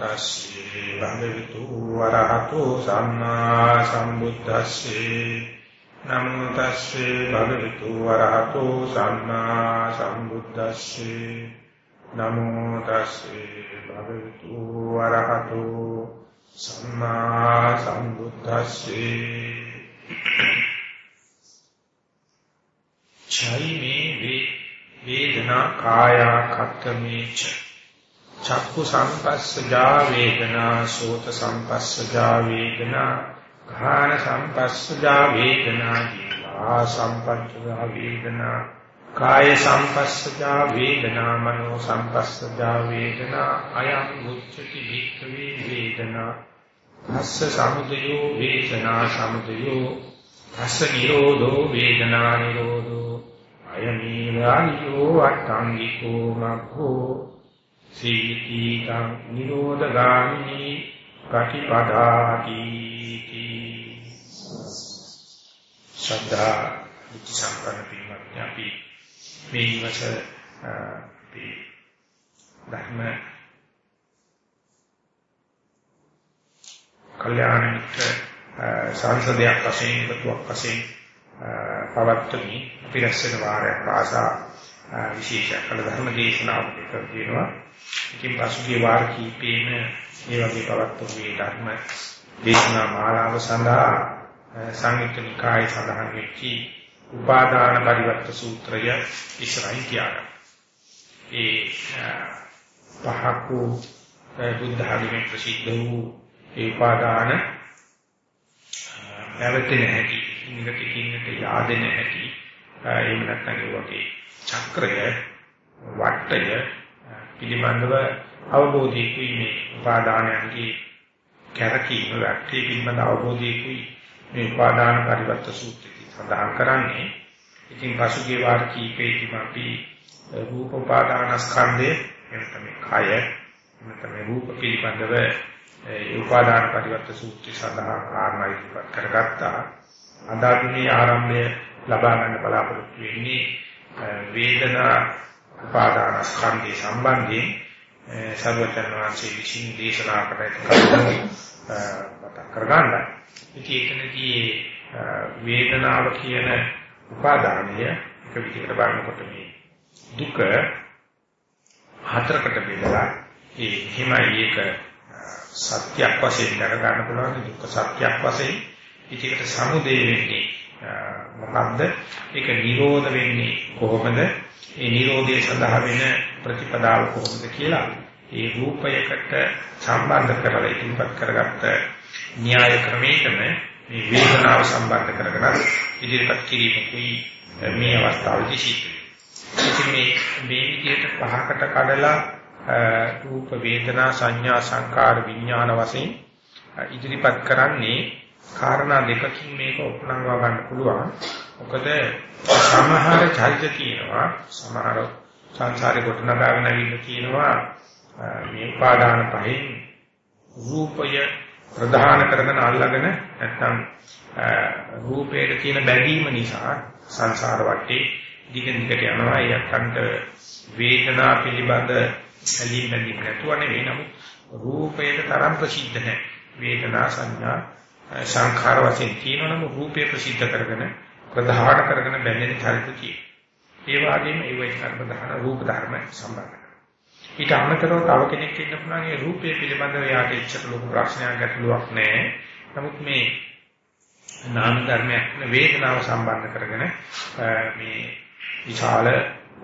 තස්සේ භගවතු වරහතෝ සම්මා සම්බුද්දස්සේ නමෝ තස්සේ භගවතු වරහතෝ සම්මා සම්බුද්දස්සේ නමෝ තස්සේ භගවතු වරහතෝ සම්මා සම්බුද්දස්සේ චෛමේ වේදනා කායා කත්තමේච චක්කු සංපස්සජා වේදනා සෝත සංපස්සජා වේදනා ඝාන සංපස්සජා වේදනා ජීවා සංපස්සජා වේදනා කාය සංපස්සජා වේදනා මනෝ සංපස්සජා වේදනා අයං උච්චති වික්ඛවේ වේදනා භස්ස සමුදයෝ වේදනා සමුදයෝ භස්ස නිරෝධෝ වේදනා නිරෝධෝ අයමීවානියෝ අට්ඨංගිකෝ මග්ගෝ සීති කං නිරෝධගාමිනී ප්‍රතිපදාති ශ්‍රද්ධා බුද්ධ සම්පන්න පින්වත්නි අපි මේ ඉවස අපි ධර්ම කල්යාණ මිත්‍ර සංසදයක් වශයෙන් එකතුවක් වශයෙන් පවත්වමි අපි රැස්වෙන වාරයක් ආසා විශේෂ කළ ධර්ම දේශනාවක් කරනවා ඉතින් පසුගිය වාර කීපෙම මේ වගේ පවත්වපු මේ ධර්ම දේශනා මාලාව සඳහා සංයුක්ත නිකායේ සඳහන් වෙච්ච උපාදාන පරිවර්ත සූත්‍රය ඉස්සරහින් තියාගන්න. ඒ පහක බුද්ධ ධර්මයේ ප්‍රසිද්ධ වූ ඒ උපාදාන නැවතෙන හැටි, නිගතිකින්නට yaadෙන හැටි, එහෙම නැත්නම් ඒ වගේ චක්‍රය, වට්ටය පිළිබඳව අවබෝධයකුයි මේ උපාදානයන්ගේ කැරකීම වැක්ටි පිළිබඳ අවබෝධයකුයි මේ උපාදාන පරිවර්ත සූත්‍රයේ සඳහන් කරන්නේ. ඉතින් පසුගිය වාර කීපෙදිම අපි රූප උපාදානස්කන්ධය එනතම කය එනතම රූප පිළිබඳව ඒ උපාදාන පරිවර්ත සූත්‍රය සඳහන් කාරණා ඉදිරිපත් කරගත්තා. අදාගුණී ආරම්භය ලබා ගන්න බලාපොරොත්තු වෙන්නේ වේදනා උපාදාන ස්කන්ධය සම්බන්ධයෙන් සර්වචන් වහන්සේ විසින් දේශනා කරලා මතක් කරගන්න. ඉතින් එතනදී වේදනාව කියන උපාදානය එක විදිහකට බලනකොට මේ දුක හතරකට බෙදලා ඒ හිමයි එක සත්‍යයක් වශයෙන් දර ගන්න පුළුවන් දුක්ඛ සත්‍යයක් වශයෙන් ඉතිකට සමුදේ වෙන්නේ. මොකද්ද? ඒක නිරෝධ වෙන්නේ කොහොමද? ඒ Nirodhe සඳහා වෙන ප්‍රතිපදාව කොහොමද කියලා ඒ රූපයකට සම්බන්ධ කරලා ඉදිරිපත් කරගත්ත න්‍යාය ක්‍රමයකම මේ වේදනාව සම්බන්ධ කරගෙන ඉදිරිපත් කිරීමකුයි මේ අවස්ථාවේදී සිද්ධ වෙන්නේ. මේ මේ විදිහට පහකට කඩලා රූප වේදනා සංඥා සංකාර විඥාන වශයෙන් ඉදිරිපත් කරන්නේ කාරණා දෙකකින් මේක උපනංවා ගන්න පුළුවන්. මොකද සමහර චෛත්‍ය තියෙනවා සමහර සංසාරේ කොට නගාගෙන ඉන්න තියෙනවා මේ උපාදාන පහෙන් රූපය ප්‍රධාන කරගෙන අල්ලගෙන නැත්නම් රූපයට තියෙන බැඳීම නිසා සංසාර වටේ දිගින් දිගට යනවා. යක්කන්ට වේදනා පිළිබඳ ඇලීම් බැඳීම් නැතුව නෙවෙයි. නමුත් රූපයට තරම් ප්‍රසිද්ධ නැහැ. වේදනා සංඥා සංඛාර වශයෙන් තියෙනවනම් රූපය ප්‍රසිද්ධ කරගෙන ප්‍රධාන කරගෙන බැඳෙන චරිත තියෙනවා. ඒ වගේම ඒ වගේ ප්‍රධාන රූප ධර්ම සම්බන්ධ ඊට අමතරව තව කෙනෙක් ඉන්න පුළුවන් ඒ රූපය පිළිබඳව යාට ඉච්ඡක ලොකු ප්‍රශ්නයක් ගැටලුවක් නැහැ. නමුත් මේ නාම ධර්මයක් වේදනාව සම්බන්ධ කරගෙන මේ විශාල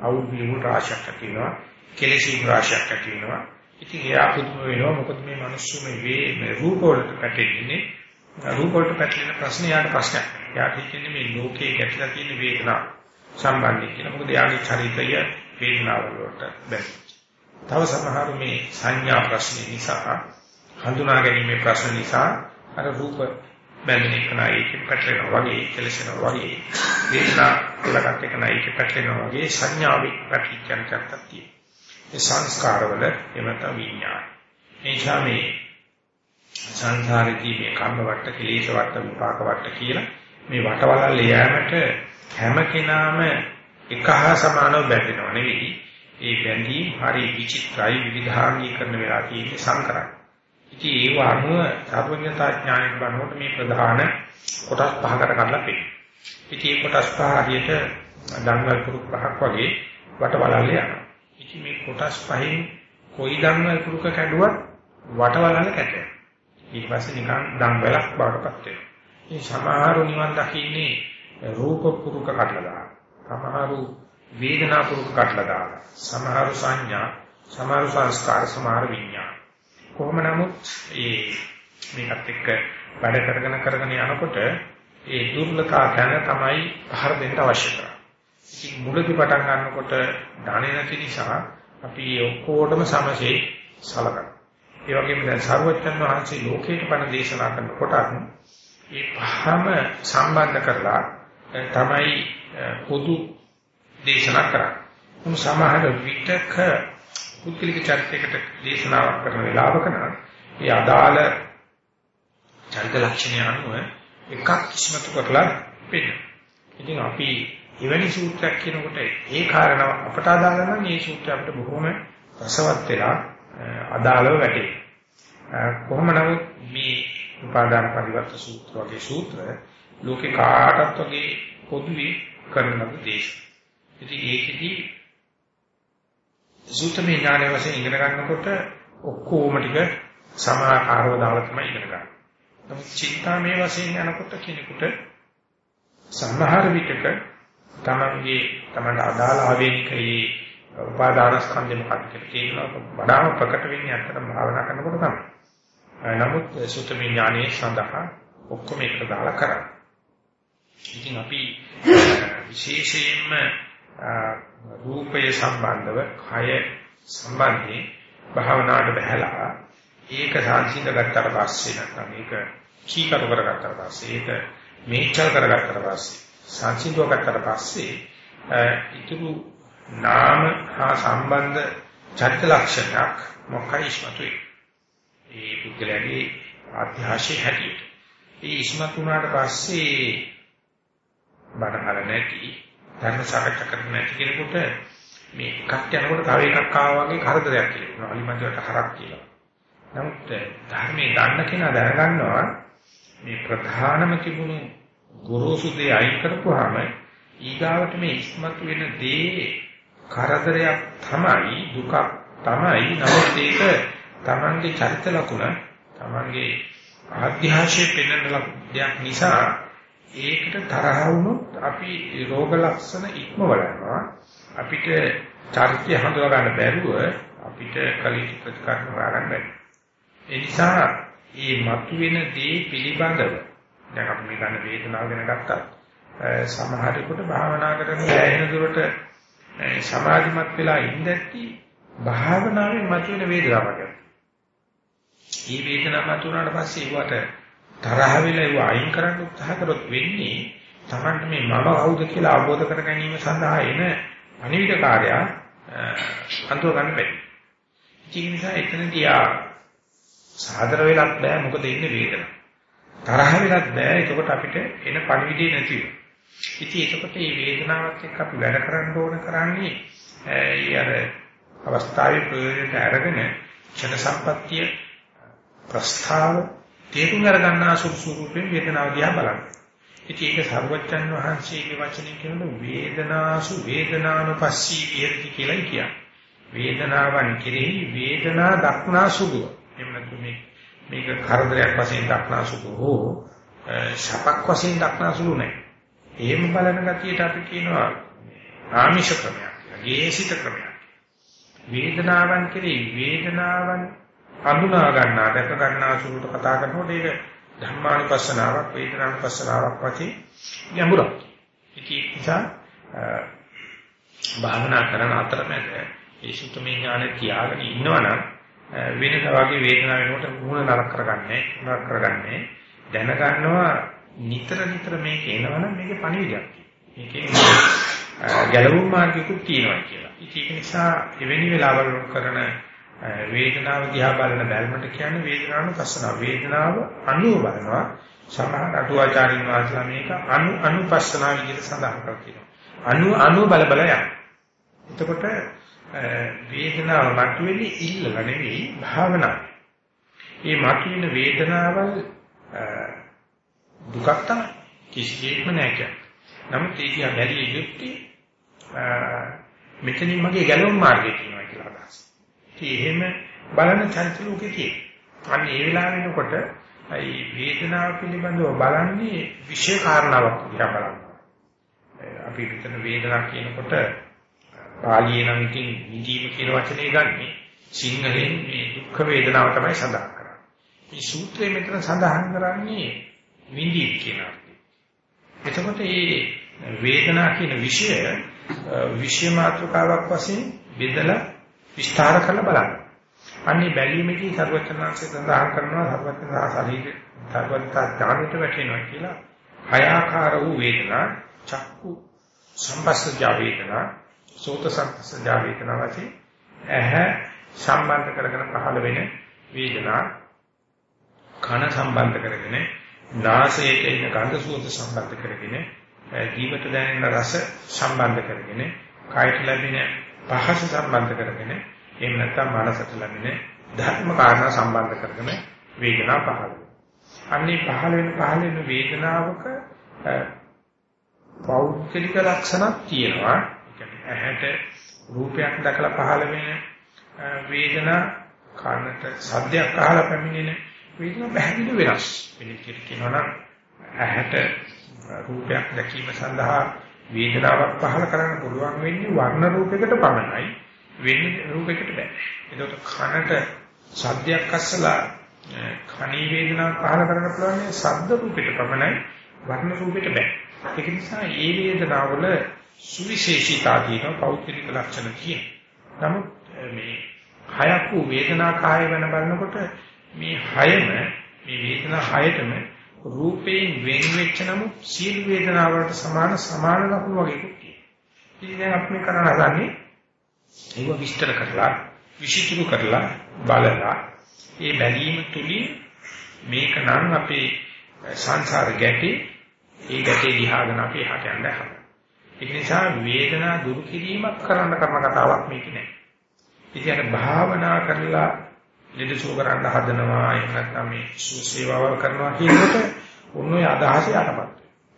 අවුල් රාශියක් ඇති වෙනවා. කෙලෙසි රාශියක් ඇති වෙනවා. ඉතින් එයා පුදුම වෙනවා මොකද මේ මිනිස්සු මේ රූප වලට පැටෙන්නේ රූප වලට පැටලෙන ප්‍රශ්නේ යාට ප්‍රශ්නයක්. යාට හිතන්නේ මේ ලෝකේ ගැටලා තියෙන වේදනාව සම්බන්ධයි කියලා. මොකද යාගේ චරිතය වේදනාව වලට බැහැ. තව සමහර මේ සංඥා ප්‍රශ්න නිසා හඳුනා ගැනීමේ ප්‍රශ්න නිසා අර රූප බැඳෙන එක නයි පැටලෙනවා වගේ කෙලසෙනවා වගේ වේදනා කලකට එක නයි පැටලෙනවා වගේ සංඥාවේ පැටලිච්චන් කරත්තතියි. ඒ සංස්කාරවල එමත විඥාන. එනිසා මේ සංසාරේදී මේ කර්ම වට, කෙලෙස් වට, විපාක වට කියලා මේ වටවලල් යෑමට හැම කෙනාම එක හා සමානව බැඳෙනව නෙවෙයි. ඒ බැඳීම් හරි විචිත්‍රයි විවිධාංගීකරණ වෙලා තියෙන්නේ සංකරයි. ඉතින් ඒ වගේම සර්වඥතා ඥාණයට බලනකොට මේ ප්‍රධාන කොටස් පහකට කඩලා පෙන්නනවා. ඉතින් මේ කොටස් පහ හරියට දන්වල් පුරුක් පහක් වගේ වටවලල්ල යනවා. ඉතින් මේ කොටස් පහෙන් කොයි දන්වල් පුරුක කැඩුවත් වටවලල්ල කැටේ. ඊට පස්සේ නිකන් දන්වලක් බවටපත් වෙනවා. මේ සමහරු නිවන් දකින්නේ රූප පුරුක කඩලා දානවා. සමහරු වේදනා පුරුක කඩලා දානවා. සමහරු සංඥා, සමහරු සංස්කාර, සමහර විඥාන. කොහොම නමුත් මේ මේකත් එක්ක වැඩ කරගෙන කරගෙන යනකොට ඒ දුර්ලභතා ගැන තමයි පහර දෙන්න අවශ්‍ය කරන්නේ. ඉතින් මුලදී පටන් ගන්නකොට ධානය නැති නිසා අපි ඔක්කොටම සමසේ සලකනවා. ඒ වගේම දැන් සර්වඥන් වහන්සේ ලෝකයට බණ දේශනා කරනකොට මේ පහම සම්බන්ධ කරලා තමයි පොදු දේශනා කරන්නේ. මොන සමහර විටක පුද්ගලික චරිතයකට දේශනාවක් කරන වෙලාවක නම් ඒ අදාළ චරිත ලක්ෂණ අනුව එකක් ඉස්මතු කරලා පෙන්නන. ඉතින් අපි එවැනි සූත්‍රයක් කියනකොට ඒ කාරණාව අපට අදාළ නම් මේ සූත්‍රය අපිට බොහොම රසවත් වෙලා අදාළව වැටේ. කොහොම නමුත් මේ උපාදාන පරිවර්ත සූත්‍ර වගේ සූත්‍ර ලෝකේ කාටත් වගේ පොදුවේ කරන ලද දේශ. ඉතින් ඒකෙදී සූත්‍රමය ඥානය වශයෙන් ඉගෙන ගන්නකොට ඔක්කොම ටික සමාකාරව දාලා තමයි ඉගෙන ගන්න. නමුත් චින්තාමය වශයෙන් යනකොට කෙනෙකුට සම්හාර විටක තමන්ගේ තමන්ට අදාළ ආවේනිකයේ උපාදාන ස්කන්ධෙ මොකක්ද කියලා කියනවා වඩාම ප්‍රකට වෙන්නේ අත්තට භාවනා කරනකොට තමයි. නමුත් සූත්‍රමය ඥානයේ සඳහා ඔක්කොම එක දාලා කරන්නේ. ඉතින් අපි විශේෂයෙන්ම රූපය සම්බන්ධව කය සම්බන්ධයෙන් භාවනාවට බහැලා ඒක සංසිඳ ගත්තට පස්සේ නැත්නම් ඒක කීකරු කරගත්තට පස්සේ ඒක මේචල් කරගත්තට පස්සේ සංසිඳව ගත්තට පස්සේ ඊතුරු නාම හා සම්බන්ධ චරිත ලක්ෂණයක් මොකයි ඉස්මතුයි ඒ පුද්ගලයාගේ ආධ්‍යාශේ හැටියට ඒ ඉස්මතු වුණාට පස්සේ බණහල නැති ධර්ම සාකච්ඡා කරන්න නැති කෙනෙකුට මේ එකක් යනකොට තව එකක් ආවා වගේ කරදරයක් කියලා. අලිමන්දට හරක් කියලා. නමුත් ධර්මයේ දන්න කෙනා දැනගන්නවා මේ ප්‍රධානම තිබුණු ගොරෝසු දේ අයින් කරපුවාම ඊගාවට මේ ඉස්මතු වෙන දේ කරදරයක් තමයි දුකක් තමයි නමුත් ඒක තමන්ගේ චරිත ලකුණ තමන්ගේ ආධ්‍යාශයේ පෙන්වන දෙයක් නිසා ඒකට තරහ වුණොත් අපි රෝග ලක්ෂණ ඉක්මවලනවා අපිට චරිතය හඳුනා ගන්න බැරුව අපිට කලිත ප්‍රතිකාර හොයාගන්න බැහැ ඒ නිසා මේ මතුවෙන දේ පිළිබඳව දැන් අපි මේ ගන්න වේදනාව ගැන ගත්තා සමහරෙකුට භාවනා කරන ඇහෙන දුරට සමාධිමත් වෙලා ඉඳද්දි භාවනාවෙන් මතුවෙන වේදනාවක් මේ වේදනාව මතුවනාට පස්සේ ඒවට තරහ වෙලා ඒව අයින් කරන්න උත්සාහ කරොත් වෙන්නේ Tamanට මේ මම කවුද කියලා අවබෝධ කර ගැනීම සඳහා එන අනිවිද කාර්යය අන්තව ගන්න බැහැ. ඒ නිසා එතනදී ආ සාදර වෙලක් බෑ මොකද ඉන්නේ වේදනාව. තරහ වෙලක් බෑ එතකොට අපිට එන පණිවිඩය නැති වෙනවා. ඉතින් එතකොට මේ වේදනාවත් එක්ක අපි වැඩ කරන්න ඕන කරන්නේ ඒ අර අවස්ථාවේ ප්‍රයෝජනට අරගෙන චන සම්පත්තිය ප්‍රස්තාව තේරුම් අරගන්නා ස්වරූපයෙන් වේදනාව දිහා බලන්න. ඉතින් ඒක සර්වජන් වහන්සේගේ වචනේ කියනොත් වේදනාසු වේදනානුපස්සී විහෙති කියලා කියනවා. වේදනාවන් කෙරෙහි වේදනා දක්නා සුදුව. එහෙම නැත්නම් මේ මේක කරදරයක් වශයෙන් දක්නා සුදු හෝ ශපක් වශයෙන් දක්නා සුදු නැහැ. එහෙම බලන ගතියට අපි කියනවා ආමිෂ ක්‍රමයක්. ගේසිත ක්‍රමයක්. වේදනාවන් කෙරෙහි වේදනාවන් හඳුනා ගන්නා දැක ගන්නා සුළුට කතා කරනකොට ඒක ධර්මානුපස්සනාවක් වේදනානුපස්සනාවක් වගේ ගැඹුරක්. ඒක නිසා භාවනා කරන අතරමැද ඒ සුතමේ ඥානෙ තියාගෙන ඉන්නවනම් වෙනස වගේ වේදනාව වෙනකොට මුහුණ නරක කරගන්නේ නරක කරගන්නේ දැනගන්නවා නිතර නිතර මේක එනවනම් මේකේ පණිවිඩයක්. මේකේ ගැලවුම් මාර්ගිකුත් තියෙනවා කියලා. ඒක නිසා එවැනි වෙලාවල් කරන වේදනාව දිහා බලන බැල්මට කියන්නේ වේදනානුපස්සනාව. වේදනාව අනුව බලනවා. සමහර අටුවාචාරින් වාසලා මේක අනු අනුපස්සනාව විදිහට සඳහන් කරලා තියෙනවා. අනු අනු බල බල යන. එතකොට වේදනාව මතුවේදී ඉල්ලලා නෙවෙයි භාවනාව. මේ මතුවෙන වේදනාවල් දුකක් තමයි. කිසියෙත්ම නැහැ කියන්නේ. නමුත් ඒක බැරිය යුත්තේ මෙතනින් මගේ ගැලවුම් මාර්ගය තියෙනවා කියලා අදහස්. ඉතින් එහෙම බලන චරිත ලෝකේ තියෙනවා. අන්න ඒ වෙලාව වෙනකොට ඒ වේදනාව පිළිබඳව බලන්නේ විශේෂ කාරණාවක් දිහා බලනවා. අපි විතර වේදනාව කියනකොට පාලියේ නම් ඉතින් නිදීම කියන වචනේ ගන්නෙ සිංහලෙන් මේ දුක් වේදනාව තමයි සඳහන් කරන්නේ. මේ සූත්‍රයේ මෙතන සඳහන් කරන්නේ විඳීම් කියන අර්ථය. එතකොට මේ වේදනා කියන විෂය විෂය මාත්‍රකාවක් වශයෙන් බෙදලා විස්තර කරලා බලන්න. අන්නේ බැලීමේදී සර්වචනාංශය සඳහන් කරනවා සර්වචනා ශරීර සර්වත්තා ඥානෙට වැටෙනවා කියලා හය ආකාර වූ වේදනා චක්කු සම්පස්සජ වේදනා සෝත සම්පස්සජ වේදනා වශයෙන් ඇහැ සම්බන්ධ කරගෙන පහළ වෙන වේදනා කන සම්බන්ධ කරගෙන නාසයට එන ගන්ධ සුවඳ සම්බන්ධ කරගෙන ජීවිත දැනෙන රස සම්බන්ධ කරගෙන කායට ලැබෙන පහස සම්බන්ධ කරගෙන එහෙම නැත්නම් මනසට ලැබෙන ධර්ම කාරණා සම්බන්ධ කරගෙන වේදනා පහළ වෙනවා. අන්නේ පහළ වෙන පහළ වෙන වේදනාවක පෞද්ගලික ලක්ෂණක් තියෙනවා. ඇහැට රූපයක් දැකලා පහළ වෙන වේදනා කනට සද්දයක් අහලා පැමිණෙන වේදනා බැහැදිලි වෙනස්. වෙන විදිහට කියනවා නම් ඇහැට රූපයක් දැකීම සඳහා වේදනාවක් පහළ කරන්න පුළුවන් වෙන්නේ වර්ණ රූපයකට පමණයි. වෙන්නේ රූපයකට බෑ. ඒකට කනට සද්දයක් අස්සලා කණී වේදනාවක් පහළ කරන්න පුළුවන් ශබ්ද රූපෙට පමණයි වර්ණ රූපෙට බෑ. ඒක නිසා ඒ වේදනාවල සුවිශේෂීතා තියෙන පෞද්ගලික ලක්ෂණ තියෙනවා. නමුත් මේ හයක් වූ වේදනා කාය වෙන බලනකොට මේ හයම මේ වේදනා හයතම රූපයෙන් වෙන් වෙච්ච නමුත් සීල වේදනා වලට සමාන සමාන ලක්ෂණ වගේ කුක්කිය. ඉතින් දැන් අපි කරන්න හදන්නේ ඒව විස්තර කරලා විශිතුරු කරලා බලලා ඒ බැලීම තුලින් මේක නම් අපේ සංසාර ගැටේ ඒ ගැටේ දිහාගෙන අපි එහාට යන්න හදනවා. ඒ නිසා වේදනා දුරු කිරීමක් කරන්න කරන කතාවක් මේක නෑ. ඉතින් අර භාවනා කරලා ලෙඩසුව කරන්න හදනවා එහෙම නැත්නම් මේ සේවාවල් කරනවා කියනකොට ඔන්න ඔය අදහස යටපත්.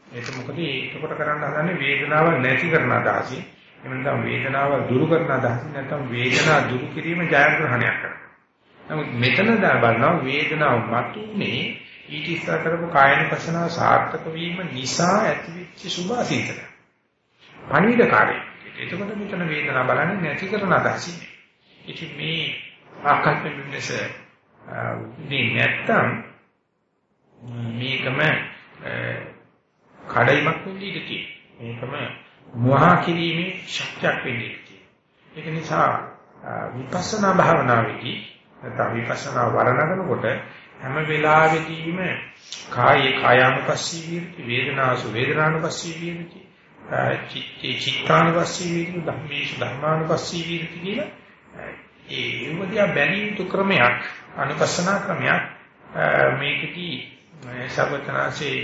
ඒක මොකද ඒකකොට කරන්න හදන්නේ වේදනාව නැති කරන අදහසින්. එහෙම නැත්නම් වේදනාව දුරු කරන අදහසින් නැත්නම් වේදනාව දුරු කිරීම ජයග්‍රහණයක් කරනවා. නමුත් මෙතන දා බලනවා වේදනාව මතුනේ ඊට ඉස්සර කරපු කායනපසනාව සාර්ථක වීම නිසා ඇතිවෙච්ච සුභ අසීතන. පණිවිඩකාරී. එතකොට මෙතන වේදනාව බලන්නේ නැති කරන අදහසින්. ඉතින් මේ ආකල්ප වින්නස දී නැත්තම් මේකම කඩයිමක් වෙන්නේ ඉති. මේකම මොහා කිරීමේ ශක්තියක් වෙන්නේ ඉති. ඒක නිසා විපස්සනා භාවනාවේදී නැත්නම් විපස්සනා වරණනකොට හැම වෙලාවෙදීම කායේ කායානුපස්සී විරති වේදනාසු වේදනානුපස්සී විරති චිත්තේ චිත්තානුපස්සී විරති ධම්මේසු ධම්මානුපස්සී විරති කියලා ඒ උපදියා බැරි යුතු ක්‍රමයක් අනුපස්සනා ක්‍රමයක් මේකදී සර්වතනාසේ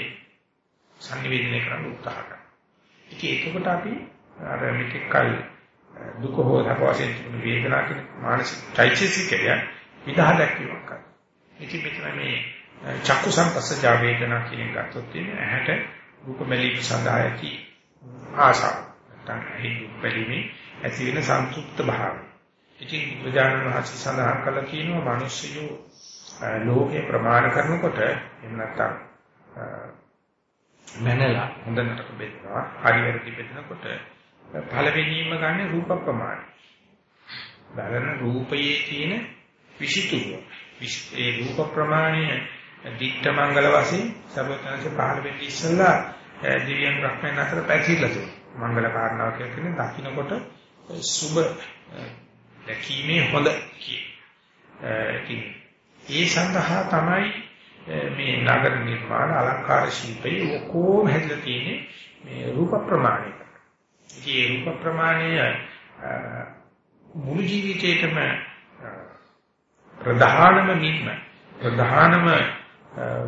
සංනිවේදනය කරන්න උත්සාහ කරනවා. ඉතින් ඒකකට අපි අර මෙතෙක්කල් දුක හෝ සපවසෙන් තිබුණු වේදනා කියන මානසික චෛතසිකය විදහා දැක්වීමක් කරනවා. ඉතින් මෙතන මේ චක්කු සංපස්සජා වේදනා කියන ගත්තොත් තියෙන ඇහැට රූප බැලීම සඳහා ඇති ආසාව. නැත්නම් ඇහි රූප බැලීමේ ඇති වෙන සන්තුෂ්ත භාවය. ඉතින් බුදුජානක මහසී සඳහන් කළා කියනවා මිනිස්සු ලෝකේ ප්‍රමාණ කරනකොට එහෙම නැත්නම් මනලා හොඳට බෙදනවා හරියට බෙදනකොට පළවෙනිම ගන්න රූප ප්‍රමාණය. බලන රූපයේ තියෙන විශිතුව ඒ රූප ප්‍රමාණය දික්ත මංගල වශයෙන් සර්වඥාන්සේ පහළ වෙන්නේ ඉස්සෙල්ලා දිව්‍යන් බ්‍රහ්මයන් අතර පැතිරලා තියෙනවා. මංගල කාරණාව කියන්නේ දකින්නකොට සුබ දැකීමේ හොඳ ඒ සඳහා තමයි මේ නගර නිර්මාණ අලංකාර ශිල්පයේ ඔක්කොම හැදලා තියෙන්නේ මේ රූප ප්‍රමාණයක. ඉතින් ඒ රූප ප්‍රමාණය මුළු ජීවිතේටම ප්‍රධානම නිම්ම ප්‍රධානම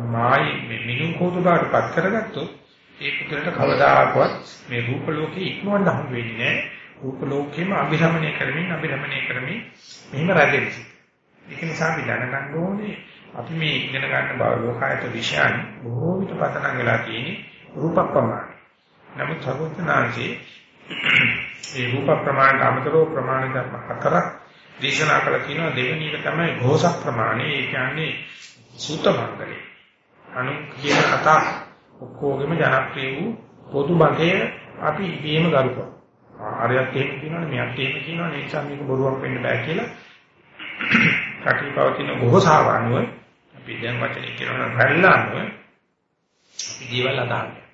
මායි මිනුම් කෝතු බාටපත් කරගත්තොත් ඒ පුදුරට කවදාකවත් මේ රූප ලෝකේ ඉක්මවන්න හම් වෙන්නේ නැහැ. රූප ලෝකෙම අභිරමණය කරමින් අභිරමණය කරමින් මෙහිම රැඳෙන්නේ. ඒක නිසා අපි දැනගන්න ඕනේ අපි මේ ඉගෙන ගන්න බව ලෝකායත විෂයන් බොහෝ විට පතනම් වෙලා තියෙන්නේ රූප ප්‍රමාණ. නමුත් සර්වඥාන්සේ ඒ රූප ප්‍රමාණයට අමතරව ප්‍රමාණ ධර්ම හතරක් දේශනා කළ තියෙනවා දෙවෙනි එක තමයි ഘോഷ ප්‍රමාණය. ඒ කියන්නේ සූත මංගලේ. අනු කියන කතා ඔක්කොගෙම ජනප්‍රිය වූ පොදු බඳේ අපි ඉබේම ගරු ආරයක් එහෙම කියනවනේ මෙයක් එහෙම කියනවනේ. ඒ නිසා මේක බොරුවක් වෙන්න බෑ කියලා රටේ පවතින බොහෝ සාවානුව අපි දැන් වචනේ කියනවා රැල්ලානුව අපි ජීවල අදාන්නේ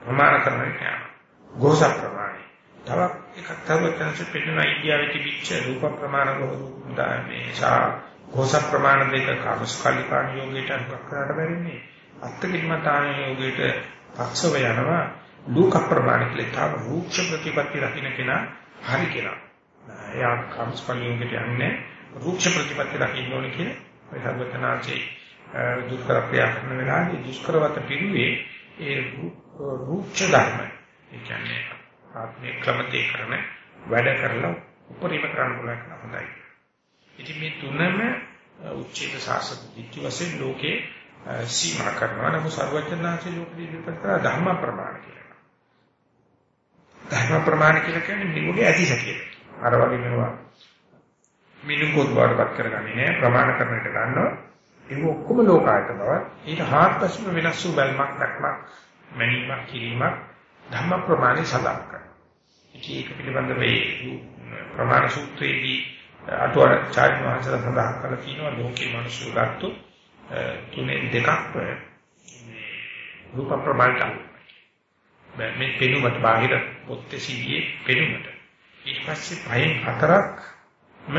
ප්‍රමාණ කරන්නේ නැහැ ගෝස ප්‍රමාණය. තව එකක් තව chance පිටුන ඉන්දියාවේ තිබිච්ච රූප ප්‍රමාණ ගෝදාමේ සා ගෝස ප්‍රමාණ දෙක කාමස්කලිකාණ යෝගයට අනුගත කරලා බැරින්නේ අත්තිකිටම තාන යෝගයට පක්ෂව යනවා. ලෝක ප්‍රමාණ කියලා තාම රූක්ෂ ප්‍රතිපත්ති රකින්න කෙනා හරි කෙනා. එයා කාමස්කල්ලියෝගයට යන්නේ රූක්ෂ ප්‍රතිපත්ති රකින්න ඕනේ කියලා ඔය සර්වතනාචේ දුෂ්කර ක්‍රියා කරන වෙලාවේ දුෂ්කරවත පිළිවේ ඒ රූක්ෂ ධර්ම ඒ කියන්නේ ආත්මේ ක්‍රමතේ කරන වැඩ කරලා උපරිම කරන්න පුළුවන් කෙනා හොඳයි. ඉතින් මේ තුනම උච්චේත සාසන දිට්ඨි වශයෙන් ලෝකේ සීමා කරනවා නම් සර්වඥාන්සේ ලෝකෙ ඉදිරිපත් කරා ධර්ම ප්‍රමාණ කියලා. ධර්ම ප්‍රමාණ කියලා කියන්නේ මිනුගේ ඇතිසකිය. අර වගේ මෙනවා මිනුකොත් වඩපත් කරගන්නේ නෑ ප්‍රමාණ කරන්නට ගන්නවා. ඒක ඔක්කොම ලෝකායත බව. ඊට හාත්පසම වෙනස් වූ බැල්මක් දක්මක් මැනීමක් කිරීමක් ධර්ම ප්‍රමාණය සඳහන් කරනවා. ඒක පිළිබඳව මේ ප්‍රමාණ සූත්‍රයේදී අටුවර චාරිත්‍ර මහසල සඳහන් කරලා තියෙනවා ලෝකේ මිනිස්සු ගත්තොත් තුනේ දෙකක් රූප ප්‍රමාණයට මේ පෙනුමට බාහිර පොත්තේ සිටියේ පෙනුමට. ඊට පස්සේ පහෙන් හතරක් ම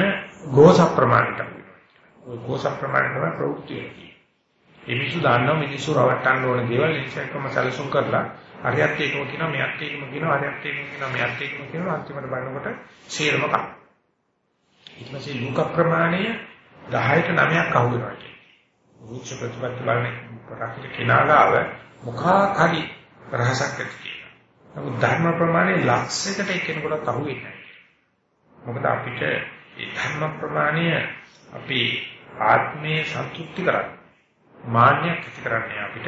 ගෝස ප්‍රමාණයට ඔය ගෝස ප්‍රමාණය තමයි ප්‍රවෘත්ති වෙන්නේ ඒ මිනිස්සු දන්නවා මිනිස්සු රවට්ටන්න ඕන දේවල් ඉස්සෙල්කම සැලසුම් කරලා හරියත් ඒකම කියනවා මෙයත් ඒකම කියනවා හරියත් ඒකම කියනවා මෙයත් ඒකම කියනවා අන්තිමට බලනකොට සීරම කන ඊට පස්සේ ලෝක ප්‍රමාණය 10ට 9ක් අහු වෙනවා වෘක්ෂ ප්‍රතිපත්ති බලන්නේ රකින්න කෙනාගාව මොකක් හරි රහසක් ඇති කියලා. නමුත් ධර්ම ප්‍රමාණය ලක්ෂයකට එක්කෙනෙකුට අහු වෙන්නේ නැහැ. මොකද අපිට ඒ ධර්ම ප්‍රමාණය අපි ආත්මයේ සන්තුෂ්ටි කරන්නේ. මාන්නයක් ඇති කරන්නේ අපිට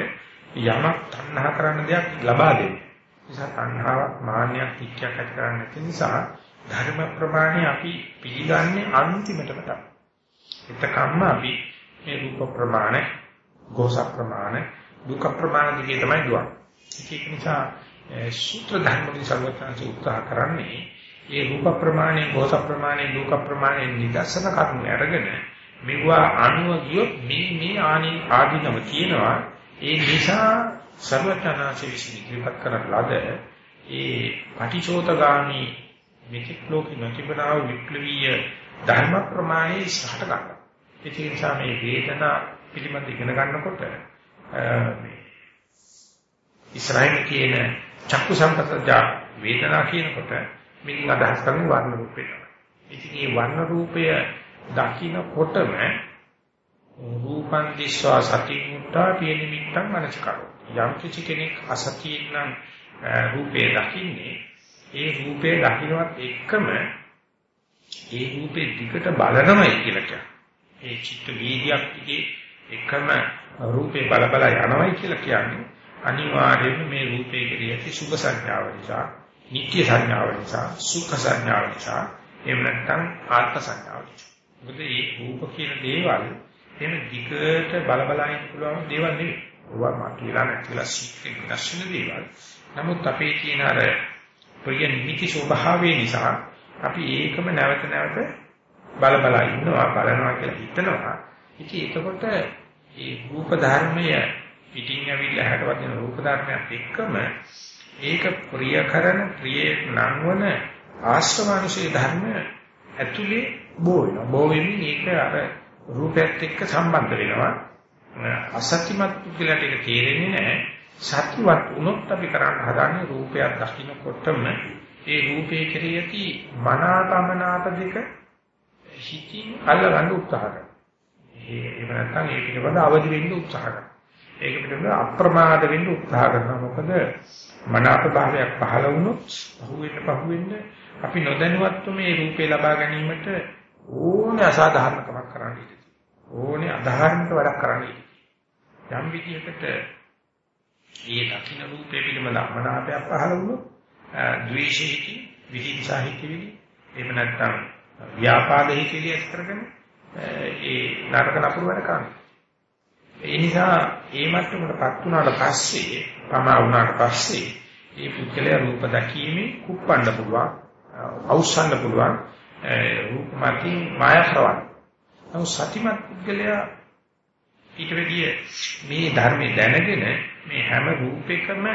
යමක් තණ්හා කරන්න දෙයක් ලබා දෙන්නේ. නිසා තණ්හාවක් මාන්නයක් ඉච්ඡාවක් ඇති කරන්නේ නැති නිසා ධර්ම ප්‍රමාණය අපි පිළිගන්නේ අන්තිමටම තමයි. එතකම්ම අපි මේ රූප ප්‍රමාණ, ගෝස ප්‍රමාණ, දුක් ප්‍රමාණ දිගේ තමයි දුවන්නේ. ඒක නිසා සූත්‍ර ධර්ම වලින් සර්වඥාන්සේ උත්සාහ කරන්නේ ඒ රූප ප්‍රමාණය, ගෝස ප්‍රමාණය, දුක් ප්‍රමාණය නිදර්ශන කරුණු අරගෙන මෙවුවා අනුව ගියොත් මේ මේ ආනි ආදීනව තියෙනවා. ඒ නිසා සර්වඥාන්සේ විසින් ඉදිරිපත් කරන ලද ඒ පටිචෝතගාමි මෙතික් ලෝකෙ නොතිබනා විප්ලවීය ධර්ම ප්‍රමාණය ඉස්සරහට ගන්නවා. ඒ නිසා මේ වේදනා පිළිබඳ ඉගෙන ගන්නකොට මේ ඉස්රායිල් කියන චක්කු සම්පතජා වේදනා කියනකොට මේක අදහස් කරන්නේ වර්ණ රූපේ තමයි. ඉතින් මේ වර්ණ රූපය දකින්නකොටම රූපං දිස්වා සති මුත්තා පිය නිමිත්තං මනසකරෝ. යම් කිසි කෙනෙක් අසතියෙන් නම් රූපේ දකින්නේ ඒ රූපේ දකින්නවත් එක්කම ඒ රූපේ දිකට බලනමයි කියලා කියන්නේ. ඒ චිත්ත වීදියක් දිගේ එකම රූපේ බල බල යනවයි කියලා කියන්නේ අනිවාර්යයෙන්ම මේ රූපේ කෙරෙහි සුභ සංඥාව නිසා, නිත්‍ය සංඥාව නිසා, සුඛ සංඥාව නිසා, එහෙම නැත්නම් ආත්ම සංඥාව නිසා. මොකද මේ රූප කියන දේවල් එහෙම දිගට බල බල ඉන්න පුළුවන් දේවල් නෙවෙයි. ඒවා මාතුලා නැතිලා සික්කේ දර්ශන දේවල්. නමුත් අපේ තියෙන අර ප්‍රිය නිමිති ස්වභාවය නිසා අපි ඒකම නැවත නැවත බල බල ඉන්නවා බලනවා කියලා හිතනවා. ඉතින් එතකොට මේ රූප ධර්මය පිටින් ඇවිල්ලා හැටවදින රූප ධර්මයක් එක්කම ඒක ප්‍රිය කරන ප්‍රිය නංවන ආශ්‍රවංශී ධර්ම ඇතුලේ බෝ වෙනවා. බෝ වෙමින් ඒක අර රූපයත් එක්ක සම්බන්ධ වෙනවා. අසත්‍යමත් පුද්ගලයාට ඒක තේරෙන්නේ නැහැ. සත්‍යවත් වුණොත් අපි කරන්න හදන්නේ රූපයක් දකින්නකොටම ඒ රූපේ කෙරෙහි ඇති මනාපමනාප දෙක හිතින් අල්ලගන්න උත්සාහ කරනවා. ඒ නැත්නම් ඒ පිළිබඳ අවදි වෙන්න උත්සාහ කරනවා. ඒක පිළිබඳ අප්‍රමාද වෙන්න උත්සාහ කරනවා. මොකද මනාප භාවයක් පහළ වුණොත් පහුවෙන්න පහුවෙන්න අපි නොදැනුවත්ව මේ රූපේ ලබා ගැනීමට ඕනේ අසාධාරණකමක් කරන්න ඕනේ අධාර්මික වැඩක් කරන්නේ. යම් විදිහකට ඒ දකින්න රූපේ පිළිබඳ අමනාපයක් පහළ වුණොත් ද්වේෂයකින් විහිංසාහිතවිලි එහෙම නැත්නම් ව්‍යාපාදෙහිතිලි ඇති කරගෙන ඒ නරක නපුරු වැඩ කරනවා. ඒ නිසා ඒ මට්ටමකටපත් වුණාට පස්සේ පමා වුණාට පස්සේ ඒ පුද්ගලයා රූප දැකීමේ කුප්පන්න පුළුවන් අවසන්න පුළුවන් රූප මතින් මායකරවන්න. නමුත් සතිමත් පුද්ගලයා ඊට වෙදිය මේ ධර්මයේ දැනගෙන මේ හැම රූපයකම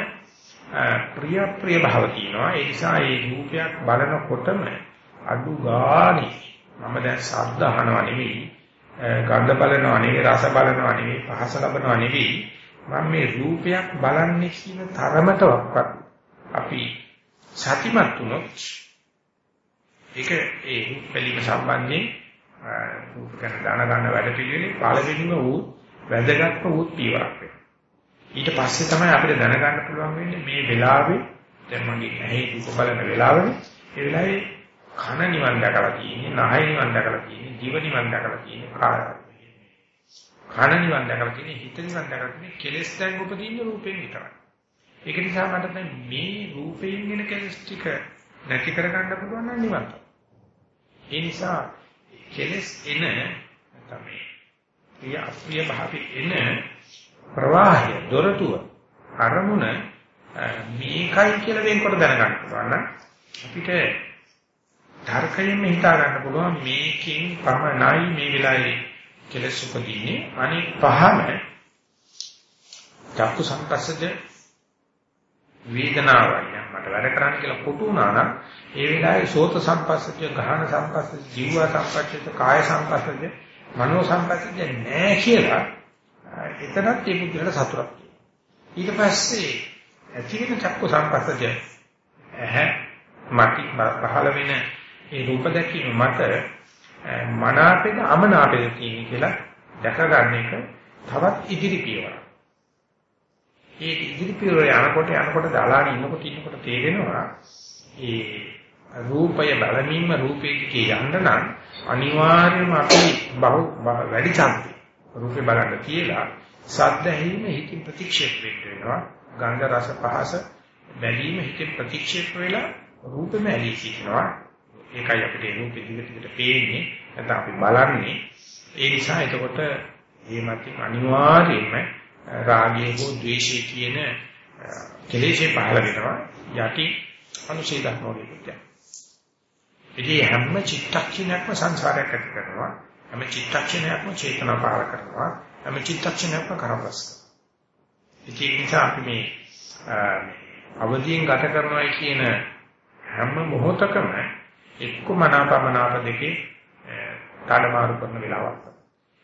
ප්‍රිය ප්‍රිය භාව තියෙනවා. ඒ නිසා මේ රූපයක් බලනකොටම අඩු ගානේ මම දැන් ශබ්ද අහනවා නෙවෙයි, ගන්ධ බලනවා නෙවෙයි, රස බලනවා නෙවෙයි, පහස ලබනවා නෙවෙයි. මම මේ රූපයක් බලන්නේ කියන තරමටවත් අපි සතිමත් වුණොත් ඒක ඒ රූප බැලීම සම්බන්ධයෙන් රූප ගැන දැනගන්න වැඩ පිළිවෙලේ පළවෙනිම වූ වැදගත්ම වූ පියවරක් වෙනවා. ඊට පස්සේ තමයි අපිට දැනගන්න පුළුවන් වෙන්නේ මේ වෙලාවේ දැන් මගේ ඇහි රූප බලන වෙලාවනේ ඒ වෙලාවේ කන නිවන් දැකලා තියෙන්නේ, නහය නිවන් දැකලා තියෙන්නේ, දිව නිවන් දැකලා තියෙන්නේ, කාය. කන නිවන් දැකලා තියෙන්නේ, හිත නිවන් දැකලා තියෙන්නේ, කෙලෙස් දැන් උපදින්නේ රූපයෙන් විතරයි. ඒක නිසා මට දැන් මේ රූපයෙන් එන කෙලෙස් ටික නැති කරගන්න පුළුවන් නම් නිවන්. ඒ නිසා කෙලෙස් එන තමයි ප්‍රිය අප්‍රිය භාවි එන ප්‍රවාහය දොරටුව අරමුණ මේකයි කියලා වෙනකොට දැනගන්න පුළුවන් නම් අපිට තර්කයෙන් හිතා ගන්න පුළුවන් මේකෙන් පමණයි මේ වෙලාවේ කෙලස් උපදීන්නේ. අනිත් පහම චක්කු සංකස්සද වේදනාවයි. මට වැඩ කරන්න කියලා කොටු වුණා නම් ඒ වෙලාවේ සෝත සංපස්සද ගහන සංපස්සද ජීව සංපස්සද කාය සංපස්සද මනෝ සංපස්සද නැහැ කියලා එතනත් ඒ බුද්ධියට සතුටක් ඊට පස්සේ ඇති වෙන චක්කු සංපස්සද ඇහැ මටි පහළ වෙන ඒ රූප දැකීම මත මනාපෙද අමනාපෙද තියෙන කියලා දැක ගන්න එක තවත් ඉදිරි පියවරක්. ඒ ඉදිරි පියවර යනකොට යනකොට දාලාගෙන ඉන්නකොට ඉන්නකොට තේරෙනවා ඒ රූපය බලමින්ම රූපේ දිගේ යන්න නම් අනිවාර්යයෙන්ම අපි බහු වැඩි chance රූපේ බලන්න කියලා සද්ද ඇහිම හිතින් ප්‍රතික්ෂේප වෙනවා ගන්ධ රස පහස බැලීම හිතින් ප්‍රතික්ෂේප වෙලා රූපෙම ඇලී සිටිනවා ඒකයි අපිට රූපෙ දිගට දිගට පේන්නේ නැත්නම් අපි බලන්නේ ඒ නිසා එතකොට මේ මතින් අනිවාර්යයෙන්ම රාගය හෝ ද්වේෂය කියන කෙලෙෂේ පහළ වෙනවා යටි අනුශේ ධර්මවලින් කියන්නේ. ඉතින් හැම චිත්තක්ෂණයක්ම සංසාරයක් ඇති කරනවා. හැම චිත්තක්ෂණයක්ම චේතනා පහළ කරනවා. හැම චිත්තක්ෂණයක්ම කරපස්. ඉතින් ඒ නිසා අපි මේ අවදීන් ගත කරනවා කියන හැම මොහොතකම එක්ක මනාපමනාප දෙකේ තඩමාරු කරන වෙලාවක්.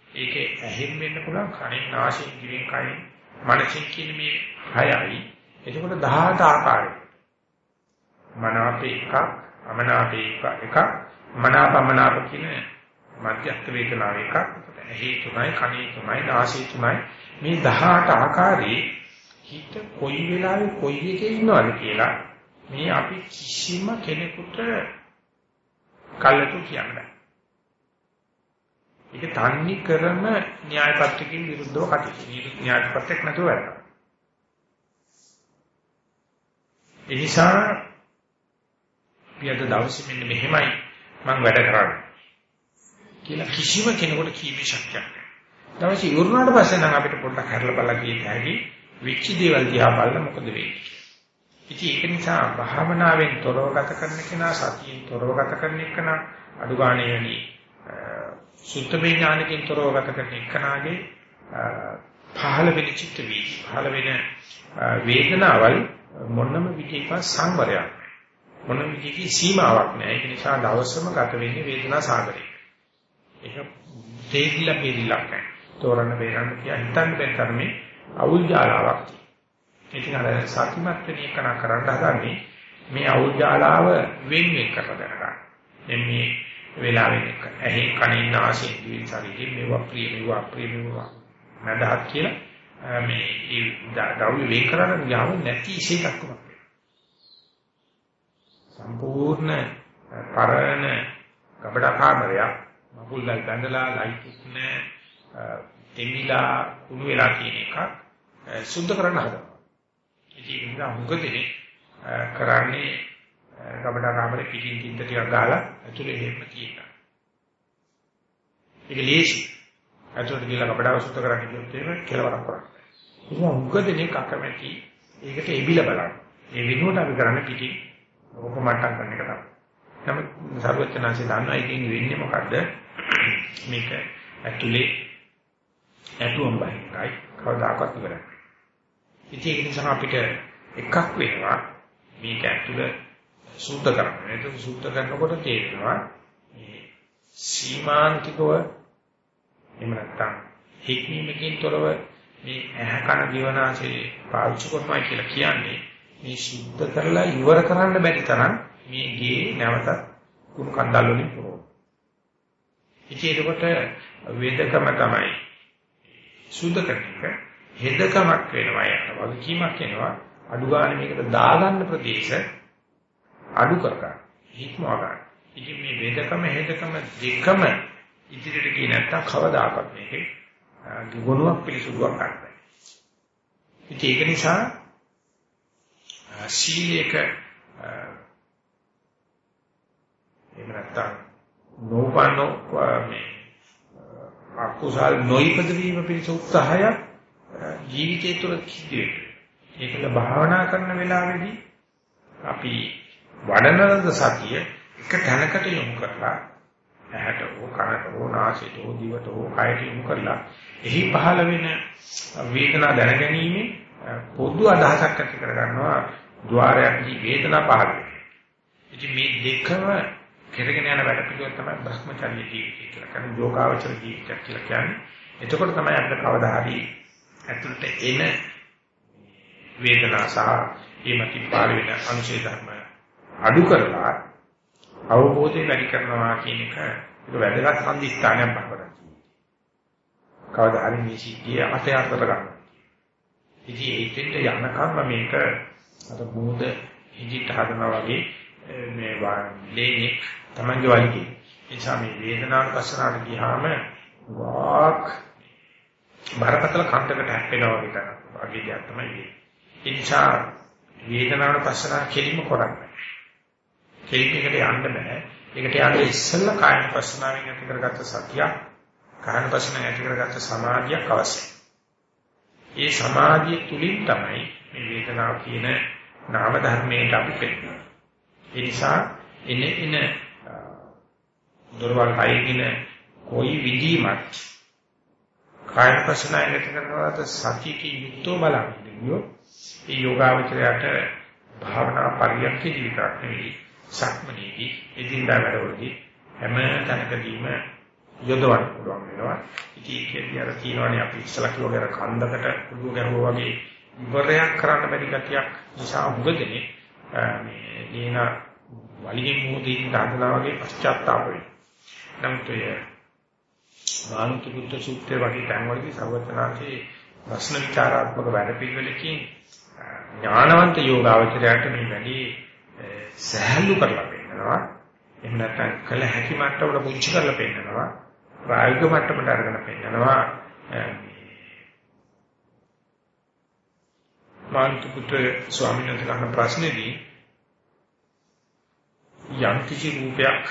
ඒකේ ඇහෙන් වෙන්න පුළුවන් කණෙන් නාසයෙන් දිවෙන් කයින් මනසින් කියන මේ හයයි. එතකොට 18 ආකාරයි. මනාපේ එකක්, අමනාපේ එකක්, මනාපමනාප කියන මධ්‍යස්ථ වේදනාව එකක්. ඇහි තුනයි, කනේ තුනයි, නාසයේ තුනයි මේ 18 ආකාරයේ හිත කොයි වෙලාවෙ කොයි එකේ ඉන්නවද කියලා මේ අපි කිසිම කෙනෙකුට කල්ලතු කියන්නේ. ඒක තන්නේ කරන න්‍යාය පත්‍රකින් විරුද්ධව කටයුතු. න්‍යාය පත්‍රයක් නැතුව වැඩ කරනවා. ඒ නිසා පියද දවසේ මෙන්න මෙහෙමයි මම වැඩ කරන්නේ. කියලා කිසිම කෙනෙකුට කීමේ ශක්තියක් නැහැ. දවසේ ඉවරනාට පස්සේ නම් අපිට පොඩ්ඩක් හැරලා බලලා කියන්න හැකි විච්ච දේවල් දිහා බලලා මොකද වෙන්නේ. ඉතින් ඒක නිසා භාවනාවෙන් තොරව ගත කරන කෙනා සතියෙන් තොරව ගත කරන කෙනා අඩු ගානේ වෙනි සුත්ත විඥානකින් තොරව ගත කරන කෙනාගේ පහළ වෙන චිත්ත වීදි පහළ වෙන වේදනාවල් මොනම විදිහක සංවරයක් මොනම විදිහක සීමාවක් නැහැ. ඒක නිසා දවසම ගත වෙන්නේ වේදනා සාගරේ ඒක තේරිලා බෙරිලා නැහැ. තෝරන්න බේරන්න කිය හිතන්න බැරි තරමේ අවුල් ජාලාවක් ඉතින් අර සතිමත් වෙන එක කරන්න හදන්නේ මේ අවුල් ජාලාව වෙන් වෙන් කරලා දැනගන්න. මේ වෙලාවෙන් එක ඇහි කනින් නාසයෙන් දිවෙන් ශරීරයෙන් මේවා ප්‍රිය මේවා අප්‍රිය මේවා මදහත් කියලා මේ ඒ දවුල් වෙන් කරන්න යාව නැති ඉෂේකක් තමයි. සම්පූර්ණ පරණ ගබඩා කාමරයක් මහුල්ලා බඳලා ලයිට්ස් නැහැ දෙමිලා කුණු වෙලා තියෙන එක සුද්ධ කරන්න හදනවා. ඉතින් ඒක මුගදේ කරන්නේ ගබඩා කාමරේ පිටින් තින්ත ටිකක් ගහලා ඇතුලේ හේම තියෙනවා. ඒක ලේසි. ඇතුලට ගිහලා ගබඩාව සුද්ධ කරන්න කියොත් එහෙම කෙලවරක් කරන්න. ඒක මුගදේ කකමැති ඒකට එබිලා බලන්න. ඒ විනෝඩ අපි කරන්නේ පිටින් ඕක මට්ටම් කරන එක තමයි. නමුත් සර්වඥාන්සේ දන්නවා ඉතින් වෙන්නේ මොකද්ද? මේක ඇතුලේ ඇතුම් බහිරයි කවදාකවත් ඉවරයි. ඉතින් ඒක නිසා අපිට එකක් වෙනවා මේක ඇතුල සුද්ධ කරන්න. ඒක සුද්ධ කරනකොට තේරෙනවා මේ සීමාන්තිකව එහෙම නැත්නම් හික්මීමකින් තොරව මේ ඇහ කන දිවනාසේ පාවිච්චි කරනවා කියලා කියන්නේ මේ සුද්ධ කරලා ඉවර කරන්න බැරි තරම් මේ ගේ නැවත කුණු කන්දල් වලින් පුරවන. ඉතින් ඒකට වේදකම තමයි සුද්ධ කරන එක හෙදකමක් වෙනවා යන වගකීමක් වෙනවා අඩු ගන්න මේකට දාගන්න ප්‍රදේශ අඩු කරගන්න හික්මවා ගන්න. ඉතින් මේ වේදකම හෙදකම දෙකම ඉදිරියට ගියේ නැත්තම් කවදාකවත් මේකේ ගුණයක් පිළිසුදුවක් ගන්න බෑ. ඉතින් ඒක නිසා සීලයක එහෙම නැත්තම් නෝපන්නෝ මේ අකුසල් නොයිපද වීම පිණිස උත්සාහය ජීවිතය තුළ කිසිදෙයක්. ඒකල භාවනා කරන වෙලාවේදී අපි වඩනලද සතිය එක තැනකට යොමු කරලා ඇහැට හෝ කනට හෝ නාසයට හෝ දිවට හෝ කයට යොමු කරලා එහි පහළ වෙන වේදනා දැනගැනීමේ පොදු අදහසක් ඇති කරගන්නවා ద్వාරයන්හි වේදනා පහළ වෙනවා. ඉතින් මේ දෙකම කෙරගෙන යන වැඩ පිළිවෙල තමයි භ්‍රමචර්ය ජීවිතය කියලා කියන්නේ යෝගාවචර ජීවිතය කියලා කියන්නේ. එතකොට තමයි අපිට කවදා හරි ඇතුළට එන වේදනා සහ ඊමති පාල වෙන අනුශේ ධර්ම අඩු කරලා අවබෝධය වැඩි කරනවා කියන එක ඒක වැදගත් සම්දිස්ථානයක් බවට. කවදා හරි මේ සිද්ධිය අතයතර ගන්න. ඉතින් ඒකෙන්ද යනකම් මේක අර මොහොත හිජිට හදනවා වගේ මේ ලේනේ Tamange වලිගේ. ඒ නිසා මේ වේදනාවට පස්සනාට ගියාම වාක් බරපතල කන්ටකට හැප්පෙනවා වගේ තමයි. වගේ දෙයක් තමයි මේ. ඒ නිසා වේදනාවට පස්සනා කෙලින්ම කරන්නේ. කෙලින් එකට යන්න බෑ. ඒකට යන්නේ ඉස්සෙල්ලා කායන පස්සනාවෙන් ඇති කරගත්ත සතිය, කායන පස්සනාවෙන් ඇති කරගත්ත සමාධියක් අවශ්‍යයි. ඒ සමාධිය තුලින් තමයි මේ වේදනාව කියන නාම ධර්මයට අපි පෙන්නන්නේ. ඒ නිසා එනේ එන දොරවල් අයිගෙන කොයි විදිහමත් කාය ප්‍රශ්නයකට කරනවාද සතියකින් යුක්තව බලන්නේ කියොත් ඒ යෝගාවචරයට භාවනා පරියන්ක ජීවිතයක් නෙවෙයි සක්මනේදී එදින්දා වැඩවලදී හැම තැනකදීම යොදවන්න පුළුවන් වෙනවා. ඉතින් ඒකදී අර තියෙනවානේ අපි ඉස්සලා කිව්වා අර කන්දකට උඩු ගැහුවා වගේ ඉවරයක් කරන්න බැරි ගතියක් නිසා උගදෙනේ මේ දේන වලිගෙන් මොහොතින් දානවා වගේ පශ්චාත්තාප වෙනවා. නමුත් ඔය මානුති බුද්ධ සූත්‍රය වගේ තැන්වලදී සර්වචනාංශේ ප්‍රශ්න විචාරාත්මක වැඩ පිළිවෙලකින් ඥානවන්ත යෝගාවචරයට මේ වැඩි සහැල්ලු කරලා පෙන්නනවා. එහෙම නැත්නම් කළ හැකි මට්ටමකට පුංචි කරලා පෙන්නනවා. ප්‍රායෝගික මට්ටමට අරගෙන පෙන්නනවා. මානුති පුත්‍ර ස්වාමීන් වහන්සේ කරන ප්‍රශ්නේදී යම් කිසි රූපයක්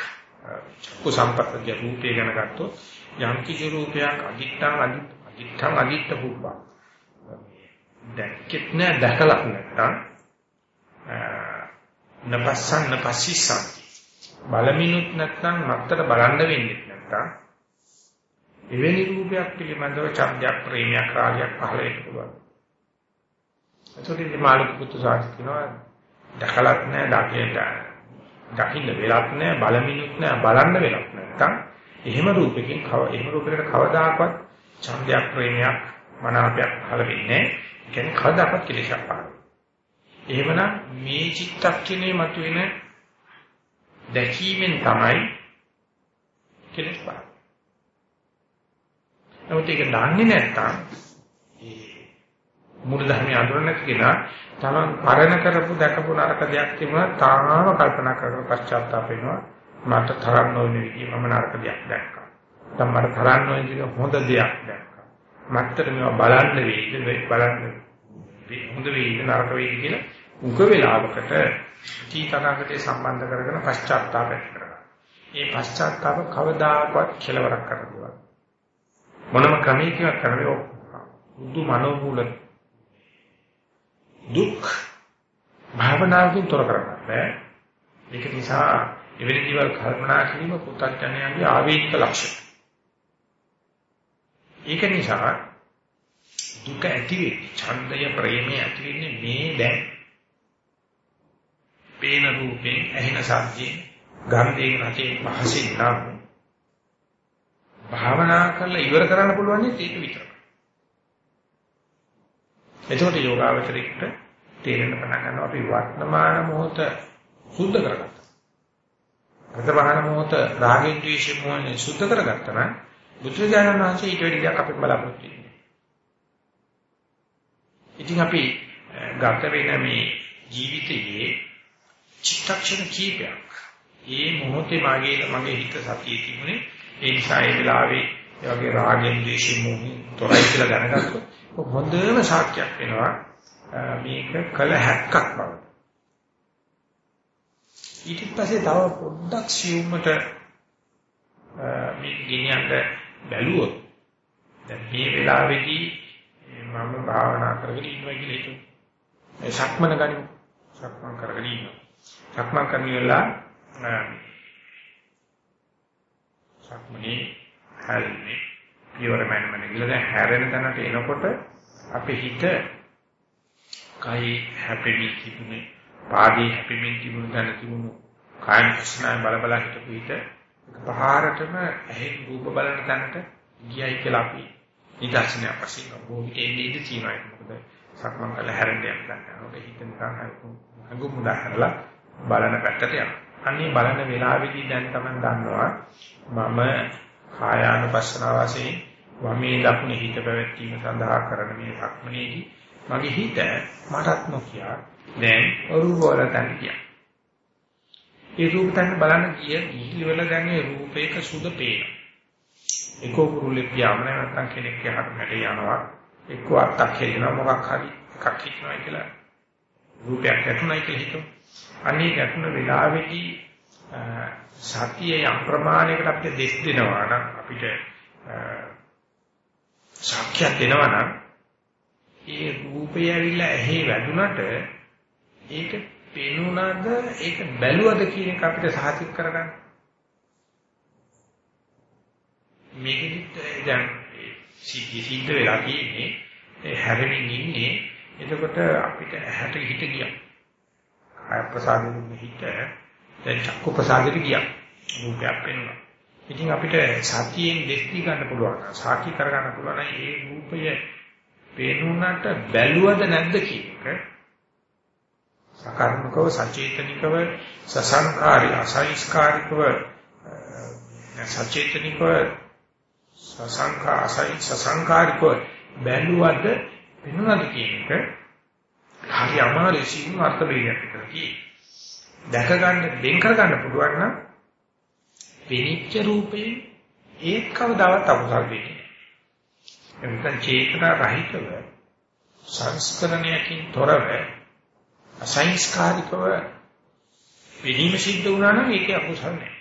චක්කු සම්පත්තගේ රූපය ගැන ගත්තොත් යම් කිසි රූපයක් අදිත්තං අදිත්තං අදිත්ත රූපක් දැක්කෙත් නෑ දැකලා නැත්තම් නපස්සන් නපසිසන් බලමිනුත් නැත්නම් මත්තර බලන්න වෙන්නේ නැත්නම් එවැනි රූපයක් පිළිබඳව ඡන්දයක් ප්‍රේමයක් රාගයක් පහළ වෙන්න පුළුවන්. ඒකට ඉතින් මාළුක පුත්තු සාක්ෂි කියනවා දැකලත් නෑ දකින්න දකින්න වෙලක් නැහැ බලමිනුත් නැහැ බලන්න වෙලක් නැත්තම් එහෙම රූපකින් කව එහෙම රූපයකට කවදාකවත් ඡන්දයක් ප්‍රේමයක් මනාපයක් පහළ වෙන්නේ නැහැ. ඒ කියන්නේ කවදාකවත් කෙලෙසක් පහළ එහෙමනම් මේ චිත්තක්ෂණේ මතුවෙන දැකීමෙන් තමයි කෙලෙස් පහළ. නමුත් ඒක දන්නේ නැත්තම් ඒ මූල ධර්මය අඳුර නැති කෙනා තමන් පරණ කරපු දැකපු නරක දෙයක් තිබුණා තාම කල්පනා කරලා පශ්චාත්තාප වෙනවා මට තරම් නොවන විදිහ මම නරක දෙයක් දැක්කා. දැන් මට තරම් නොවන විදිහ හොඳ දෙයක් දැක්කා. මත්තර මේවා බලන්න වෙයිද බලන්න හොඳ වෙයිද නරක වෙයිද කියලා උග වේලාවකට තීතනාකට සම්බන්ධ කරගෙන පශ්චාත්තාපයක් කරනවා. මේ පශ්චාත්තාප කවදාකවත් කෙලවරක් කරන්නේ මොනම ක්‍රමයකින් කරන්නේ බුදු මනෝමූල දුක් භාවනාවකින් තොර කරගන්න බෑ. ඒක නිසා එවැනි දේවල් කල්පනා කිරීම පුතත්ඥයන්ගේ ආවේනික ලක්ෂණ. ඒක නිසා දුක ඇති වෙන්නේ ඡන්දය ප්‍රේමය ඇති වෙන්නේ මේ දැන්. පේන රූපේ ඇහෙන සද්දේ ගන්ධයෙන් රසයෙන් පහසින් නම් භාවනා කරලා ඉවර කරන්න පුළුවන් ඒක විතරයි. එතකොට යෝගාවචරිකට තේරෙන්න පටන් ගන්නවා අපි වර්තමාන මොහොත සුද්ධ කරගත්තා. වර්තමාන මොහොත රාගයෙන් ද්වේෂයෙන් මොහොනේ සුද්ධ කරගත්තා නම් බුදුරජාණන් වහන්සේ ඊට වැඩි දෙයක් අපිට බලාපොරොත්තු වෙන්නේ. ඉතින් අපි ගත වෙන මේ ජීවිතයේ චිත්තක්ෂණ කීපයක් ඒ මොහොතේ මගේ මගේ හිත සතියේ තිබුණේ ඒ නිසා ඒ වෙලාවේ ඒ වගේ රාගයෙන් ද්වේෂයෙන් මොහින් තොරයි කියලා දැනගත්තොත් හොඳම සාක්ෂියක් වෙනවා මේක කළ හැක්කක් බව. ඊට පස්සේ තව පොඩ්ඩක් සියුම්මට මේ ගෙනියන්න බැලුවොත් දැන් මේ වෙලාවේදී මම භාවනා කරගෙන ඉන්නවා කියලා හිතුවා. ඒ සක්මන ගනිමු. සක්මන් කරගෙන ඉන්නවා. සක්මන් කරන වෙලාව සක්මනේ හැල්මේ පියවර මනමන කියලා දැන් හැරෙන තැනට එනකොට අපේ හිත කයි හැපෙමි තිබුණේ පාදී හැපෙමින් තිබුණු තැන තිබුණු කායන කුසනාය බල බල හිටපු හිත පහාරටම ඇහි රූප බලන තැනට ගියයි කියලා අපි නිදර්ශනයක් වශයෙන් බොහෝ එන්නේ ඉඳී තියෙනවා. මොකද සක්මන් කළ හැරෙන්න යන ගන්නවා හිත නිකන් හඟු මුදා කරලා බලන පැත්තට යනවා. අන්නේ බලන වෙලාවේදී දැන් තමයි දන්නවා මම කායානුපස්සනාව වශයෙන් වමේ දකුණේ හිත පැවැත්වීම සඳහා කරන මේ සක්මනේදී මගේ හිත මටත් නොකිය දැන් රූප වල තන කිය. ඒ රූප තන බලන්න ගිය ඉහිවල දැන් ඒ රූපයක සුද පේන. එකෝ කුරුල්ලේ පියාම නැත්නම් කෙනෙක් යහට මැට යනවා එක්ක අත්තක් හේනවා මොකක් හරි එකක් හිටනවා කියලා රූපයක් ඇතුණයි කියලා හිතුවා. අනේ ගැටුණ වෙලාවේදී සතියේ යම් ප්‍රමාණයකට අපිට දෙස් දෙනවා නම් අපිට සාක්ෂියක් දෙනවා නම් ඒ රූපය ඇවිල්ලා ඇහි වැදුනට ඒක පෙනුනද ඒක බැලුවද කියන එක අපිට සාහිත කරගන්න. මේකෙදිත් දැන් සිද්ධි සිද්ධ වෙලා තියෙන්නේ හැරෙමින් ඉන්නේ එතකොට අපිට ඇහැට හිත ගියා. කාය ප්‍රසාදෙ හිත දැන් චක්කු ප්‍රසාදෙට ගියා. රූපයක් පෙනුණා. ඉතින් අපිට සතියෙන් දෙස්ති ගන්න පුළුවන්. සාකි කර ගන්න පුළුවන්. ඒ රූපය පේනුනට බැලුවද නැද්ද කියන එක සකර්මකව සචේතනිකව සසංකාරී අසංස්කාරිකව සචේතනිකව සසංකා අසං සසංකාරිකව බැලුවද පේනුනද කියන එක හරි අමාරු සිංහ අර්ථ බේදයක් විතර තියෙන්නේ. දැක ගන්න, බෙන් කර ගන්න පුළුවන් නම් වෙනිච්ච රූපේ ඒත් කවදාවත් අකුසල් වෙන්නේ නැහැ. එතන චේතනා රහිතව සංස්කරණයකින් තොරව අසංස්කාරිකව විදීම සිද්ධ වුණා නම් ඒකේ අකුසල් නැහැ.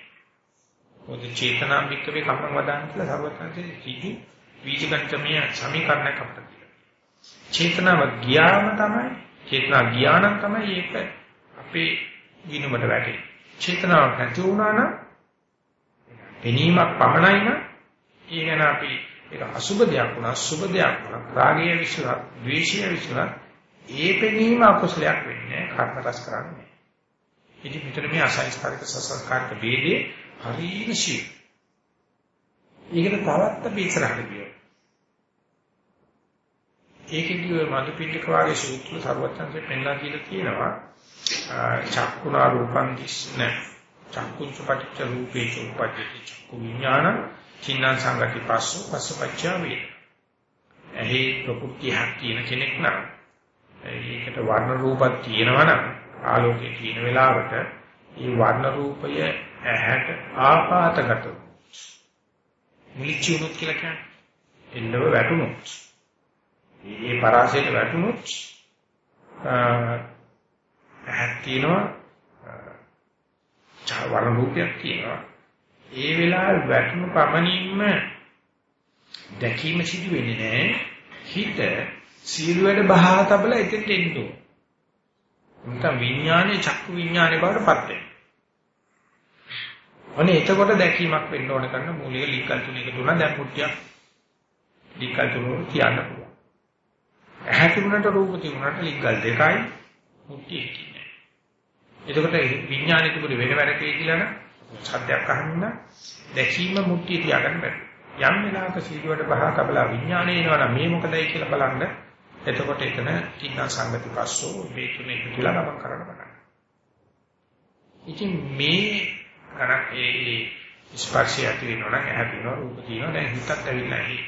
මොකද චේතනා වික්කවේ කම්මං වදාන කියලා සර්වඥාන්සේ සිදු වීජගතමය සමීකරණයක් අපිට චේතනාව ගියාම තමයි චේතනා ගියානම් තමයි ඒක අපේ ගිනුමට වැටෙන්නේ. චේතනාවක් නැති වුණා නම් පෙනීමක් පමණයි නම් ඒ ගැන අපි ඒක අසුබ දෙයක් වුණා සුබ දෙයක් වුණා රාගය විශ්වාස ද්වේෂය විශ්වාස ඒ පෙනීම අකුසලයක් වෙන්නේ කර්ම රස කරන්නේ ඉතින් මෙතන මේ අසංස්කාරික සසංස්කාරික ભેදේ හරිම ශී ඒකට තවත් අපි ඉස්සරහට ගියෝ ඒකෙදී මధు පිටික වාගේ සූත්‍ර සර්වඥන්සේ පෙන්ලා කියලා තියෙනවා චක්කුණා රූපං දිස්නේ චක්කුං සුපටිච්ච රූපේ චුප්පටිච්ච චක්කු විඥාන චින්නම් සංගති පස්සෝ පස්සපච්චා වේ. එහි ප්‍රකෘතියක් තියෙන කෙනෙක් නම් ඒකට වර්ණ රූපක් තියෙනවා නම් ආලෝකයේ තියෙන වෙලාවට ඒ වර්ණ රූපය ඇහැට ආපාතගත මුලිච්චුනුත් කියලා කියන්නේ එන්නව වැටුනොත්. ඒ පරාසයට වැටුනොත් ඇහක් තියෙනවා වර්ණ රූපයක් තියෙනවා. ඒ වෙලාවේ වැටුණු පමණින්ම දැකීම සිදු වෙන්නේ නැහැ. හිත සීල වැඩ බහා තබලා එතෙන්ට එන්න ඕන. නැත්නම් විඥානේ චක්කු විඥානේ බවට පත් වෙනවා. අනේ එතකොට දැකීමක් වෙන්න ඕන කරන මූලික ලීකල් තුන එකතු වුණා දැන් මුට්ටියක් ලීකල් තුන කියන්න පුළුවන්. ඇහැ තිබුණට රූප තිබුණට ලීකල් දෙකයි මුට්ටිය කියන්නේ. එතකොට විඥානේ තිබුණේ වෙන වැඩකේ කියලා නම් සත්‍යයක් අහන්න දැකීම මුට්ටිය තියාගන්න බැහැ. යම් වෙලාවක සීලවට බහා කබලා විඥානේ එනවනම් මේ මොකදයි කියලා බලන්න එතකොට එතන තින්න සංගති පස්සෝ මේ තුනේ එකතුලා ගමන් කරන්න බලන්න. ඉතින් මේ කරක් ඒ ස්පර්ශය ඇති වෙනවා නම් ඇහැ තියෙනවා රූප තියෙනවා දැන් හිතත් ඇවිල්ලා එහි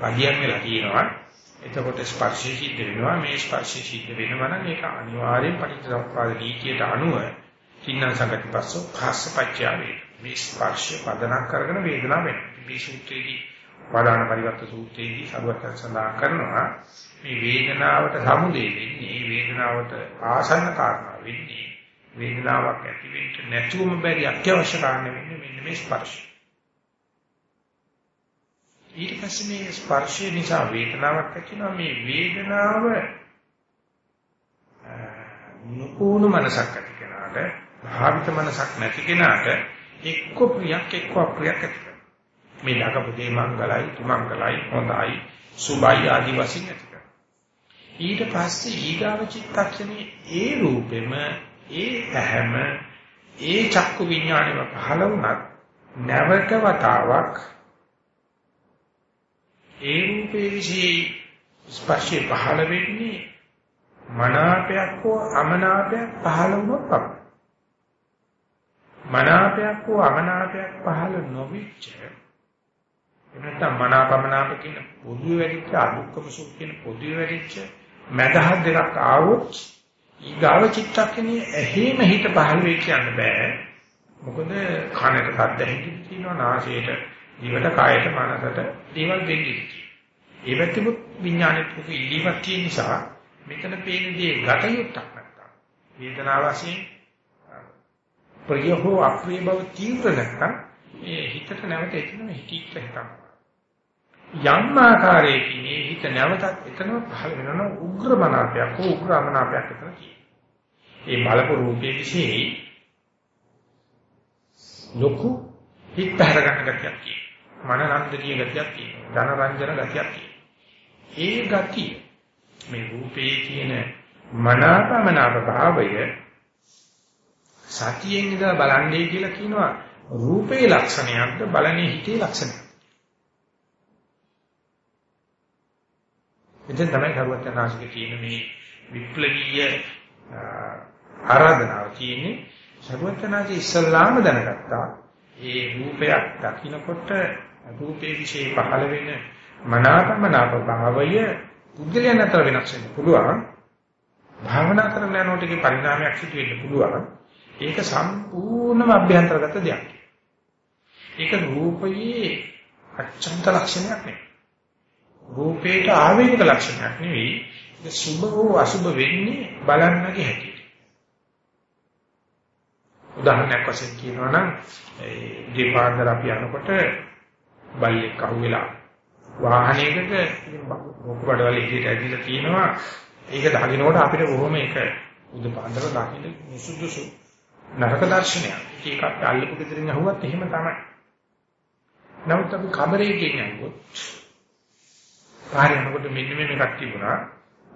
වදියක් වෙලා තියෙනවා. එතකොට ස්පර්ශය සිද්ධ වෙනවා මේ ස්පර්ශය සිද්ධ වෙනවා නම් ඒක අනිවාර්යෙන් පටිච්චසමුප්පාද නීතියට අනුව තින්න සංගති පස්සෝ භාසපච්චය වේ. මේ ස්පර්ශය පදනම් කරගෙන වේදනාව වෙනවා. මේ සූත්‍රයේදී වදාන පරිවර්ත සූත්‍රයේදී සරුවත් සඳහන් කරනවා මේ වේදනාවට සමුදේ වෙන්නේ වේදනාවට ආසන්න කාරණා වෙන්නේ වේදනාවක් ඇති වෙන්න නැතුවම බැරි අත්‍යවශ්‍ය කාරණා වෙන්නේ මෙන්න මේ ස්පර්ශය. ඊට පස්සේ මේ ස්පර්ශය නිසා වේදනාවක් ඇතිවෙනවා මේ වේදනාව නුකුණු මනසක් ඇති කෙනාට භාවිත මනසක් නැති කෙනාට එක්ක ප්‍රියක් එක්ක අප්‍රියක් ඇති මේ දකපු දේ මංගලයි තුමංගලයි හොඳයි සුභයි ආදි වශයෙන් ඇති ඊට පස්සේ ඊගාව චිත්තක්ෂණේ ඒ රූපෙම ඒ ඇහැම ඒ චක්කු විඥානෙම පහළ වුණත් නැවත වතාවක් ඒ රූපේ විශේෂ ස්පර්ශේ පහළ වෙන්නේ මනාපයක් හෝ අමනාපයක් පහළ වුණොත් තමයි. මනාපයක් හෝ අමනාපයක් පහළ නොවිච්ච එනත්තම් මනාපමනාප කියන පොදුවේ වැඩිච්ච අදුක්කම සුඛ කියන පොදුවේ වැඩිච්ච මදහත් දෙකක් ආවොත් ඊගාව චිත්තක්ෂණයේ ඇහිම හිත පහළ වෙයි කියන්න බෑ. මොකද කනට සද්ද හිතින් තියෙනවා නාසයට දිවට කායට මනසට දේවල් දෙන්නේ. ඒ වැත්තේ විඥානෙත් පුක ඉලිමත් තියෙන නිසා මෙතන පේන දේ ගතයුත්තක් නැත්තම් වේදනාව වශයෙන් ප්‍රිය හෝ අප්‍රිය බව තීව්‍ර නැත්තම් ඒ හිතට නැවත එතනම හිතීච්ච හිතක්. යම් ආකාරයකින් මේ හිත නැවතත් එතනම පහළ වෙනවා උග්‍ර මනාපයක් හෝ උග්‍ර අමනාපයක් එතන තියෙනවා. ඒ බලපු රූපයේ විශේෂයි ලොකු හිත පැහැර ගන්න ගතියක් තියෙනවා. මනරන්දනීය ගතියක් තියෙනවා. ධනරංජන ගතියක් තියෙනවා. ඒ ගතිය මේ රූපයේ තියෙන මනාපමනාප භාවය සතියෙන් ඉඳලා බලන්නේ කියලා කියනවා රූපේ ලක්ෂණයක්ද බලන්නේ හිතේ ලක්ෂණයක්ද එතෙන් තමයි සරුවචනාංශික තියෙන මේ විප්ලවීය ආරාධනාව තියෙන්නේ සරුවචනාංශි ඉස්සල්ලාම දැනගත්තා ඒ රූපයක් දකින්නකොට රූපේ વિશે පහළ වෙන මනාපමනාප භාවය පුද්ගලයන් අතර වෙනස් වෙන්න පුළුවන්. භාවනා කරන යනකොට ඒකේ පරිණාමයක් සිදු වෙන්න පුළුවන්. ඒක සම්පූර්ණම අභ්‍යන්තරගත දෙයක්. ඒක රූපයේ අච්ඡන්ත ලක්ෂණයක් නෙවෙයි. රූපේට ආවේනික ලක්ෂණයක් නෙවෙයි ඒක සුභ හෝ අසුභ වෙන්නේ බලන්නගේ හැටි. උදාහරණයක් වශයෙන් කියනවා නම් ඒ දීපාන්දර අපි යනකොට බල්ලෙක් අහුවෙලා වාහනයකට මොකඩවල ඉදිරියට ඇවිල්ලා තියෙනවා ඒක දකින්නකොට අපිට බොහොම ඒක උදපාන්දර දකින්න සුදුසු නරක දර්ශනයක්. ඒක අපි අල්ලපු දෙතරින් අහුවත් එහෙම තමයි. නමුත් අපි කබරේකින් අහුවොත් පාරේ යනකොට මෙන්න මේ එකක් තිබුණා.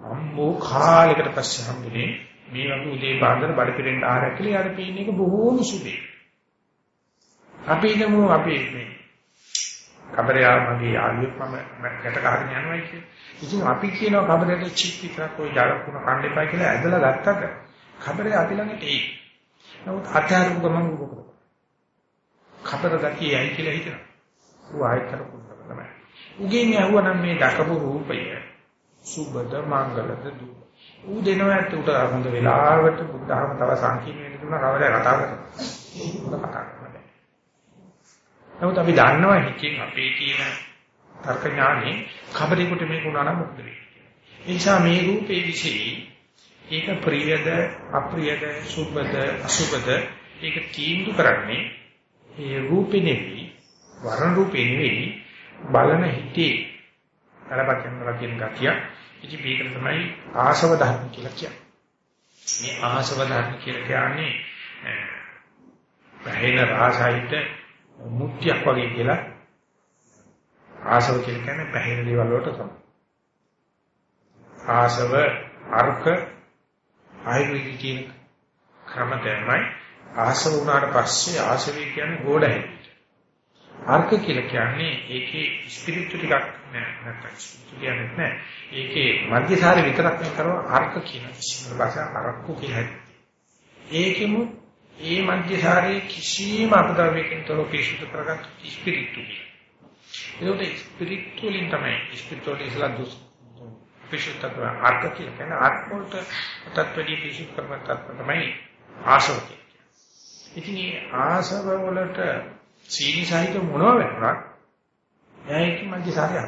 අම්මෝ කාලයකට පස්සේ හම්බුනේ මේ වගේ උදේ පාන්දර බඩ පිරෙන්න ආරක් කියලා යාර පේන එක බොහෝම සුබේ. අපි හිතමු අපි මේ කබරයා මගේ යාළුවෙක් මම ගැට ගහගෙන යනවා කියලා. ඉතින් අපි කියනවා කබරයට චිප් විතරක් ওই ජලකුණ කන්න එපා කියලා ඇදලා ගත්තට කබරේ අපි ළඟට එයි. නමුත් අත්‍යවශ්‍ය ගමන් මොකද? කබර ගතියයි කියලා හිතනවා. ඌ ආයෙත් කරපුවා තමයි. උගෙන් ඇහුවනම් මේ දකපු රූපය සුබද මංගලද දු. ඌ දෙනවා ඇත්ත උට හොඳ වෙලාවට බුද්ධහම තව සංකීර්ණ වෙන තුන කවදා කතා කරනවා. උඩ කතා කරනවා. නමුත් අපි දන්නවා හිතින් අපේ තියෙන තර්ක ඥානෙ කබරේකට මේක උනා නම් මොකද වෙන්නේ? ඒ නිසා මේ රූපේ විශේෂයි ඒක ප්‍රියද අප්‍රියද සුභද අසුභද ඒක තීන්දුව කරන්නේ ඒ රූපේ නෙවෙයි වර්ණ රූපේ නෙවෙයි බලන හිතේ කරපතෙන් වල කියන ගතිය ඉති මේකට තමයි ආශව ධර්ම කියලා කියන්නේ. මේ ආශව ධර්ම කියලා කියන්නේ බහැන රාසහිත මුත්‍යක් වගේ කියලා ආශව කියලා කියන්නේ බහැන දේවල් වලට තමයි. ආශව අර්ථ ආයුර්වේද කියන ක්‍රම තමයි ආශව වුණාට පස්සේ ආශවී කියන්නේ ගෝඩ හැටි. අර්ථ කියලා කියන්නේ ඒකේ ස්පිරිචු ටිකක් නෑ නැත්නම් ස්පිරිචු කියන්නේ නෑ. ඒකේ මධ්‍යසාරය විතරක් නේ කරව අර්ථ කියන සිංහල භාෂාව අරක්කු කියලා. ඒකෙම ඒ මධ්‍යසාරයේ කිසිම අපදවයකින් තොර පිරිසුදු කරගත් ස්පිරිචු. ඒකට ස්පිරිචු වලින් තමයි ස්පිරිචු වල ඉස්ලා දුස් පිරිසුදු කරන අර්ථ කියලා කියන්නේ අර්ථ වලට තත්ත්වදී පිරිසුදු කරන තත්ත්ව තමයි ආශව කියන්නේ. ඉතින් මේ ආශව වලට සීනි සහිත මොනවා වෙනවත් එයාට මධ්‍යසාරය.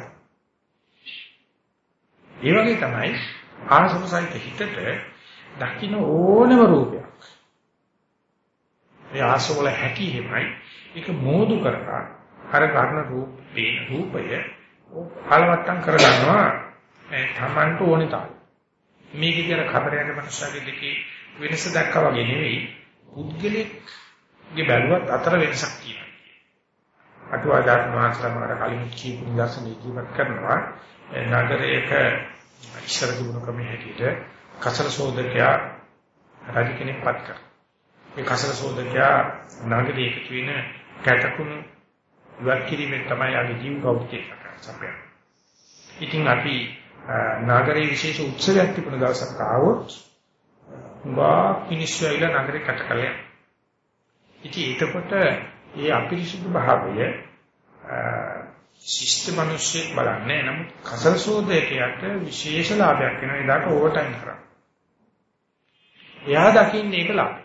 ඒ වගේ තමයි ආශව සහිත හිතට දකින්න ඕනම රූපයක්. ඒ ආශව වල හැටි හැමයි ඒක මෝදු කරලා අර ගන්න රූපේ රූපය කලවට්ටම් කරගන්නවා තමන්ට ඕනේ තාල. මේක කියන කබරයගේ මනුස්සයගේ දෙකේ වෙනස දැක්කා වගේ නෙවෙයි පුද්ගලෙක්ගේ බැලුවත් අතර වෙනසක් තියෙනවා. අටුවාදාත් මහන්සලා මට කලින් කියපු නිදර්ශන ඉදිරිපත් කරනවා නගරයක ඉස්සර තිබුණු ක්‍රමයේ හැටියට කසල සෝදකයා රජ කෙනෙක් පත් කර. මේ කසල සෝදකයා නගරයේ එකතු වෙන කැටකුණු ඉවත් කිරීමෙන් තමයි ආගේ ජීව කෞතුකේ සපයන්නේ. ඉතින් අපි නගරයේ විශේෂ උත්සවයක් තිබුණ දවසක් ආවොත් ගා මිනිස්සු ඇවිල්ලා නගරේ කටකලයක්. ඉතින් එතකොට ඒ අපිරිසුදු භාවය ශිෂ්ට මිනිස්සෙක් බලන්නේ නමුත් කසල සෝදයකට විශේෂ ලාභයක් වෙනවා එදාට ඕවර් ටයිම් කරා. එයා දකින්නේ ඒක ලාභය.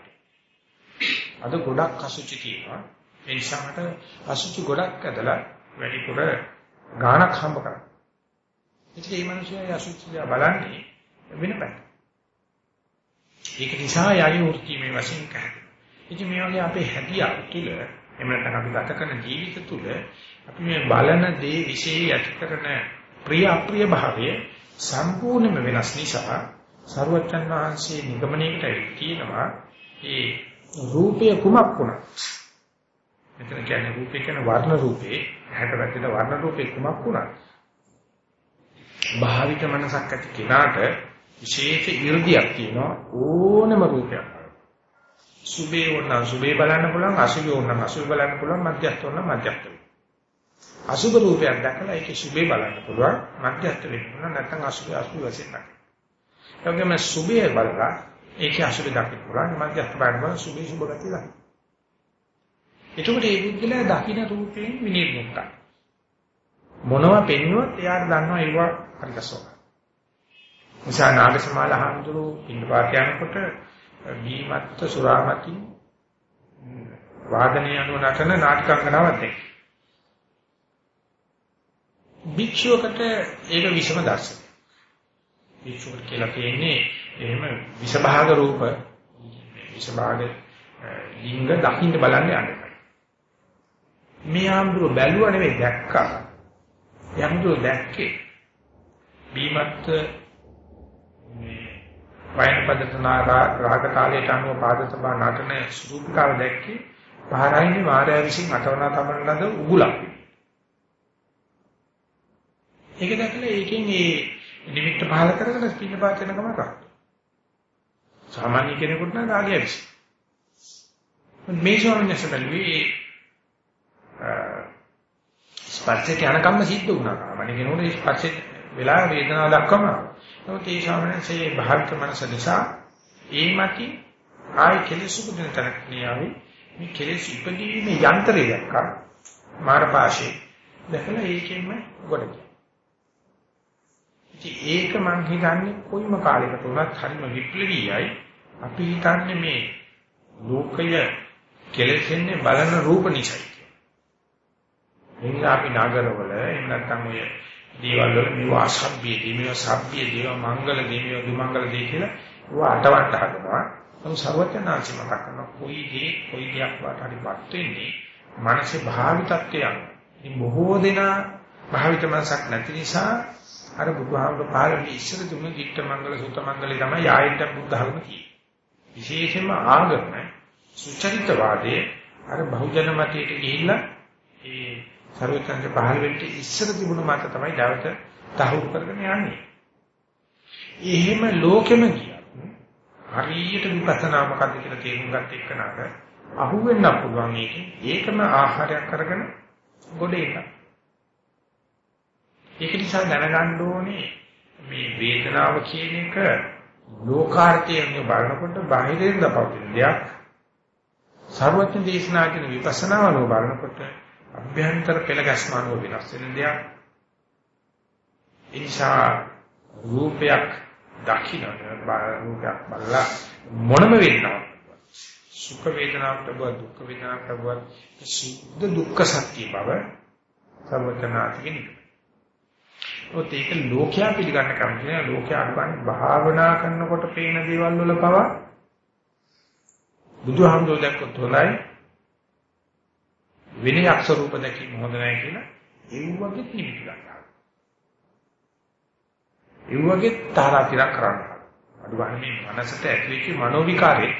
අද ගොඩක් අසුචි තියෙනවා. ඒ නිසා මට අසුචි ගොඩක් ඇදලා වැඩිපුර ගාණක් හම්බ කරා. ඉතින් මේ මිනිස්සයා අසුචි බලන්නේ වෙන පැත්ත. ඒක නිසා යයි වෘත්තිමේ වශයෙන් කහද. ඉතින් මේ වගේ අපේ හැදියාව තුළ එහෙම නැත්නම් අපි ගත කරන ජීවිත තුළ අපි මේ බලන දේ විශේෂ යටි කරන ප්‍රිය අප්‍රිය භාවය සම්පූර්ණයෙන්ම වෙනස් නිසා සර්වචන් වහන්සේ නිගමනයේට කියනවා ඒ රූපය කුමක් වුණත් මෙතන කියන්නේ රූපේ කියන වර්ණ රූපේ හැට වැටෙන වර්ණ රූපේ කුමක් වුණත් භාවික මනසක් ඇති කෙනාට විශේෂ ඉර්ධියක් තියෙනවා ඕනම රූපයක්. සුභේ වුණා සුභේ බලන්න පුළුවන් අසුභේ වුණා අසුභ බලන්න පුළුවන් මධ්‍යස්ථ වුණා මධ්‍යස්ථ වෙන්න අසුභ රූපයක් දැකලා ඒකේ සුභේ බලන්න පුළුවන් මධ්‍යස්ථ වෙන්න පුළුවන් නැත්නම් අසුභ අසුභ වශයෙන් දකින්න. ඒකම සුභේ බලලා ඒකේ අසුභ දකින්න පුළුවන් මධ්‍යස්ථ බලන්න පුළුවන් සුභේ සුභ ගතිය දකින්න. එතකොට මේ බුද්ධිලා දකින්න රූපයෙන් විනිර්මුක්තයි. මොනවා පෙන්නුවත් එයාට දන්නවා ඒවා හරිකසෝක. නිසා නාගසමාල හඳුරු පින්පාත යනකොට බීමත්ත සුරාමති වාදනය අනුව නටන නාටකංගනාවක් දැක්ක. භික්ෂුවකට ඒක විෂම දර්ශනය. භික්ෂුවට කියලා කියන්නේ එහෙම විෂභාග රූප විෂභාග ලිංග දකින්න බලන්න යන්නේ. මේ ආම්දුර බැලුවා නෙවෙයි දැක්කා. යම්දුර දැක්කේ බීමත්ත මේ වයන පදතනා රාග කාලයට අනුව පාද සබා නටන සූපිකාව දැක්කේ පහරයිනේ මාර්යා විසින් අටවනා තමන ලද උගුලක්. ඒක දැකලා ඒකෙන් ඒ නිමිත්ත පහල කරගෙන ස්පීන පාත් වෙන ගමන කරා. සාමාන්‍ය කෙනෙකුට නම් රාගය විසි. මේ ස්වාමීන් වහන්සේ ස්පර්ශයට යනකම්ම සිද්ධ වුණා. මම කෙනෙකුට ස්පර්ශයට වෙලා වේදනාව දක්වනවා. නමුත් ඒ ශාමනසේ භාවිත මනස නිසා ඒ මතින් ආයි කෙලෙස් උපදින තැනක් නියාවි මේ කෙලෙස් ඉපදීමේ යන්ත්‍රය දක්වා මාර්ගපාශේ දැකලා ඒකෙන්ම ගොඩ ඉතින් ඒක මං හිතන්නේ කොයිම කාලයකට උනත් හරිම විප්ලවීයයි. අපි හිතන්නේ මේ ලෝකය කෙලෙසෙන්නේ බලන රූප නිසායි එනිසා අපි නගරවල එහෙම නැත්නම් ඔය දේවල් වල මේවා අසභ්‍යදී මේවා සભ્ય දේවා මංගල දේ මේවා දුමංගල දේ කියලා ඒවා අටවට හදනවා. නමුත් සර්වඥාන්සි මතක් කරන කොයි දේ කොයි දෙයක් වට හරිපත් වෙන්නේ මානසික භාවිතත්වයන්. ඉතින් බොහෝ දෙනා භාවිත මනසක් නැති නිසා අර බුදුහාමුදුරු පාරමී ඉස්සර තුන දිට්ඨ මංගල සුත මංගලේ තමයි ආයෙත් බුද්ධ ධර්ම කියන්නේ. විශේෂයෙන්ම ආගම සුචරිතවාදයේ අර බහුජන මතයට ගිහිල්ලා ඒ සර්වචන්ද පහළ වෙන්න ඉස්සර තිබුණු මත තමයි දවත තහවුරු කරගෙන යන්නේ. එහෙම ලෝකෙම ගියා. හරියට විපස්සනා මොකද්ද කියලා තේරුම් ගන්න එක්කනට අහුවෙන්න පුළුවන් මේකේ. ඒකම ආහාරයක් කරගෙන ගොඩ එකක්. ඒක නිසා දැනගන්න ඕනේ මේ වේදනාව කියන එක ලෝකාර්ථයෙන් බලනකොට බාහිරින් දපවතින දෙයක්. සර්වඥ දේශනා කියන විපස්සනාව නෝ බලනකොට අභ්‍යන්තර පෙළ ගැස්මානුව වෙනස් වෙන දෙයක්. ඉන්ෂා රූපයක් දකින්න රූපයක් බලලා මොනම වෙන්නව සුඛ වේදනාවට බව දුක්ඛ වේදනාවට බව සුද්ධ දුක්ඛ සත්‍ය බව සර්වඥාතිකින් ඔත් ඒක ලෝකයා පිළිගන්න කැමති නෑ. ලෝකයා අනුගන්නේ භාවනා කරනකොට පේන දේවල් වල පවා බුදුහාමුදුරුවෝ දැක්කොත් හොඳයි. වෙන යක්ෂ රූප දැකීම හොඳ නැහැ කියලා ඒ වගේ නිමිති ගන්නවා. ඒ වගේ තාරාතිරක් කරනවා. අදුගානේ මේ මනසට ඇතුලේ මනෝ විකාරේ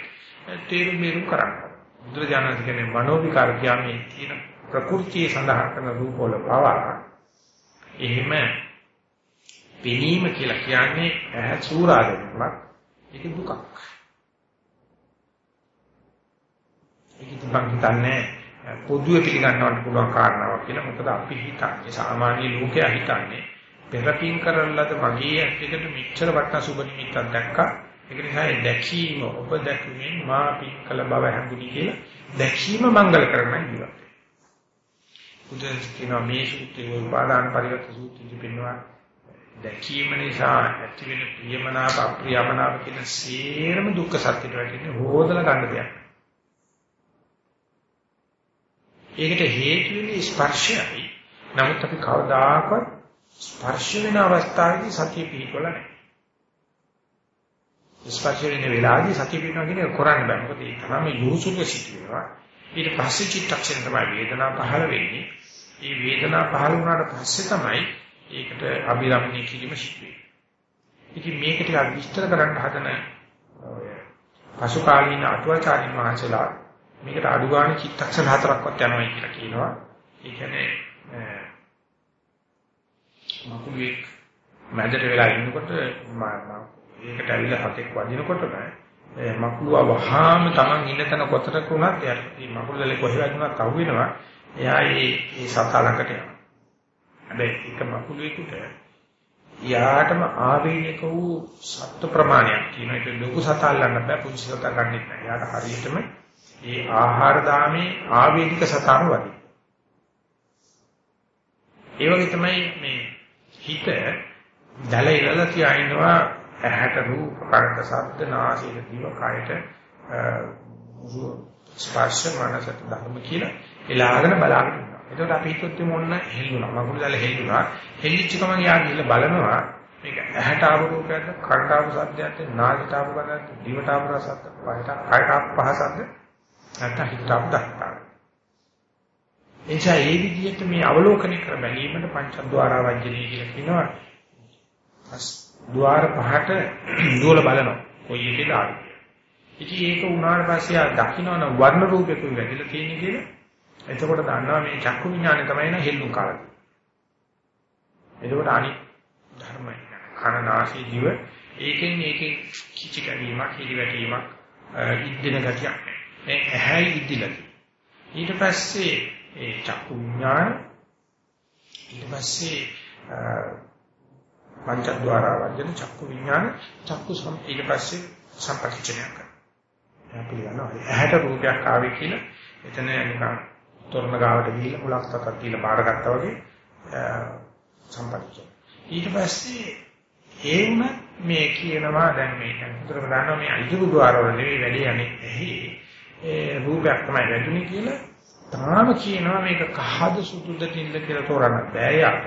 තේරුම් බේරුම් කරනවා. බුදුරජාණන් කියන්නේ මනෝ විකාර කියන්නේ තියෙන ප්‍රകൃතිය සඳහන් කරන රූප වල පවා එහෙම පෙනීම කියලා කියන්නේ ඇහැ සූරාදෙන්නක් ඒක දුකක්. ඒක තිබන් හිතන්නේ පොදුවේ පිළිගන්නවට පුළුවන් කාරණාවක් කියලා. මොකද අපි හිතන්නේ සාමාන්‍ය ලෝකයා හිතන්නේ පෙරපින් කරලද මගේ ඇත්තකට මෙච්චර වටන සුබ නිමිත්තක් දැක්කා. ඒක නිසා ඒ දැකීම ඔබ දැකීමෙන් මා පින් කළ බව හැඟුණි කියලා දැකීම මංගල කරගන්න ඉවත්. බුදුන් කියනවා මේ සූත්‍රයේ උපාදාන පරිවර්ත සූත්‍රයේ පෙන්වනවා දැකීම නිසා ඇති වෙන ප්‍රියමනාප අප්‍රියමනාප කියන සේරම දුක්ඛ සත්‍යයට වැටෙන්නේ හොදලා ගන්න දෙයක්. ඒකට හේතු වෙන්නේ ස්පර්ශයයි. නමුත් අපි කවදාකවත් ස්පර්ශ වෙන අවස්ථාවේදී සතිය පිහිටවල නැහැ. ස්පර්ශ වෙන වෙලාවේදී සතිය පිහිටවන කියන්නේ කරන්න බෑ. මොකද ඒ තමයි යොසුක සිටිනවා. ඊට පස්සේ චිත්තක්ෂණ තමයි වේදනාව පහළ වෙන්නේ. ඒ වේදනාව පහළ වුණාට පස්සේ තමයි ඒකට අභිරමණය කිරීම සිද්ධ වෙන්නේ. ඉතින් මේක ටිකක් විස්තර කරන්න හදන පසු කාලීන අටුවාචාරින් වහන්සේලා මේකට අඩු ගන්න චිත්තක්ෂණ හතරක්වත් යනවා කියලා කියනවා. ඒ කියන්නේ මකුලෙක් මැදට වෙලා ඉන්නකොට ඒකට ඇවිල්ලා හතෙක් වදිනකොටම මකුලුව වහාම Taman ඉන්න තැන කොතරක් වුණත් එයාට මේ මකුලුවලේ කොහෙවත් වුණත් අහු වෙනවා. එයා ඒ ඒ සතා ළඟට යනවා. හැබැයි එක මකුලුවෙකුට යාටම ආවේනික වූ සත්ව ප්‍රමාණයක් කියන එක ලොකු සතා අල්ලන්න බෑ පුංචි සතා ගන්නෙත් නෑ. යාට හරියටම ඒ ආහාර දාමේ ආවේනික සතාව වගේ. ඒ වගේ තමයි මේ හිත දැල ඉරලා තියාිනවා ඇහැට රූප කරක ශබ්ද නාසයට දිව කයට ස්පර්ශ මනසට ධර්ම කියලා එලාගෙන බලාගෙන ඉන්නවා. එතකොට අපි හිතුවත් මොන්න හෙල්ලුණා. මගුල් දැල හෙල්ලුණා. හෙල්ලිච්ච ගමන් යා ගිහලා බලනවා මේක ඇහැට ආපු රූපයක්ද කනට ආපු සද්දයක්ද නාසයට ආපු ගඳක්ද දිවට ආපු රසක්ද වයට කයට ආපු පහසක්ද නැත්නම් හිතට අපදක්තාව. එනිසා ඒ විදිහට මේ අවලෝකන කර බැලීමට පංචද්වාර වජ්ජනී කියලා කියනවා. ద్వාර පහට දුවල බලනවා. කොයි එකේද ආවේ. ඉතින් ඒක උනාට පස්සේ ආ දකින්නවන වර්ණ රූපයක වැදිලා තියෙන කියලා. එතකොට දන්නවා මේ චක්කු විඥානය තමයි න හෙල්ලුම් කාලේ. එතකොට අනිත් ධර්මයි. කන නාසය දිව ඒකෙන් ඒකෙන් කිචි කැවීමක්, හිලි වැටීමක්, ඉද්දෙන ගතියක් නැහැ. මේ ඇහැයි ඉදිලා ඊට පස්සේ ඒ චක්කු විඥාන ඊට පස්සේ පංචද්වාර වර්ජන චක්කු විඥාන චක්කු සම් ඊට පස්සේ සම්පටිච්ඡනය කරනවා. අපි යනවා ඇහැට රූපයක් ආවේ කියලා. එතන නිකන් තොරණ ගාවට ගිහිල්ලා මුලක් තතක් කියලා බාරගත්තා වගේ සම්පටිච්ඡන ඊට පස්සේ ඒ වුණ මේ කියනවා දැන් මේ හතර බලනවා මේ අයිති බුදුආරවල නෙවෙයි වැඩි යන්නේ ඇහි. ඒ රූපයක් තමයි වැදුනේ කියලා තාම කියනවා මේක කහද සුදුද නිල්ල කියලා තෝරන්න බෑ යාට.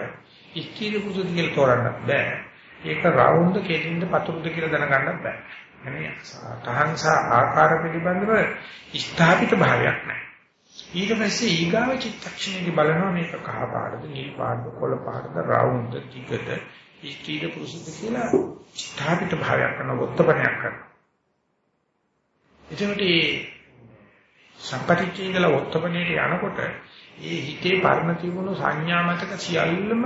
ඉස්තිර පුසුද කියලා තෝරන්න බෑ. ඒක රවුන්ද කෙලින්ද පතුරුද කියලා දැනගන්න බෑ. එනේ තහංස ආකාර පිළිබඳව ස්ථාපිත භාවයක් නැහැ. ඊට පස්සේ ඊගාව චිත්තක්ෂණයේදී බලනවා මේක කහ පාටද නිල් පාටද කොළ පාටද රවුන්ද ටිකද ඉස්තිර පුසුද කියලා ස්ථාපිත භාවයක් කරන වොත්තපණයක් කරනවා. එතකොට මේ සම්පටිච්චේ ඉඳලා වොත්තපණේට යනකොට ඒ හිතේ පරණ තිබුණු සංඥා මතක සියල්ලම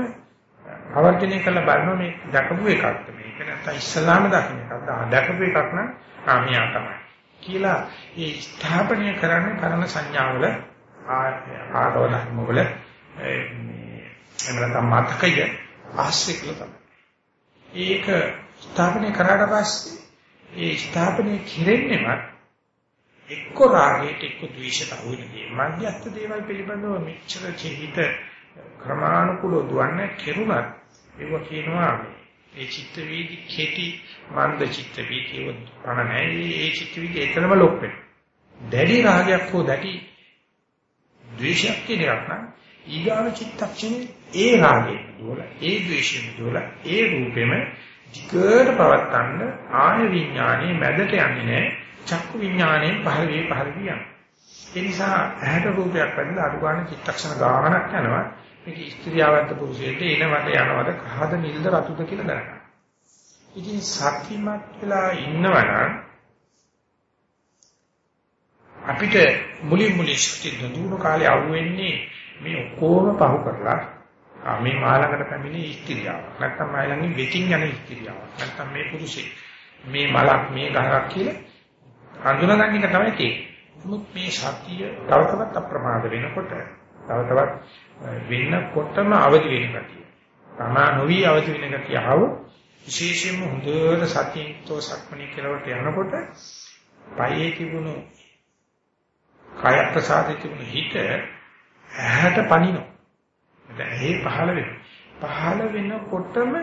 ආවර්ජනය කරලා බලනවා මේ දැකපු එකක්ද මේක නැත්නම් ඉස්සලාම දකින්න එකක්ද ආ දැකපු එකක් නම් ආමියා තමයි. කියලා ඒ ස්ථාපනය කරන්නේ පරණ සංඥාවල ආරෝධන මොකල මේ එමෙන්න මතකය ආශ්‍රිතල තමයි. ඒක ස්ථාපනය කරාට පස්සේ ඒ ස්ථාපනය කිරෙන්නේම එක්ක රාගයට එක්ක ද්වේෂයට අහු වෙනදී මධ්‍යස්ථ දේවල් පිළිබඳව මෙච්චර චිහිත ක්‍රමානුකූලව දුවන්නේ කෙරුණත් ඒක කියනවා ඒ චිත්ත වීදි කෙටි මන්ද චිත්ත වීදිව පණ නැහැ. ඒ චිත්ත වීදි එතරම් ලොක් වෙනවා. දැඩි රාගයක් හෝ දැඩි ද්වේෂයක් කියන එකක් නම් ඊගාව චිත්තක්ෂණේ ඒ රාගය දුවලා ඒ ද්වේෂය දුවලා ඒ රූපෙම ධිකයට පවත්තන්න ආය විඥානයේ මැදට යන්නේ නැහැ. චක්කු විඥාණයෙන් පහළ වේ පහළ වියන්. ඒ නිසා ඇහැට රූපයක් වැදලා අනුගාන චිත්තක්ෂණ ගානක් යනවා. මේක ස්ත්‍රියවන්ත පුරුෂයෙක්ට එනවට යනවට කහද නිල්ද රතුද කියලා දැනගන්න. ඉතින් සත්‍යමත් වෙලා ඉන්නවනම් අපිට මුලින් මුලින් ශක්ති දුණු කාලේ අහුවෙන්නේ මේ ඔක්කොම පහු කරලා මේ මාළකට පැමිණි ස්ත්‍රියාව. නැත්තම් මාළඟින් වෙකින් යන ස්ත්‍රියාව. නැත්තම් මේ පුරුෂයෙක්. මේ මලක් මේ ගහක් කියලා හඳුනගන්න එක තමයි තියෙන්නේ. නමුත් මේ සතිය තව තවත් අප්‍රමාද වෙනකොට තව තවත් වෙන්නකොටම අවදි වෙන ගතිය. තමා නොවි අවදි වෙන ගතිය ආව විශේෂයෙන්ම හොඳට සතියින්තෝ සක්මණේ කෙලවට යනකොට පයේ තිබුණු කාය ප්‍රසාදේ තිබුණු හිත ඇහැට පනිනවා. දැන් ඇහි පහළ වෙනවා. පහළ වෙනකොටම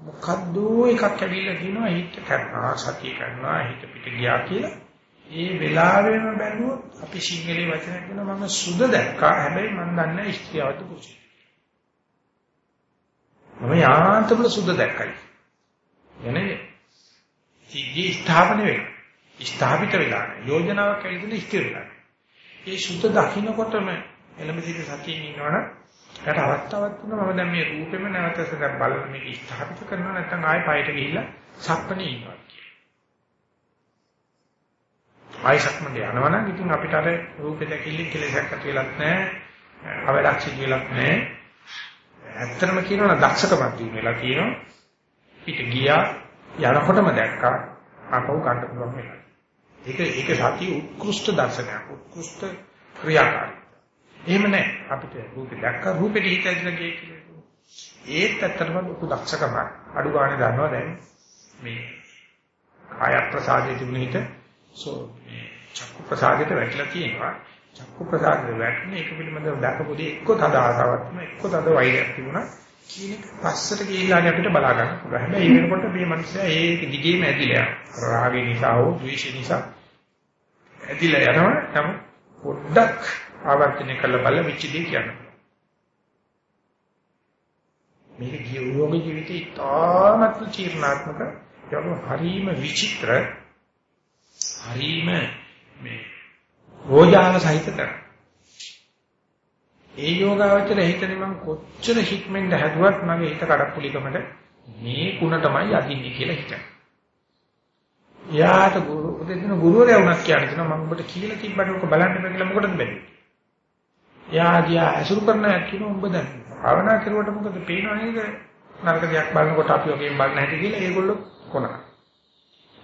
මොකද්ද එකක් ඇවිල්ලා කියනවා හිත කරනවා සතිය කරනවා හිත පිට ගියා කියලා. ඒ වෙලාවෙම බැලුවොත් අපි සිංහලේ වචනයක් කියනවා මම සුද දැක්කා හැබැයි මම දන්නේ ස්ත්‍රියවද පුරුෂය මම යාන්තම සුද දැක්කයි. එනේ සිද්ධි ස්ථාපන වෙලා ස්ථාපිත වෙලා යෝජනාවක් ඇවිදින ස්ථිර වෙලා ඒ සුද දකින්නකොටම එළඹ සිට සතියින් ඉන්නවනම් ඒකට අවස්ථාවක් තුන මම දැන් මේ රූපෙම නැවතස දැන් බලන මේක ස්ථාපිත කරනවා. නැත්නම් ආයෙ පයට ගිහිල්ලා සක්මණේ ඉන්නවා ආයෙ සක්මණේ යනවනම් ඉතින් අපිට අර රූපෙ දැකෙල්ලෙන් කෙලෙසක් ඇති වෙලත් නැහැ. අවලක් සිදුවෙලත් නැහැ. ඇත්තම කියනවා නම් දක්ෂකමක් දිනු වෙලා තියෙනවා. පිට ගියා යනකොටම දැක්කා අපව ගන්න පුළුවන් වෙනවා. ඒක ඒක සතිය උත්කෘෂ්ඨ දර්ශනයක් උත්කෘෂ්ඨ ක්‍රියාකාරී. එහෙම නැහැ. අපිට රූපේ දැක්ක රූපෙට හිත ඇදලා ගියේ කියලා. ඒත් ඇත්තටම ලොකු දක්ෂකම අඩු ගන්න ගන්නවා දැන් මේ කාය ප්‍රසාදයේ තිබුණ හිත සෝ මේ චක්කු ප්‍රසාදයට වැටලා තියෙනවා. චක්කු ප්‍රසාදයට වැටෙන එක පිළිබඳව දැකපොදී එක්ක තද ආසාවක් තිබුණා එක්ක තද වෛරයක් තිබුණා. කියන එක පස්සට ගිහිල්ලා අපිට බලා ගන්න පුළුවන්. හැබැයි ඒ වෙනකොට මේ මිනිස්සයා ඒක දිගේම ඇදිලා යනවා. රාගය නිසා හෝ ද්වේෂය නිසා ඇදිලා යනවා. නමුත් පොඩ්ඩක් ආවර්තනය කරලා බලලා විචිදී කියන්න. මේක ජීවෝග ජීවිතේ තාමත් චීර්ණාත්මක යන හරීම විචිත්‍ර හරීම මේ රෝජාන සහිත කරන. ඒ යෝගාවචර හිතන්නේ මම කොච්චර හික්මෙන්ද හැදුවත් මගේ හිත කඩප්පුලිකමට මේ කුණ තමයි අදින්නේ කියලා හිතනවා. යාට ගුරු උදේන ගුරුවරයා වුණත් කියන්නේ මම ඔබට කියලා තිබ්බට ඔක බලන්න බෑ කියලා මොකටද බැරි? එයා දිහා අසුරු කරන ඇක්කින උඹ දැන් භාවනා කරුවට මොකද පේනව නේද නරක දෙයක් බලනකොට අපි වගේම බලන්න හැටි කියලා ඒගොල්ලෝ කොනන.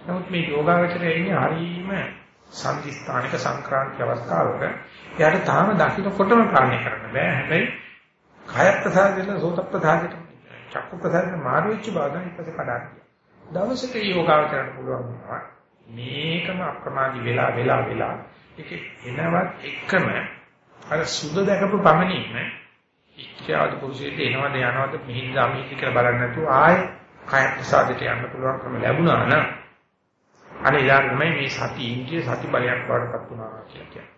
නමුත් මේ යෝගාවචරයේ ඉන්නේ හරීම සම්දිස්ථානික සංක්‍රාන්ති අවස්ථාවක එයාට තාම දකින්නකොටම ප්‍රාණය කරන්න බෑ. හැබැයි කාය ප්‍රසාදයෙන් සෝත ප්‍රසාදයට චක්කු ප්‍රසාදයෙන් මාරු වෙච්ච බව ඊපස්සේ කඩා දවසක යෝගාවචරයට පුළුවන් වෙනවා. මේකම අප්‍රමාදී වෙලා වෙලා වෙලා ඒක එනවත් එකම අර සුද දැකපු පමණින්ම ඉච්ඡාද පුරුෂයෙක් එනවද යනවද මිහිඳ අමිහිඳ කියලා බලන්නේ නැතුව ආයෙ කය ප්‍රසාදයට යන්න පුළුවන්කම ලැබුණා නම් අනේ යාර තමයි මේ සති ඉන්ද්‍රිය සති බලයක් වඩපත් වුණා කියලා කියන්නේ.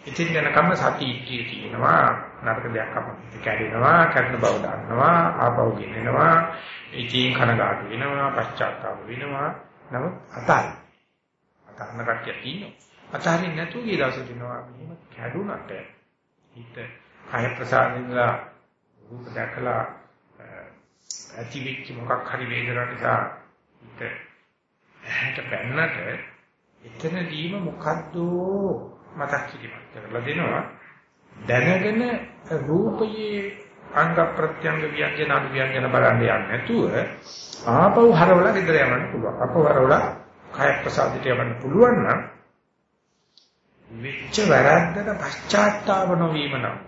ඉතින් යනකම් සති ඉක්කිය තියෙනවා නරක දෙයක් අපිට කැඩෙනවා කැඩෙන බව දන්නවා ආපහු ගෙනෙනවා ඉතින් කනගාටු වෙනවා පශ්චාත්තාප වෙනවා. නමුත් අතල් අතන කට්ටිය තියෙනවා අතහරින්න නැතුව ගිය දවසේ දිනවා. මෙහෙම කැඩුනට හිත කය ප්‍රසාදිනලා රූප දැකලා ඇති වෙච්ච මොකක් හරි වේදනාවක් නිසා හිත ඇහැට පැන්නට එතනදීම මොකද්ද මතක් කිරීමක් කරලා දෙනවා. දැනගෙන රූපයේ අංග ප්‍රත්‍යංග ව්‍යංජන අනුව්‍යංජන බලන්න යන්නේ නැතුව ආපහු හරවලා විතර යන්න පුළුවන්. අපව හරවලා කය ප්‍රසාදිත යවන්න පුළුවන් නම් විච්ච වැරද්දක පශ්චාත්තාප නොවීම නම්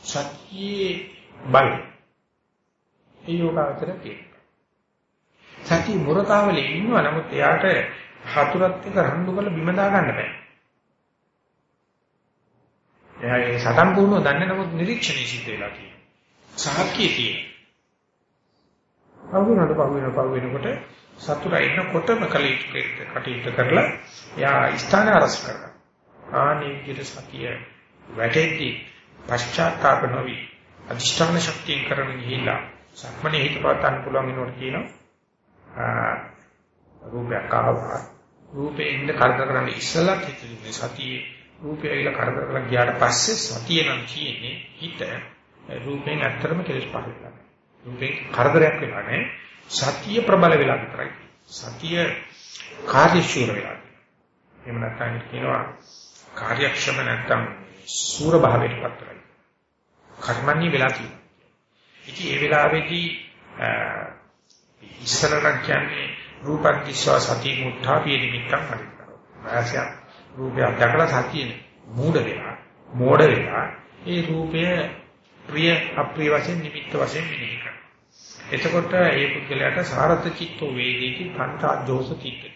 සත්‍යයේ බල ඒ යෝගාවතර තියෙනවා සත්‍ය මුරතාවලේ ඉන්නවා නමුත් එයාට හතුරත් එක්ක රණ්ඩු කරලා බිම දා ගන්න බෑ. එයා ඒ සටන් පුහුණුව දන්නේ නමුත් නිරීක්ෂණය සිද්ධ වෙලා තියෙනවා. සාක්කිය තියෙනවා. පවුනට පවුන පවුනකොට සතුරා ඉන්නකොටම කලීට කටයුතු කරලා එයා ස්ථාන අරස් කරනවා. ආනේ විදිහට සතිය වැටෙද්දී පශ්චාත්තාප නොවි අධිෂ්ඨාන ශක්තියෙන් කරන ගිහිලා සක්මනේ හිතපතන්න පුළුවන් වෙනවට කියනවා රූපයක් ආවා රූපේ ඉන්න කරදර කරන්න ඉස්සලා හිතේ සතියේ. රූපය ඇවිල්ලා කරදර කරලා ගියාට පස්සේ සතිය නම් තියෙන්නේ හිත. රූපෙන් ඇත්තටම කෙලස් පහල වෙලා රූපෙන් කරදරයක් වෙලා නැහැ. සතිය ප්‍රබල වෙලා විතරයි සතිය කාර්යශීල වෙලා එහෙම නැත්නම් කියනවා කාර්යක්ෂම නැත්නම් සූර භාවයට පත් කරයි කර්මන්නේ වෙලා තියෙනවා ඉතින් ඒ වෙලාවේදී ඉස්සරහට කියන්නේ රූපක් දිස්වා සති මුත්තා පිය නිමිත්තක් හරිනවා. වාසය රූපයක් දැකලා සතියේ මූඩ වෙලා මෝඩ වෙලා ඒ රූපය ප්‍රිය අප්‍රිය වශයෙන් නිමිත්ත වශයෙන් මෙනෙහි කරනවා. එතකොට ඒ පුද්ගලයාට සාරත චිත්තෝ වේදේති පංචා දෝෂ චිත්තති.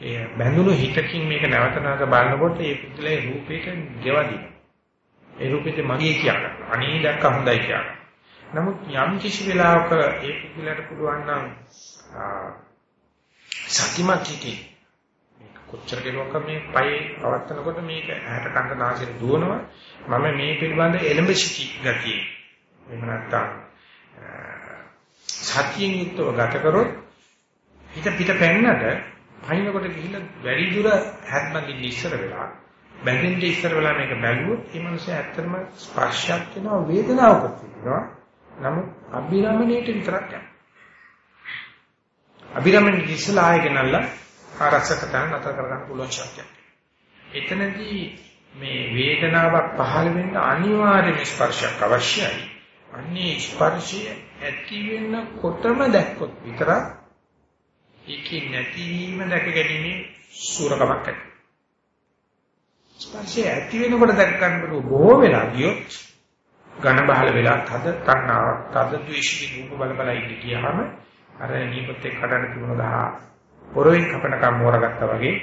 ඒ බැඳුණු හිතකින් මේක නැවත නැවත බලනකොට ඒ පුද්ගලයා රූපේට ගෙවදින. ඒ රූපෙට මගේ කියන අනේ දැක්ක හොඳයි කියන. නමුත් යම් කිසි වෙලාවක ඒ පුද්ගලයාට පුළුවන් නම් සතිමත් හිතේ මේක කොච්චර කෙරුවක් මේ පයේ පවත්නකොට මේක ඇහැට කන්ද නාසයට දුවනවා මම මේ පිළිබඳ එළඹ සිටි ගතිය එහෙම නැත්නම් සතියෙන් යුක්තව ගත කරොත් හිත පිට පැන්නට පයින්කොට ගිහිල්ලා වැඩි දුර හැත්මකින් ඉස්සර වෙලා බැඳෙන්න ඉස්සර වෙලා මේක බැලුවොත් මේ මිනිස්සු ඇත්තටම ස්පර්ශයක් වෙනවා වේදනාවක් තියෙනවා නමුත් අභිරමණයට විතරක් යනවා අභිරමණ ඉස්සලා ආයෙ ගෙනල්ලා ආරක්ෂක තැන නතර කරගන්න පුළුවන් ශක්තියක්. එතනදී මේ වේදනාවක් පහළ වෙන්න අනිවාර්යම ස්පර්ශයක් අවශ්‍යයි. අන්නේ ස්පර්ශය ඇති වෙනකොටම දැක්කොත් විතරක් ඒකේ නැතිවීම දැක ගැනීම සූරකමක් ඇති. ස්පර්ශය ඇති වෙනකොට දැක ගන්න බොහෝ වෙලා ගියොත් ඝන බහල වෙලා තද තණ්හාවක් තද ද්වේෂික රූප බල බල ඉඳ ගියාම අර නීපතේ කඩන තිබුණ ගහ පොරොයින් කපනකම් මෝරගත්තා වගේ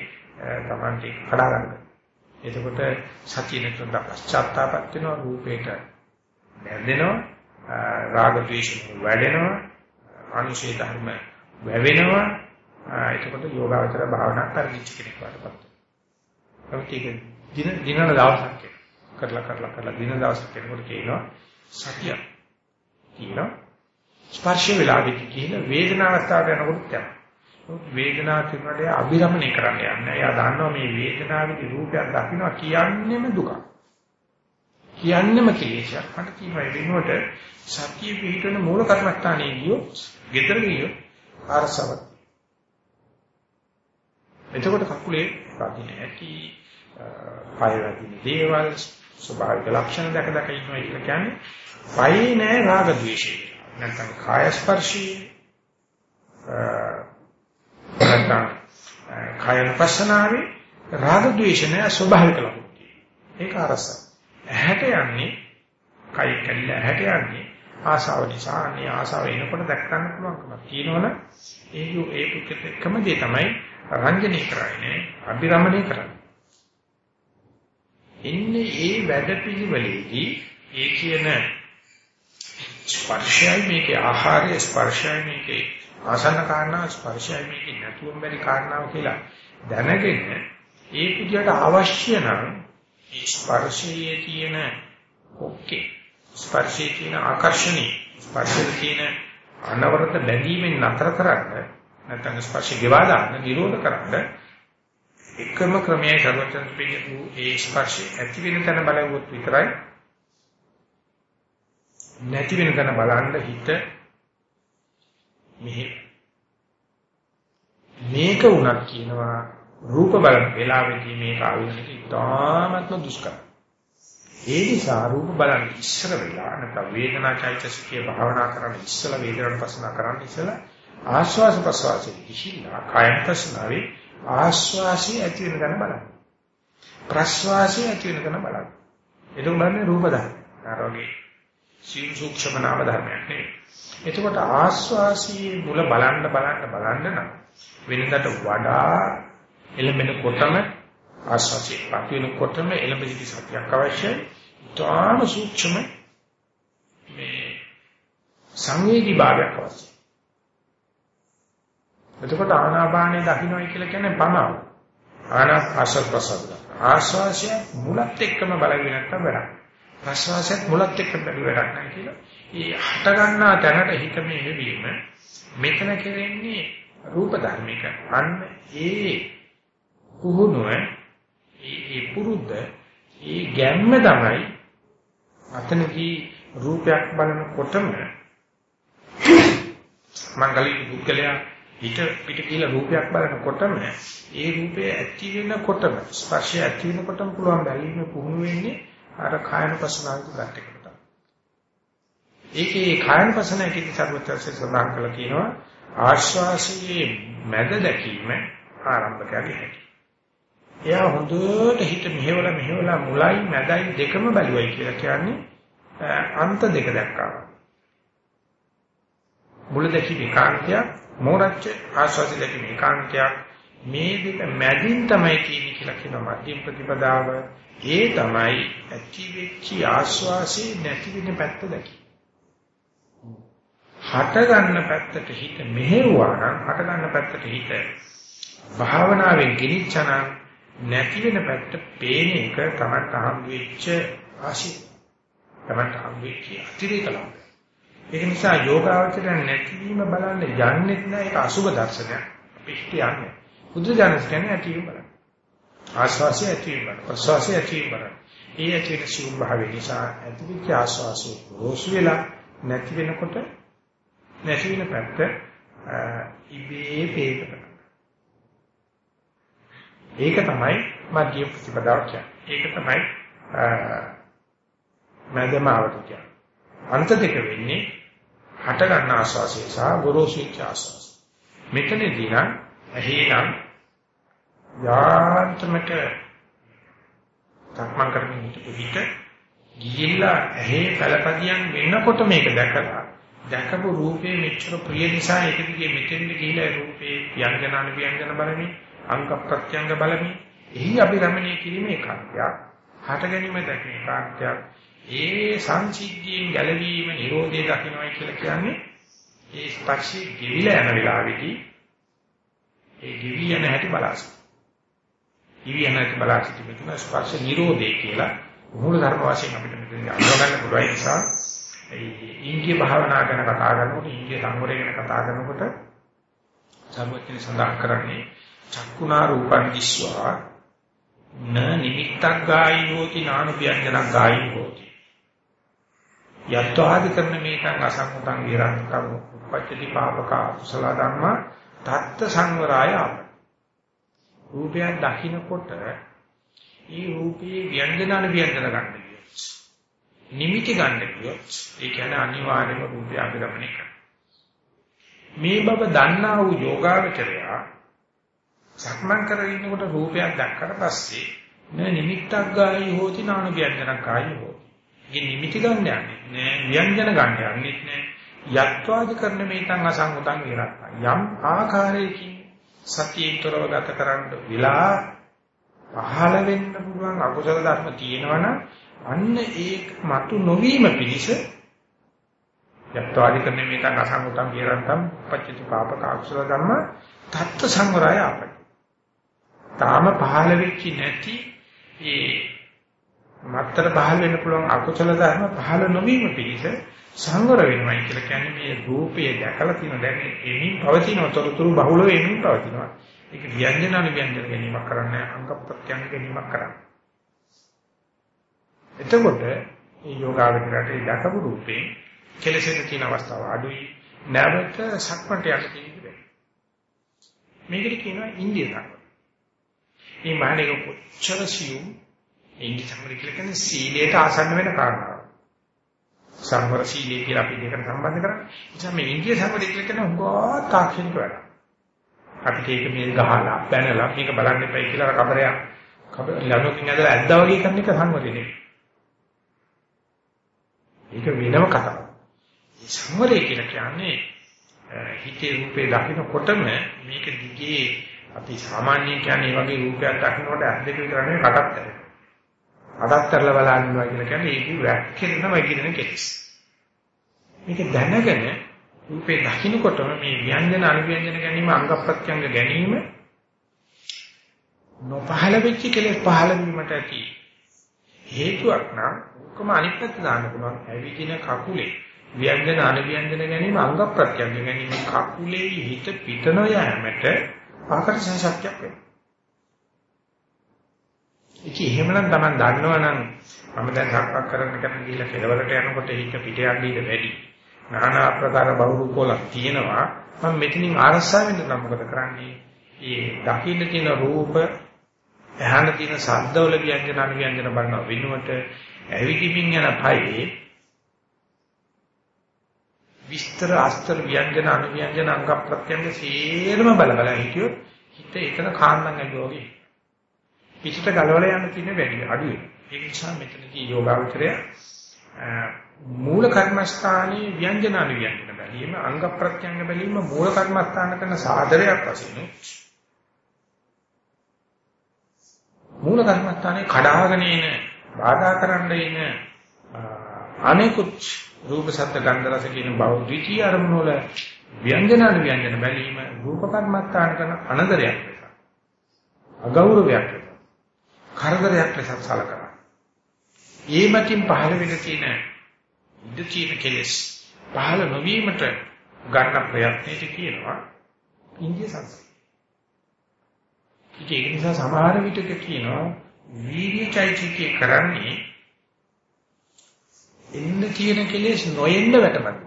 Tamante කඩා ගන්න. එතකොට සතිය නැතුව පශ්චාත්තාපත් වෙනවා රූපේට බැඳෙනවා රාග ද්වේෂ වැඩෙනවා අනුශේ ධර්ම වැවෙනවා එතකොට යෝගාවචර භාවනා කරගිච්ච කෙනෙක් වඩපත් වෙනවා. ඒක දින දිනන දවසක් කරලා කරලා කරලා දින දවසක් කෙනෙකුට කියනවා සතිය කියනවා ස්පර්ශ වෙලාවෙදි කියලා වේදනා අවස්ථාවට යනකොට යනවා. වේදනාව තිබුණාට අභිරමණය කරන්න යන්නේ. එයා දන්නවා මේ වේදනාවේදී රූපයක් දකින්නවා කියන්නේම දුක. කියන්නේම කෙලේශයක්. අන්න කීපය වෙනුවට සතිය පිළිපෙන මූල කර්මස්ථානයේ ගියොත්, gedara ගියොත් ආරසවක්. එතකොට කකුලේ රකින්න ඇති, පය රකින්න දේවල්, ස්වභාවික ලක්ෂණ දැක දැක ඉන්නවා කියලා කියන්නේ පයේ නෑ රාග ద్వේෂය. නැත්නම් කාය ස්පර්ශී නැත්නම් කායන පස්සනාවේ රාග ద్వේෂ නෑ ස්වභාවික ලක්ෂණ. ඒක අරසයි. ඇහැට යන්නේ කයි කැල්ල ඇහැට යන්නේ ආසාව නිසා අනේ ආසාව එනකොට දැක් ගන්න පුළුවන්කම තියෙනවනේ ඒ ඒ පුකෙත් එකම දේ තමයි රංජනී කරන්නේ අභිරමණය කරන්නේ. එන්නේ ඒ වැඩ පිළිවෙලේදී ඒ කියන ස්පර්ශයයි මේකේ ආහාරය ස්පර්ශයයි මේකේ ආසන්න කාරණා ස්පර්ශයයි මේකේ නැතුවම බැරි කාරණාව කියලා දැනගෙන ඒ පුදියට අවශ්‍ය නම් ඒ ස්පර්ශයේ තියෙන ඔක්කේ ස්පර්ශයේ තියෙන ආකර්ෂණී ස්පර්ශයේ තියෙන අනවරත බැඳීමෙන් නතර කරන්න නැත්නම් ස්පර්ශය ගෙවා දාන්න නිරෝධ කරන්න එකම ක්‍රමයයි සර්වචන් පිළිතු ඒ ස්පර්ශය ඇති වෙන තැන බලවුවොත් විතරයි. නැති වෙන තැන බලන්න හිත මෙහි මේක උනත් කියනවා රූප බලන වෙලාවෙදී මේක ආවෙන්නේ ඉතාමත්ම දුෂ්කරයි. ඒ නිසා රූප බලන ඉස්සර වෙලා නැත්නම් වේදනා චෛතසිකයේ භාවනා කරන්න ඉස්සලා වේදනාවට පස්සනා කරන්න ඉස්සලා ආශ්වාස ප්‍රශ්වාසයේ කිහිල්ලා කායන ප්‍රශ්නාවේ ආශ්වාසය ඇති වෙන ගන්න බලන්න. ප්‍රශ්වාසය ඇති වෙන ගන්න බලන්න. ඒක බලන්නේ රූප ධර්ම. ආරෝගේ සීල සූක්ෂම නාම ධර්මයක් නෙවෙයි. එතකොට ආශ්වාසයේ මුල බලන්න බලන්න බලන්න නම් වෙනකට වඩා එළඹෙනකොටම ආශ්වාසයේ පත් වෙනකොටම එළඹෙති සතියක් අවශ්‍යයි. ඊටාම සූක්ෂම මේ සංවේදී භාවයක් අවශ්‍යයි. එතකොට ආනාපානේ දකින්නයි කියලා කියන්නේ පමාව. ආනාප ආශ්වාස ප්‍රසද්ද. ආශ්වාසය මුලත් එක්කම බලන්නේ නැත්තම් වැඩක්. ප්‍රශ්වාසයත් මුලත් එක්ක බැලුව වැඩක් නැහැ කියලා. ඒ හට ගන්නා තැනට හිත මෙහෙවීම මෙතන කෙරෙන්නේ රූප ධර්මික. අන්න ඒ පුහුණුව ඒ පුරුද්ද ඒ ගැම්ම තමයි අතනදී රූපයක් බලනකොටම මංගලික පුද්ගලයා හිත පිට කියලා රූපයක් බලනකොටම ඒ රූපය ඇති වෙනකොටම ස්පර්ශය ඇති වෙනකොටම පුළුවන් බැලීම පුහුණු වෙන්නේ අර කායන පසනාවට ගන්න එකට තමයි. ඒකේ කායන පසනාවේදී සර්වත්‍ස්සේ සඳහන් කළා කියනවා ආශ්වාසයේ මැද දැකීම ආරම්භකයගේ හැටි. එයා හොඳට හිත මෙහෙවලා මෙහෙවලා මුලයි මැදයි දෙකම බලුවයි කියලා කියන්නේ අන්ත දෙක දැක්කා. මුල දැකීම ඒකාන්තයක්, මෝරච්ච ආස්වාද දැකීම ඒකාන්තයක්. මේ දෙක මැදින් තමයි කියන්නේ කියලා කියනවා මධ්‍යම ප්‍රතිපදාව. ඒ තමයි ඇති වෙච්ච ආස්වාසේ නැති වෙන පැත්ත දැකීම. හට ගන්න පැත්තට හිත මෙහෙවුවා නම් හට ගන්න පැත්තට හිත භාවනාවෙන් ගිනිච්චා නම් නැති වෙන පැත්ත පේන එක තමයි හම් වෙච්ච ආශි තමයි හම් වෙච්ච අතිරේක ලාභ. ඒක නිසා යෝගාවචරය නැතිවීම බලන්න යන්නෙත් නෑ ඒක අසුබ දර්ශනයක්. අපි කියන්නේ. බුදු දහම කියන්නේ ඇතිවීම බලන්න. ආස්වාසිය ඇතිවීම බලන්න. ප්‍රසවාසිය ඇතිවීම බලන්න. ඒ ඇති වෙන සිව් භාවය නිසා ඇතිවිච්ච ආස්වාසිය රෝසු වෙලා නැති වෙනකොට නැති වෙන පැත්ත ඉබේ පේකට. ඒක තමයි මධ්‍ය ප්‍රතිපදාව කියන්නේ. ඒක තමයි මධ්‍යමාවත කියන්නේ. අන්ත දෙක වෙන්නේ හට ගන්න ආස්වාසය සහ ගොරෝසු ආස්වාසය. මෙතනදී නම් ඇහිනම් යාන්ත්‍රමක සක්මන් කරමින් හිටපු හිත ගිහිල්ලා ඇහි පළපදියම් වෙනකොට මේක දැකලා දැකපු රූපේ මෙච්චර ප්‍රිය නිසා ඒක දිගේ මෙතෙන්ද ගිහිලා රූපේ ව්‍යංජනාන ව්‍යංජන බලමින් අංග ප්‍රත්‍යංග බලමින් එහි අභිරමණය කිරීමේ කාර්යයක් හට ගැනීම දැකීමේ කාර්යයක් ඒ සංසිද්ධියෙන් ගැලවීම නිරෝධය දකින්නයි කියලා කියන්නේ ඒ ස්පර්ශي ගෙවිලා යන වෙලාවේදී ඒ ගෙවි යන හැටි බලාස. ගෙවි යන හැටි බලාස තිබෙන ස්පර්ශ නිරෝධය කියලා මූල ධර්ම වශයෙන් අපිට මෙතන අඳුරගන්න පුළුවන් නිසා ඒ ඉන්දිය භාවනා ගැන කතා කරනකොට ඉන්දිය සංවරය ගැන කතා කරනකොට සර්වඥ සඳහන් කරන්නේ චක්කුණා රූපං දිස්වා න නිමිත්තක් ගායි හෝති නානු ව්‍යංජනක් ගායි හෝති. යත්වාදි කරන මේකං අසංගතං විරන්තං උපච්චති පාපක කුසල ධම්ම තත්ත සංවරාය අප රූපයක් දකින්නකොට ඒ රූපයේ ව්‍යංජනන ව්‍යංජන ගන්න කියොත් නිමිති ගන්න කියොත් ඒ කියන්නේ අනිවාර්යයෙන්ම රූපය අභිරමණය කරනවා. මේ බව දන්නා වූ යෝගාවචරය සක්මන් කරගෙන ඉන්නකොට රූපයක් දැක්කට පස්සේ න නිමිත්තක් ගායි හෝති නාන ව්‍යංජනක් ගායි හෝති. ඒ නිමිති ගන්න යන්නේ නෑ ව්‍යංජන ගන්න යන්නේ නෑ. යත්වාද කරන මේතන් අසංගතං විරක්ත යම් ආකාරයකින් සතියෙතරව ගත කරන්න විලා පහළ වෙන්න පුළුවන් අකුසල ධර්ම තියෙනවනම් අන්න ඒක මතු නොවීම පිණිස යත්වාද කරන මේතන් අසංගතං විරක්තම් පච්චති පාපක අකුසල ධර්ම තත්ත්ව සංවරය අපයි තාම පහළ වෙච්ච නැති ඒ මත්තර පහළ වෙන්න පුළුවන් අකුසල ධර්ම පහළ නොවීම පිණිස සංවර වෙනවයි කියලා කියන්නේ මේ රූපය දැකලා තියෙන දැන් එමින් පවතින තොරතුරු බහුල වෙමින් පවතිනවා. ඒක ව්‍යංජන අනුව්‍යංජන ගැනීමක් කරන්නේ අංග ප්‍රත්‍යංග ගැනීමක් කරන්නේ. එතකොට මේ යෝගාවචරයට ඒ දැකපු රූපේ කෙලෙසෙන තියෙන අවස්ථාව අඩුයි. නැවත සක්මන්ට යන්න තියෙන්නේ. මේකට කියනවා ඉන්දිය ධර්ම. මේ මහණේක කොච්චර සියුම් ඉන්දිය ධර්ම කියන්නේ සීලයට ආසන්න වෙන කාරණාවක්. සම්වර සීලය කියලා අපි දෙකට සම්බන්ධ කරන්නේ. ඒ නිසා මේ ඉන්දිය ධර්ම දෙක කියන හුඟා තාක්ෂණික වැඩ. අපිට ඒක මේ ගහලා බැනලා මේක බලන්න එපයි කියලා කබරයක් ලනුකින් ඇදලා ඇද්දා වගේ කරන එක සංවරය නෙවෙයි. ඒක වෙනම කතාවක්. මේ සංවරය කියලා කියන්නේ හිතේ රූපේ දකින්නකොටම මේක දිගේ අපි සාමාන්‍යයෙන් කියන්නේ මේ වගේ රූපයක් දකින්නකොට ඇස් දෙක විතර නෙවෙයි කටත් ඇරෙනවා. කටත් කරලා බලන්නවා කියලා කියන්නේ ඒක වැක්කෙනම කියන කෙලෙස්. මේක දැනගෙන රූපේ දකින්නකොටම මේ ව්‍යංජන අනුව්‍යංජන ගැනීම අංග ප්‍රත්‍යංග ගැනීම නොපහළ වෙච්ච කෙලෙස් පහළ වීමට ඇති හේතුවක් නම් ඔක්කොම අනිත් පැත්ත දාන්න පුළුවන්. ඇවිදින කකුලේ ව්‍යංජන අනුව්‍යංජන ගැනීම අංග ප්‍රත්‍යංග ගැනීම කකුලේ හිත පිටන යෑමට ආකර්ෂණ ශක්තියක් වෙනවා. ඒක එහෙමනම් Taman දන්නවනම් මම දැන් සක්පක් කරන්න කරන ගිහිල්ලා කෙලවරට යනකොට හිත පිට යන්න ඉඩ වැඩි. নানা ආකාර බහුරූපෝලක් තියෙනවා. මම මෙතනින් ආරස්සා වෙන්න නම් මොකද කරන්නේ? මේ දකින්න තියෙන රූප, ඇහෙන තියෙන ශබ්දවල ව්‍යංජන අනුව්‍යංජන බලන වෙනුවට ඇවිදිමින් යන පයේ විස්තර අස්තර ව්‍යංජන අනුව්‍යංජන අංග ප්‍රත්‍යංග සේරම බල බල හිටියොත් හිත එතන කාණ්ඩම් ඇලෝගේ පිටට ගලවලා යන්න තියෙන වැඩි අඩුයි. ඒ නිසා මෙතනදී යෝගාවචරය මූල කර්මස්ථානයේ ව්‍යංජන අනුව්‍යංජන බැලීම අංග ප්‍රත්‍යංග බැලීම මූල කර්මස්ථාන කරන සාධරයක් වශයෙන් මූල කර්මස්ථානයේ කඩාගෙන එන බාධා කරන්න එන අනෙකුත් රූප සත්ත්ව ගන්ධ රස කියන බව ද්විතීයි අරමුණු වල ව්‍යංජන අනුව්‍යංජන බැලීම රූප කර්මස්ථාන කරන අනදරයක් ලෙස අගෞරවයක් ලෙස කරදරයක් ලෙස සලකනවා. ඊමකින් පහළ වෙන තියෙන ඉඳ තියෙන කෙලෙස් පහළ නොවීමට ගන්න ප්‍රයත්නයේ කියනවා ඉන්දිය සංස්කෘතිය. ඒක නිසා සමහර විටක කියනවා වීර්ය චෛත්‍යකේ කරන්නේ එන්න තියෙන කෙලෙස් නොයෙන්න වැටපත්.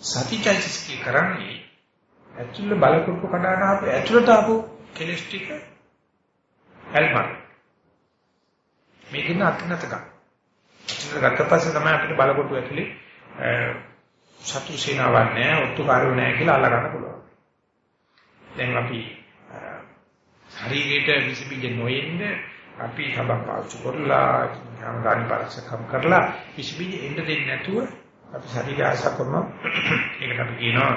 සති චෛත්‍යකේ කරන්නේ ඇතුළ බලකුරුප කඩාන ආපු ඇතුළට ආපු කෙලෙස් ටික හැල්මන්. මේකෙන් අත්නත ගන්න. ගත්ත පස්සේ තමයි අපිට බලකොටු ඇතුලේ සතු සේනාවක් නැහැ, ඔත්තුකාරයෝ නැහැ කියලා අල්ලගන්න පුළුවන්. දැන් අපි ශරීරයට විස බීජ නොයෙන්න අපි සබක් පාවිච්චි කරලා ගානි පරීක්ෂකම් කරලා විස බීජ එන්න දෙන්නේ නැතුව අපි ශරීරය ආශා කරනවා. ඒකට අපි කියනවා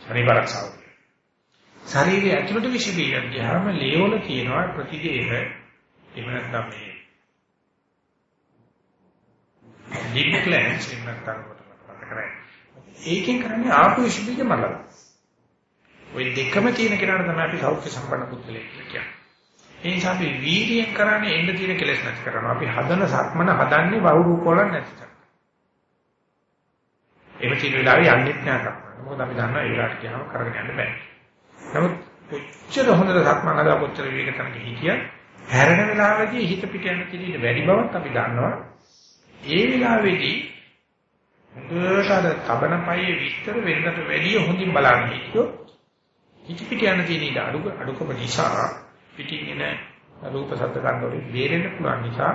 ශරීර පරීක්ෂාව. ශරීරය ඇතුළට විස බීජ ගියාම ලේවල කියනවා ප්‍රතිදේහ එහෙම නැත්නම් මේ ලිම්බික් ග්ලෑන්ඩ්ස් එහෙම නැත්නම් කොට මතක කරන්නේ. ඒකෙන් කරන්නේ ආපු විස බීජ මලලා. ওই දෙකම තියෙන කෙනාට තමයි අපි සෞඛ්‍ය සම්පන්න පුද්ගලයෙක් කියන්නේ. ඒ නිසා අපි වීර්යයෙන් කරන්නේ එන්න තියෙන කෙලෙස් නැති කරනවා. අපි හදන සක්මන හදන්නේ බහු රූප වල නැති කරනවා. එහෙම තියෙන වෙලාවේ යන්නෙත් නෑ කරන්නේ. මොකද අපි දන්නවා ඒ වෙලාවට කියනවා කරගෙන යන්න බෑ. නමුත් කොච්චර හොඳට සක්මන් හදා කොච්චර වේග තනක හිටිය හැරෙන වෙලාවේදී හිත පිට යන කිලිට වැඩි බවක් අපි දන්නවා. ඒ වෙලාවේදී හොඳට අර තබන පයේ විස්තර වෙනකට වැඩිය හොඳින් බලන්න හිටියොත් හිත පිට යන තියෙන ඉඩ අඩු අඩුකම නිසා පිටින් එන රූප සද්ද ගන්න වලින් බේරෙන්න පුළුවන් නිසා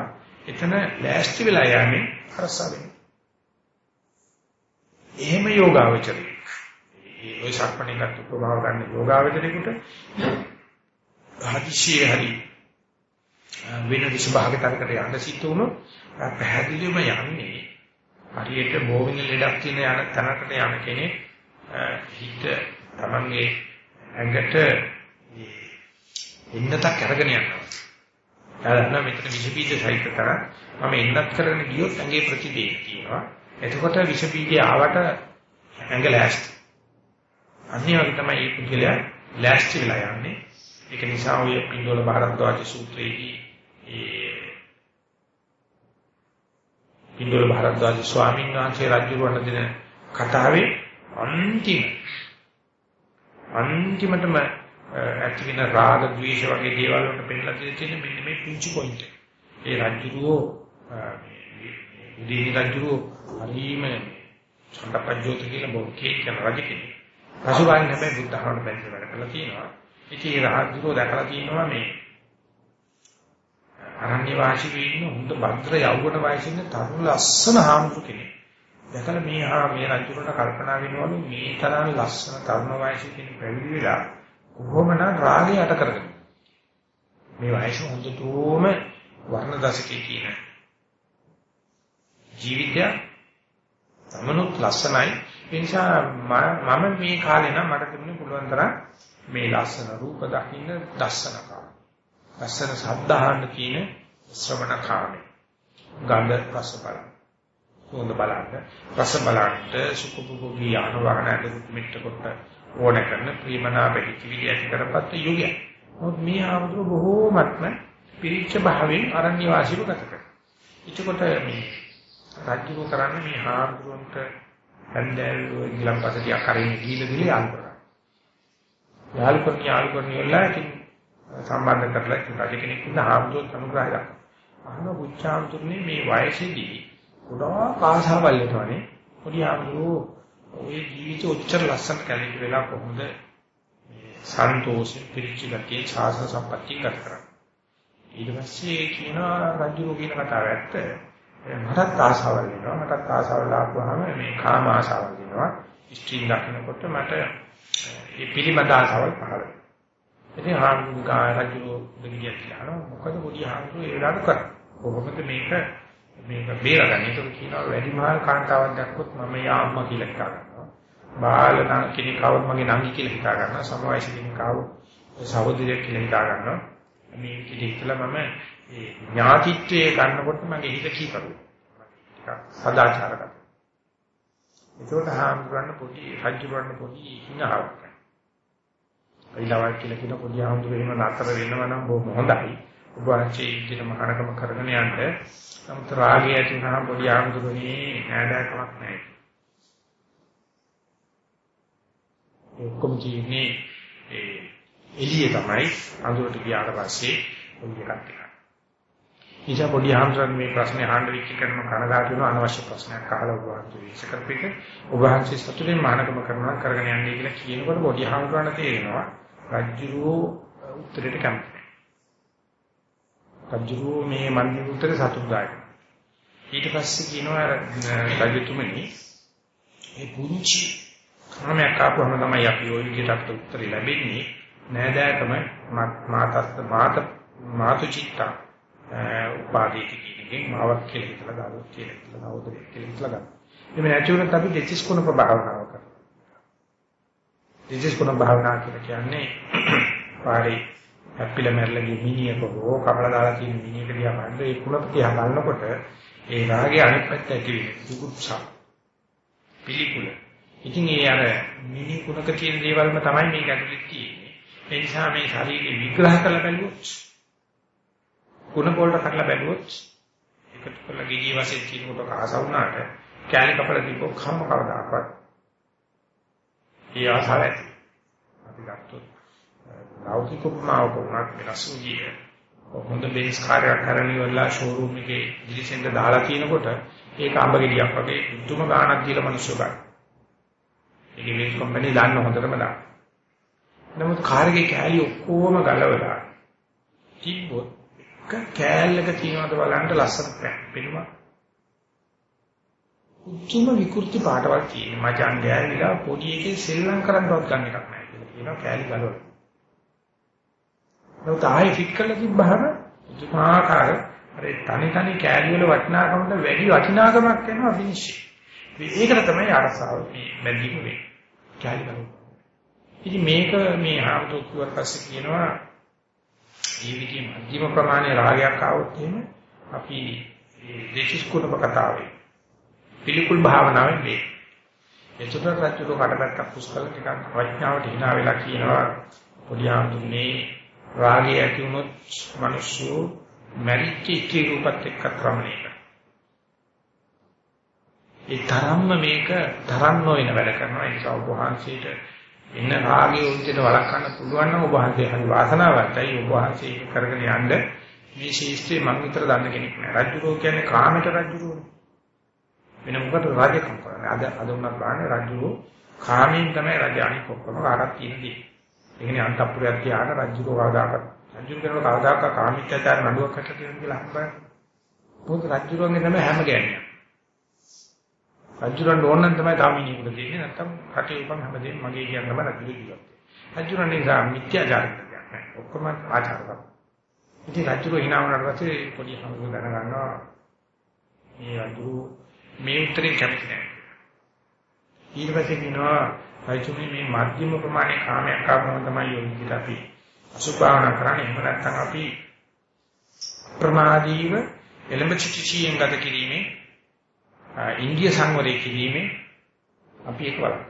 එතන ලෑස්ති වෙලා යන්නේ අරසා වෙනවා. එහෙම යෝගාවචරය. ඒ ඔය සක්මණේකට ප්‍රභාව ගන්න යෝගාවචරයකට හදිසියේ හරි වෙන විසභාගතරකට යන්න සිද්ධ වුණොත් පැහැදිලිවම යන්නේ හරියට බෝවින ලෙඩක් තියෙන යන තැනකට යන කෙනෙක් හිත තමන්ගේ ඇඟට එන්නතක් අරගෙන යනවා. දැන් මෙතන විස බීජ සහිත තරම් මම එන්නත් කරගෙන ගියොත් ඇඟේ ප්‍රතිදේශ තියෙනවා. එතකොට විස බීජය ආවට ඇඟ ලෑස්ති. අනිත් වගේ තමයි මේ පුද්ගලයා ලෑස්ති වෙලා යන්නේ. ඒක නිසා ඔය පින්වල භාරද්වාජ සූත්‍රයේදී ඒ පින්වල භාරද්වාජ ස්වාමීන් වහන්සේ රජුරවණ දෙන කතාවේ අන්තිම අන්තිමටම ඇති වෙන රාග ద్వේෂ වගේ දේවල් වලට පෙන්නලා තියෙන මෙන්න මේ පුංචි පොයින්ට් එක. ඒ රජුරෝ උදේනි රජුරෝ හරිම සම්පජ්ජෝත කියලා බොකේ කියන රජ කෙනෙක්. පසුබාහින් හැබැයි බුද්ධ ධර්මයට බැඳලා වැඩ කරලා තියෙනවා. ඉතින් ඒ රාජ්‍යරෝ දැකලා තියෙනවා මේ අරණ්‍ය වාසීව ඉන්න හොඳ භද්‍ර යෞවන වයසේ ඉන්න තරුණ ලස්සන හාමුදුර කෙනෙක්. දැකලා මේ හා මේ රජුරට කල්පනා වෙනවලු මේ තරම් ලස්සන තරුණ වයසේ කෙනෙක් පැවිදි වෙලා කොහොමනම් රාගය යට කරගන්න. මේ වයස හොඳටම වර්ණ දශකයේ කියන ජීවිතය තමනුත් ලස්සනයි ඒ නිසා මම මේ කාලේ නම් මට තිබුණේ පුළුවන් තරම් මේ ලස්සන රූප දකින්න දස්සන කාම. දස්සන ශබ්ද අහන්න කියන ශ්‍රවණ කාමේ. ගන්ධ රස බලන්න. හොඳ බලන්න. රස බලන්න සුඛුපුපී ආනවරණ අදුත් මිට්ට කොට ඕන කරන ප්‍රේමනාප හිතිවිලි ඇති කරපත් යුගය. මොකද මේ ආවතුර බොහෝමත්ම පිරිච්ච භාවයෙන් අරණ්‍ය වාසීව ගත කරනවා. එතකොට මේ රාජ්‍යව කරන්නේ මේ හාමුදුරන්ට හන්දෑවෝ ගිලම්පස ටිකක් අරින්න ගිහිල්ලා ගිහලා යාළු කරා. යාළු කරන යාළු කරන වෙලාව ඉතින් සම්බන්ධ කරලා ඉතින් රජ කෙනෙක් ඉන්න හාමුදුරුවෝ අනුග්‍රහය දක්වනවා. අහන බුච්චාන්තුනේ මේ වයසේදී ගොඩාක් ආශාවල් හිටවනේ. පොඩි හාමුදුරුවෝ ඔය ජීවිත උච්චර ලස්සන කැලේ වෙලා කොහොමද මේ සන්තෝෂෙ පිරිච්ච ගතිය සාසන සම්පත්‍ය ගත කරන්නේ. ඊට පස්සේ කියන රජු කියන කතාව ඇත්ත. මටත් ආසාවල් වෙනවා මටත් ආසාවල් ආපුවාම මේ කාම ආසාවල් වෙනවා ස්ත්‍රී දකින්නකොට මට මේ පිළිමද ආසාවල් පහළ වෙනවා. ඉතින් හාමුදුරුවෝ රජු දෙවියන් කියනවා මොකද පොඩි හාමුදුරුවෝ ඒ වෙලාවට කරන්නේ? කොහොමද මේක මේක බේරගන්නේ? ඒක කියනවා වැඩිමහල් කාන්තාවක් දැක්කොත් මම යාම්මා කියලා හිතා ගන්නවා බාල නම් කෙනෙක් කවුත් මගේ නංගි කියලා හිතා ගන්නවා සමවයස කෙනෙක් කවුත් සහෝදරියක් කියලා හිතා ගන්නවා මේ කිදිකලා මම ඒ ඥාතිත්වයේ ගන්නකොට මගේ හිත කීකරුවා. සදාචාරගත. ඒකට හාමුදුරන්න පොඩි රජුරන්න පොඩි හිනාවක්. ඊළඟට කියලා කියන පොඩි හාමුදුරුවෝ එහෙම නතර වෙනවා නම් බොහොම හොඳයි. ඔබ වහන්සේ ඉදිරියට මහානකම කරගෙන යන්න. නමුත් රාගය ඇති වුණාම පොඩි හාමුදුරුවනේ නෑදෑකමක් නැහැ. ඔක්කොම කියන්නේ ඒ එළිය තමයි අඳුරට ගියාට පස්සේ පොඩි එකක් තියෙනවා. නිසා පොඩි ආම්සරන් මේ ප්‍රශ්නේ අහන්න විච කරන කනගාටු වෙන අනවශ්‍ය ප්‍රශ්නයක් අහලා ඔබ වහන්සේ විශ්ස කරපිට ඔබ වහන්සේ සතුටින් මානකම කරනවා කරගෙන යන්නේ කියලා කියනකොට පොඩි ආම්සරණ තේරෙනවා රජ්ජුරෝ උත්තරයට කැමති රජ්ජුරෝ මේ මන්දි උත්තරේ සතුටුදායක. ඊට පස්සේ කියනවා රජතුමනි මේ පුංචි ක්‍රමයක් ආපුවම තමයි අපි ওই විදිහට අපිට උත්තරේ ලැබෙන්නේ නෑදෑකම මාතස්ත මාත මාතු චිත්තා උපාදීති කියන එකෙන් මාවක් කියලා හිතලා දාවොත් කියලා හිතලා දාවොත් කියලා හිතලා ගන්න. එimhe නැති වුණත් අපි දෙතිස් කුණ භාවනාව කරනවා. දෙතිස් කුණ භාවනාව කියලා කියන්නේ පාරේ අපිල මැරලගේ මිනිහක හෝ කපලා දාලා තියෙන මිනිහක දිහා බලන්න ඒ කුණ දිහා බලනකොට ඒ රාගේ අනිත් පැත්ත ඇති වෙන්නේ දුකුත්සා. පිළිකුල. ඉතින් ඒ අර මිනි කුණක තියෙන දේවල්ම තමයි මේක ඇතුලේ තියෙන්නේ. ඒ නිසා මේ ශරීරය විග්‍රහ කරලා බලුවොත් කුණ පොල්ට කඩලා බැලුවොත් එකතු කරලා ගෙඩිය වශයෙන් කිනකොට කාස වුණාට කැලි කපලා දීපෝ කම්ම කවදාකවත් ඒ ආසාව ඇති. අපි ගත්තොත් ලෞකික උපමාවක උනත් වෙනස්ුගිය හොඳ බේස් කාර්යයක් කරන ඉවරලා ෂෝරූම් එකේ දිලිසෙන්ද දාලා තිනකොට ඒක අඹ ගෙඩියක් වගේ උතුම ගාණක් දීලා මිනිස්සු ගන්න. ඒකේ මේ කම්පැනි දාන්න හොඳටම දාන්න. නමුත් කාර් එකේ කෑලි ඔක්කොම ගලවලා තිබ්බොත් කෑල්ලක තියනවද බලන්න ලස්සන පෙනුමක්. උතුම විකෘති පාටවක් තියෙන මචං ගෑවිලා පොඩි එකේ සෙල්ලම් කරන්නවත් ගන්න එකක් නැහැ කියලා කියනවා කෑලි ගලවලා. නමුත් ආයෙ ෆිට කරලා තිබ්බහම උතුමාකාර අර තනි තනි කෑලි වල වටිනාකමට වැඩි වටිනාකමක් එනවා ෆිනිෂ්. ඒකට තමයි අරසාව මේ බැඳීම වෙන්නේ. කෑලි ගලවලා. ඉතින් මේක මේ ආමතු කිව්වට පස්සේ කියනවා මේ විදිහේ මධ්‍යම ප්‍රමාණයේ රාගයක් ආවොත් එහෙම අපි දෙචිස් කුණප කතාවේ පිළිකුල් භාවනාවෙන් මේ එතකොට රජුට කඩපැත්තක් පුස්කල ටිකක් ප්‍රඥාවට hina වෙලා කියනවා පොඩි ආඳුනේ රාගය ඇති වුණොත් මිනිස්සු මැරිච්ච ඉති රූපත් එක්ක ක්‍රමණය කරනවා. ඒ තරම්ම මේක තරම් නොවන වැඩ කරනවා. ඒ නිසා ඔබ වහන්සේට එන්න රාගයේ උන්ට වළක්වන්න පුළුවන් නම් ඔබ වහන්සේ හරි වාසනාවන්තයි. ඔබ වහන්සේ කරගෙන යන්න මේ ශීස්ත්‍රයේ මම විතර දන්න කෙනෙක් නෑ. රජුරෝ කියන්නේ කාමයට රජුරෝ. වෙන මොකටද රාජකම් කරන්නේ? අද අද උනත් ගන්න රජුරෝ කාමයෙන් තමයි රජ අනික් ඔක්කොම කාටත් තියෙන්නේ ඒ කියන්නේ අන්තපුරයක් තියාන රජුරෝ කවදාකවත් රජුර කරන කවදාක කාමීත්‍යචාර නඩුවක් හට තියෙන කියලා හම්බයි මොකද රජුරෝගේ තමයි හැම ගෑනියක් රජුරන් ඕන නම් තමයි තාමිනියෙකුට දෙන්නේ. නැත්තම් රටේ උපන් හැමදේම මගේ කියන තමයි රජු ජීවත්. රජුරන් නිසා මිත්‍යාචාර කරන්නේ ඔක්කොම ආචාරවත් ඉතින් රජුරෝ hina වුණාට පස්සේ පොඩි හමුදු දැනගන්නවා මේ රජු මේ උත්තරේ කැමති නැහැ. ඊට පස්සේ කියනවා රජුනේ මේ මධ්‍යම ප්‍රමාණයේ කාමයක් ආවම තමයි යෝගිත අපි අසුභාවනා කරන්නේ. එහෙම නැත්නම් අපි ප්‍රමාදීව එළඹ චිතිචියෙන් ගත කිරීමේ ඉන්දිය සංවරය කිරීමේ අපි ඒක බලන්න.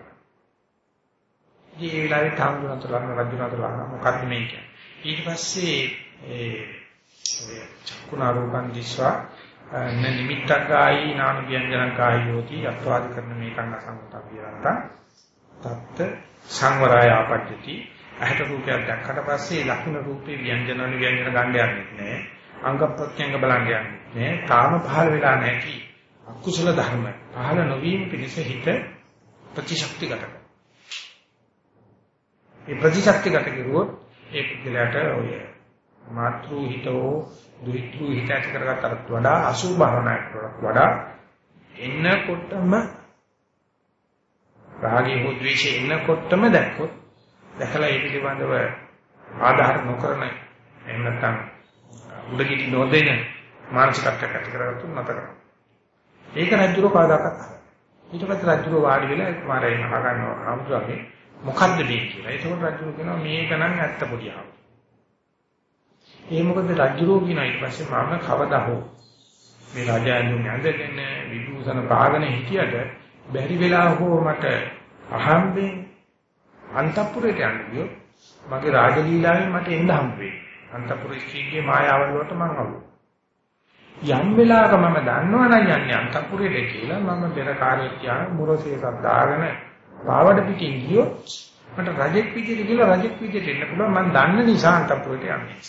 ඉතින් ඒ වෙලාවේ තාම්දුනතර ලන්න රජුනතර ලන්න මොකක්ද මේ කියන්නේ. ඊට පස්සේ ඒ චක්කුණා රූපං දිස්වා න නිමිත්තකායි නාම ව්‍යංජනකායි යෝති අත්වාද කරන මේ කන්න සංගතප්පියන්ත තත්ත සංවරය ආපජ්ජති ඇහැට රූපයක් දැක්කට පස්සේ ලක්ෂණ රූපේ ව්‍යංජන ව්‍යංජන ගන්න යන්නේ නැහැ අංග ප්‍රත්‍යංග බලන්න යන්නේ නැහැ කාම පහළ වෙලා නැති අකුසල ධර්ම පහළ නොවීම පිණිස හිත ප්‍රතිශක්තිගත කරනවා. මේ ප්‍රතිශක්තිගත කරුවොත් ඒ පුද්ගලයාට ඔය මාතෘ හිතෝ දුහිතෘ හිත ඇති කරගත්තට වඩා අසුභ භාවනාවට වඩා එන්නකොටම රාගී හෝ ද්වේෂේ එන්නකොටම දැක්කොත් දැකලා ඒ පිළිබඳව ආධාර නොකරන එහෙම නැත්නම් උඩගිටි නොදෙන මානසිකත්වයක් ඇති කරගත්තොත් නැතර කරනවා. ඒක රජුරෝ කවදාකවත් ඊට පස්සේ රජුරෝ වාඩි වෙලා මාරේ මහ ගන්නවා ආමුදුරගේ මොකද්ද මේ කියලා. ඒකෝට රජුරෝ කියනවා මේක නම් ඇත්ත පොඩියාව. ඒ මොකද රජුරෝ කියන ඊට පස්සේ මම කවදා හෝ මේ රජාණන් නැඳගෙන විභූෂණ පාගන හිටියට බැරි වෙලා හෝ මට අහම්බෙන් අන්තපුරයට යන්න ගියොත් මගේ රාජලීලාවෙන් මට එන්න හම්බ වෙයි. අන්තපුරයේ මායාවල් වලට මම අහුවෙයි. යම් වෙලාවක මම දන්නවනම් යන්නේ අන්තපුරේට කියලා මම පෙර කාර්යයක් කියන මුරසේසක් දාගෙන පාවඩ පිටින් ගියොත් මට රජෙක් විදියට කියලා රජෙක් විදියට එන්න පුළුවන් මම දන්න නිසා අන්තපුරේට යන්නේ.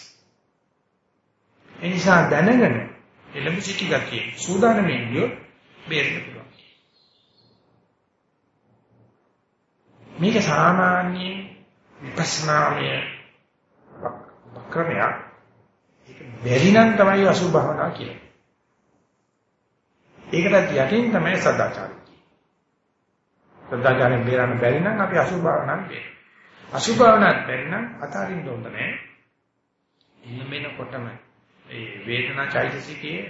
ඒ නිසා දැනගෙන එළඹ සිටි ගතිය සූදානම්ෙන් ගියොත් බේරෙන්න පුළුවන්. මේක සාමාන්‍ය විපස්සනාමය වක්‍රමයක් බැරි නම් තමයි අසුභ භවනා කියන්නේ. ඒකට යටින් තමයි සදාචාරය. සදාචාරයෙන් බේරන්න බැරි නම් අපි අසුභ භවනාන් බේරෙන්න. අසුභ භවනාන් බැරි නම් අතාරින්න ඕන නැහැ. ඉන්න මෙනකොටම ඒ වේදනා චෛතසිකයේ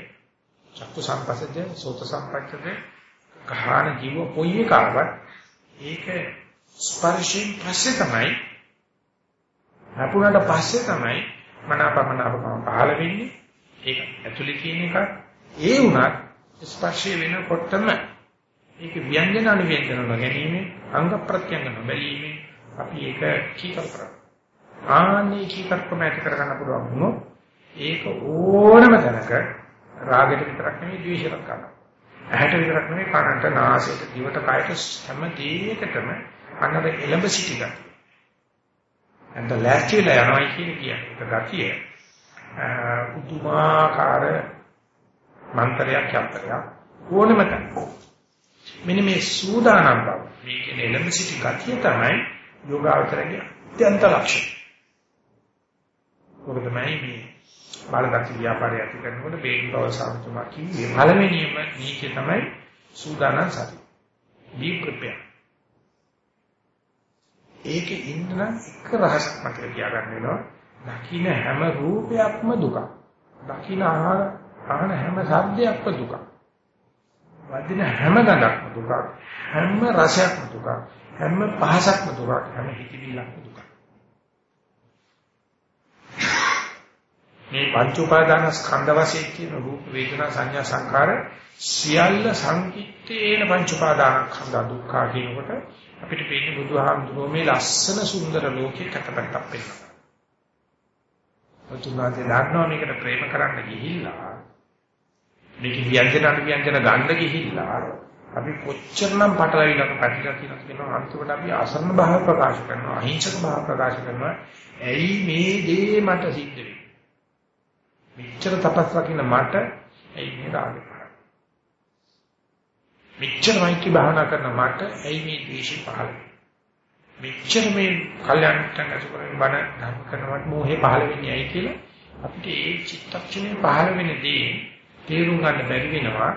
චක්කු සම්පස්සද සෝත සම්පස්සද කහාන ජීව කොයි එකවත් ඒක ස්පර්ශයෙන් පස්සේ තමයි හපුණාට පස්සේ තමයි මනාපමනාපකම පහළ වෙන්නේ. ඒක ඇතුලේ තියෙන එක ඒ වුණත් ස්පර්ශය වෙනකොටම ඒක ව්‍යංජන අනුව්‍යංජන නොගැනීම අංග ප්‍රත්‍යංග නොබැලීම අපි ඒක කීකර කරා ආන්නේ කීකරකම ඇති කරගන්න පුළුවන් වුණොත් ඒක ඕනම තැනක රාගයට විතරක් නෙවෙයි ද්වේෂයට කරනවා ඇහැට විතරක් නෙවෙයි කනට නාසයට දිවට කයට හැම දෙයකටම අන්නර එළඹ සිටිගන්න and the last year යනවා කියන කියන්නේ ගතිය පුදුමාකාර මන්ත්‍රයක් යන්ත්‍රයක් ඕනෙම තැනක මෙන්න මේ සූදානම් බව මේ කියන එළඹ සිටි ගතිය තමයි යෝගාවචරයේ අත්‍යන්ත ලක්ෂණ. මොකද මේ මේ බාලගති ව්‍යාපාරය ඇති කරනකොට බේන් බව සාමතුමා කිව්වේ පළවෙනිම නීතිය තමයි සූදානම් සති. be prepared. ඒකේ ඉන්න එක රහසක් මතක තියාගන්න වෙනවා. දකින්න හැම රූපයක්ම දුක. දකින්න ආහාර ආහන හැම ශබ්දයක්ම දුක. වදින හැම ගඳක්ම දුක. හැම රසයක්ම දුක. හැම පහසක්ම දුක. හැම හිතවිල්ලක්ම දුක. මේ පංච උපාදාන ස්කන්ධ වශයෙන් කියන රූප වේදනා සංඥා සංකාර සියල්ල සංකිට්ඨේන පංච උපාදාන ස්කන්ධ දුක්ඛ කියනකොට අපිට පේන්නේ බුදුහාමුදුරුවෝ මේ ලස්සන සුන්දර ලෝකේ කටපැත්තක් පෙන්නනවා. ඔතුනාදී දන්නවා මේකට ප්‍රේම කරන්න ගිහිල්ලා මේක ව්‍යංජන අනු ව්‍යංජන ගන්න ගිහිල්ලා අපි කොච්චරනම් පටලවිලක පැතිලා තියෙනවද කියනවා අන්තිමට අපි අසන්න භාව ප්‍රකාශ කරනවා අහිංසක භාව ප්‍රකාශ කරනවා. ඇයි මේ දේ මට සිද්ධ වෙන්නේ? මෙච්චර තපස් රකින්න මට ඇයි මේ රාගය? මෙච්චර මෛත්‍රී භාවනා කරන මට ඇයි මේ ද්වේෂය පහළ මෙච්චර මේ කල්යන්තන් අසුකරන බණ ධර්ම කරනවට මොහේ පහළ වෙන්නේ ඇයි කියලා අපිට ඒ චිත්තක්ෂණය පහළ වෙන දේ තේරුම් ගන්න බැරි වෙනවා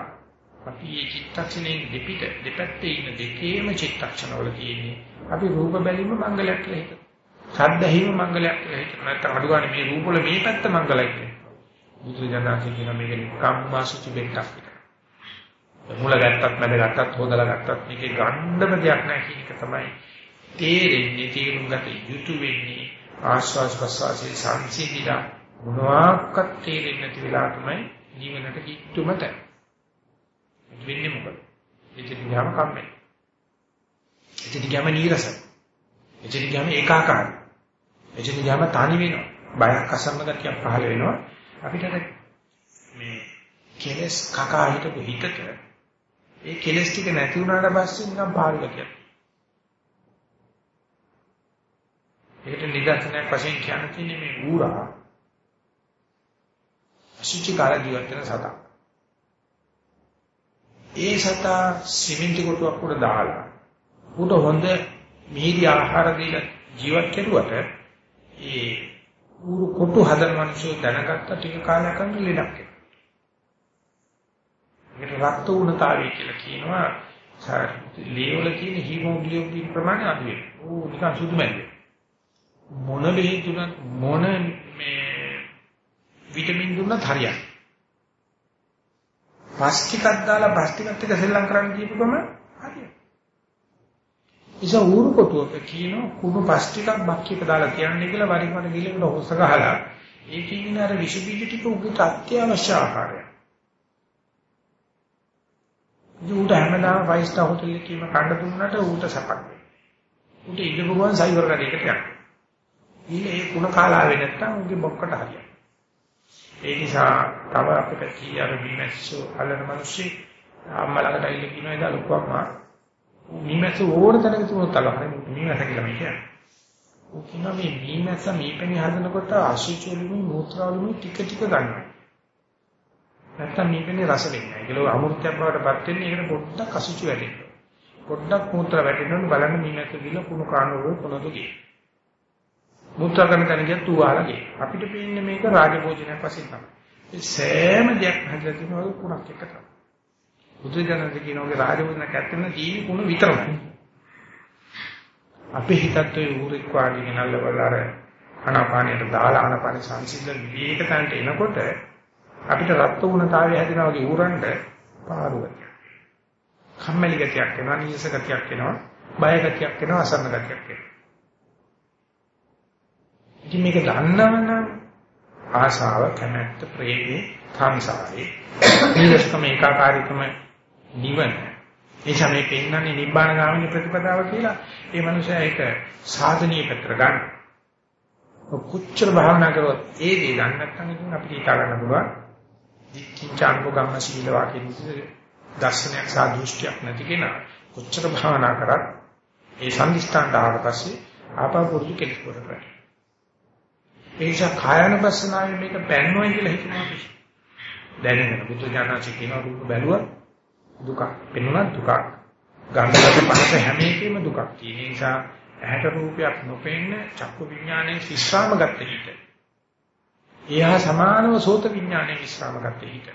අපි මේ චිත්තක්ෂණයෙන් දෙපිට දෙපැත්තේ ඉන්න දෙකේම චිත්තක්ෂණවල තියෙන්නේ අපි රූප බැලීම මංගලයක් කියලා හිතනවා. ශබ්ද ඇහිම මංගලයක් කියලා හිතනවා. නැත්නම් අඩුගානේ මේ රූප වල මේ පැත්ත මංගලයි කියලා. බුදු දනහසේ කියන මේක කම්මාසුචි බෙක්කක් විතර. මුල ගත්තත් මැද ගත්තත් හොදලා ගත්තත් මේකේ ගණ්ඩම දෙයක් නැහැ කියන එක තමයි තේරෙන්නේ තේරුම් ගත යුතු වෙන්නේ ආස්වාස් ප්‍රසවාසයේ සංසිඳිලා මොනවාක්වත් තේරෙන්නේ නැති වෙලා තමයි නිවනට කිට්ටුමත වෙන්නේ මොකද? එතන ගියාම කම්මැලි. එතන ගියාම නීරස. එතන ගියාම ඒකාකාරයි. එතන ගියාම තනි වෙනවා. බයක් අසන්න ගතියක් පහළ වෙනවා. අපිට මේ කෙලස් කකා හිටපු හිතට ඒ කෙලස් ටික නැති වුණාට පස්සේ නිකන් පාළු ගතියක්. ඒකට නිදර්ශනයක් වශයෙන් කියන්න තියෙන්නේ මේ ඌරා අසුචි කාල ජීවත් වෙන සතා. ඒ සතා සිමෙන්ති කොටුවක් උඩ දාලා උඩ හොඳ මිහිරි ආහාර දීලා ජීවත් කෙරුවට ඒ ඌරු කොටු හදන මිනිස්සු දැනගත්ත ටික කාලයක් යන ලෙඩක් එනවා. මේකට රක්ත උණතාවය කියලා කියනවා. ලේවල තියෙන හීමෝග්ලෝබින් ප්‍රමාණය අඩු වෙනවා. ඕ නිකන් සුදු මැල්ලේ. මොන බෙහෙත් දුන්නත් මොන මේ විටමින් දුන්නත් හරියන්නේ. පස් ටිකක් දාලා පස් ටිකත් එක සෙල්ලම් කරන්න දීපු ගම හරියන්නේ. ඉතින් ඌරු කොටුවක කියන කුණු පස් ටිකක් බක්කියක දාලා තියන්නේ කියලා වරින් වර ගිලෙකට හොස්ස ගහලා ඒකේ ඉන්න අර විෂ බීජ ටික උගට අත්‍යවශ්‍ය ආහාරය. ඌට හැමදාම ෆයිව් ස්ටාර් හෝටල් එකේම කන්න දුන්නට ඌට සපක්. ඌට ඉඳපු ගමන් සයිවර් කඩේකට යනවා. ඊළ ඒ කුණ කාලා වෙ නැත්තම් ඌගේ බොක්කට හරියනවා. ඒ නිසා තව අපිට කී අර බීමැස්සු අල්ලන මිනිස්සු අම්මලකට ඇවිල්ලා කියනවා ඉතින් ලොකුවක් මා බීමැස්සු ඕන තැනක තුනක් තල හරි බීමැස්ස කියලා මම කියන්නේ. ඌ කියනවා මේ බීමැස්ස මේපෙනි හදනකොට අසුචුලුමි මූත්‍රාලුමි ටික ටික ගන්නවා. නැත්තම් මේකනේ රස වෙන්නේ නැහැ. ඒකල අමෘතයක් බවටපත් වෙන්නේ ඒකට පොඩ්ඩක් අසුචි වැටෙනවා. පොඩ්ඩක් මූත්‍ර වැටෙනොත් බලන්න මීමැස්ස ගිල කුණු කාණුවෝ කොනද ගියේ. මුත්‍රා කරන තැන ගියත් ඌවාලගේ. අපිට පේන්නේ මේක රාජභෝජනයක් වශයෙන් තමයි. ඒ සෑම දෙයක් හදලා තියෙනවා කුණක් එක තමයි. බුදුදහමේ කියනවාගේ රාජභෝජනයක් ඇත්තම ජීවි කුණ විතරයි. අපේ හිතත් ඔය ඌරෙක් වාගේ ගෙනල්ලා බලලා ආනාපානයට දාලා ආනාපාන සංසිද්ධ විවේක තැනට එනකොට අපිට රත් වුණතාවය හැදෙනවා වගේ ඌරන්ට පාරුවක්. කම්මැලි ගතියක් එනවා, නීස ගතියක් එනවා, බය ගතියක් එනවා, අසරණ ගතියක් එනවා. ඉතින් මේක දන්නවනම් ආශාව කැමැත්ත ප්‍රේමේ කාමසාරේ නිරස්කම ඒකාකාරීකම නිවන ඒ සමේ පෙන්වන්නේ නිබ්බාන ගාමිනී ප්‍රතිපදාව කියලා ඒ මනුස්සයා ඒක සාධනීය පැත්තට ගන්න. කුච්චර භාවනා කරොත් ඒ දේ ගන්න නැත්නම් ඉතින් අපිට හිතා ගන්න පුළුවන් දික්ඛානුගම්ම සීල වාක්‍යෙ දර්ශනයක් සාදෘෂ්ටියක් නැති කෙනා කොච්චර භාවනා කරත් ඒ සංදිස්ථාන ආවට පස්සේ ආපහු පුරුදු කෙලෙස් කරපෑ. ඒ නිසා කායानुපස්සනාවේ මේක පැන්නොයි කියලා හිතනවා අපි. දැනෙන බුදු ඥානචි කියන රූප බැලුවා දුක. පෙනුණා දුක. ගන්ධගත පහස හැම එකෙම දුකක් තියෙන නිසා ඇහැට රූපයක් නොපෙන්න චක්කු විඥානයේ විශ්‍රාම ගත හිත. එයා සමානව සෝත විඥානයේ විශ්‍රාම ගත හිත.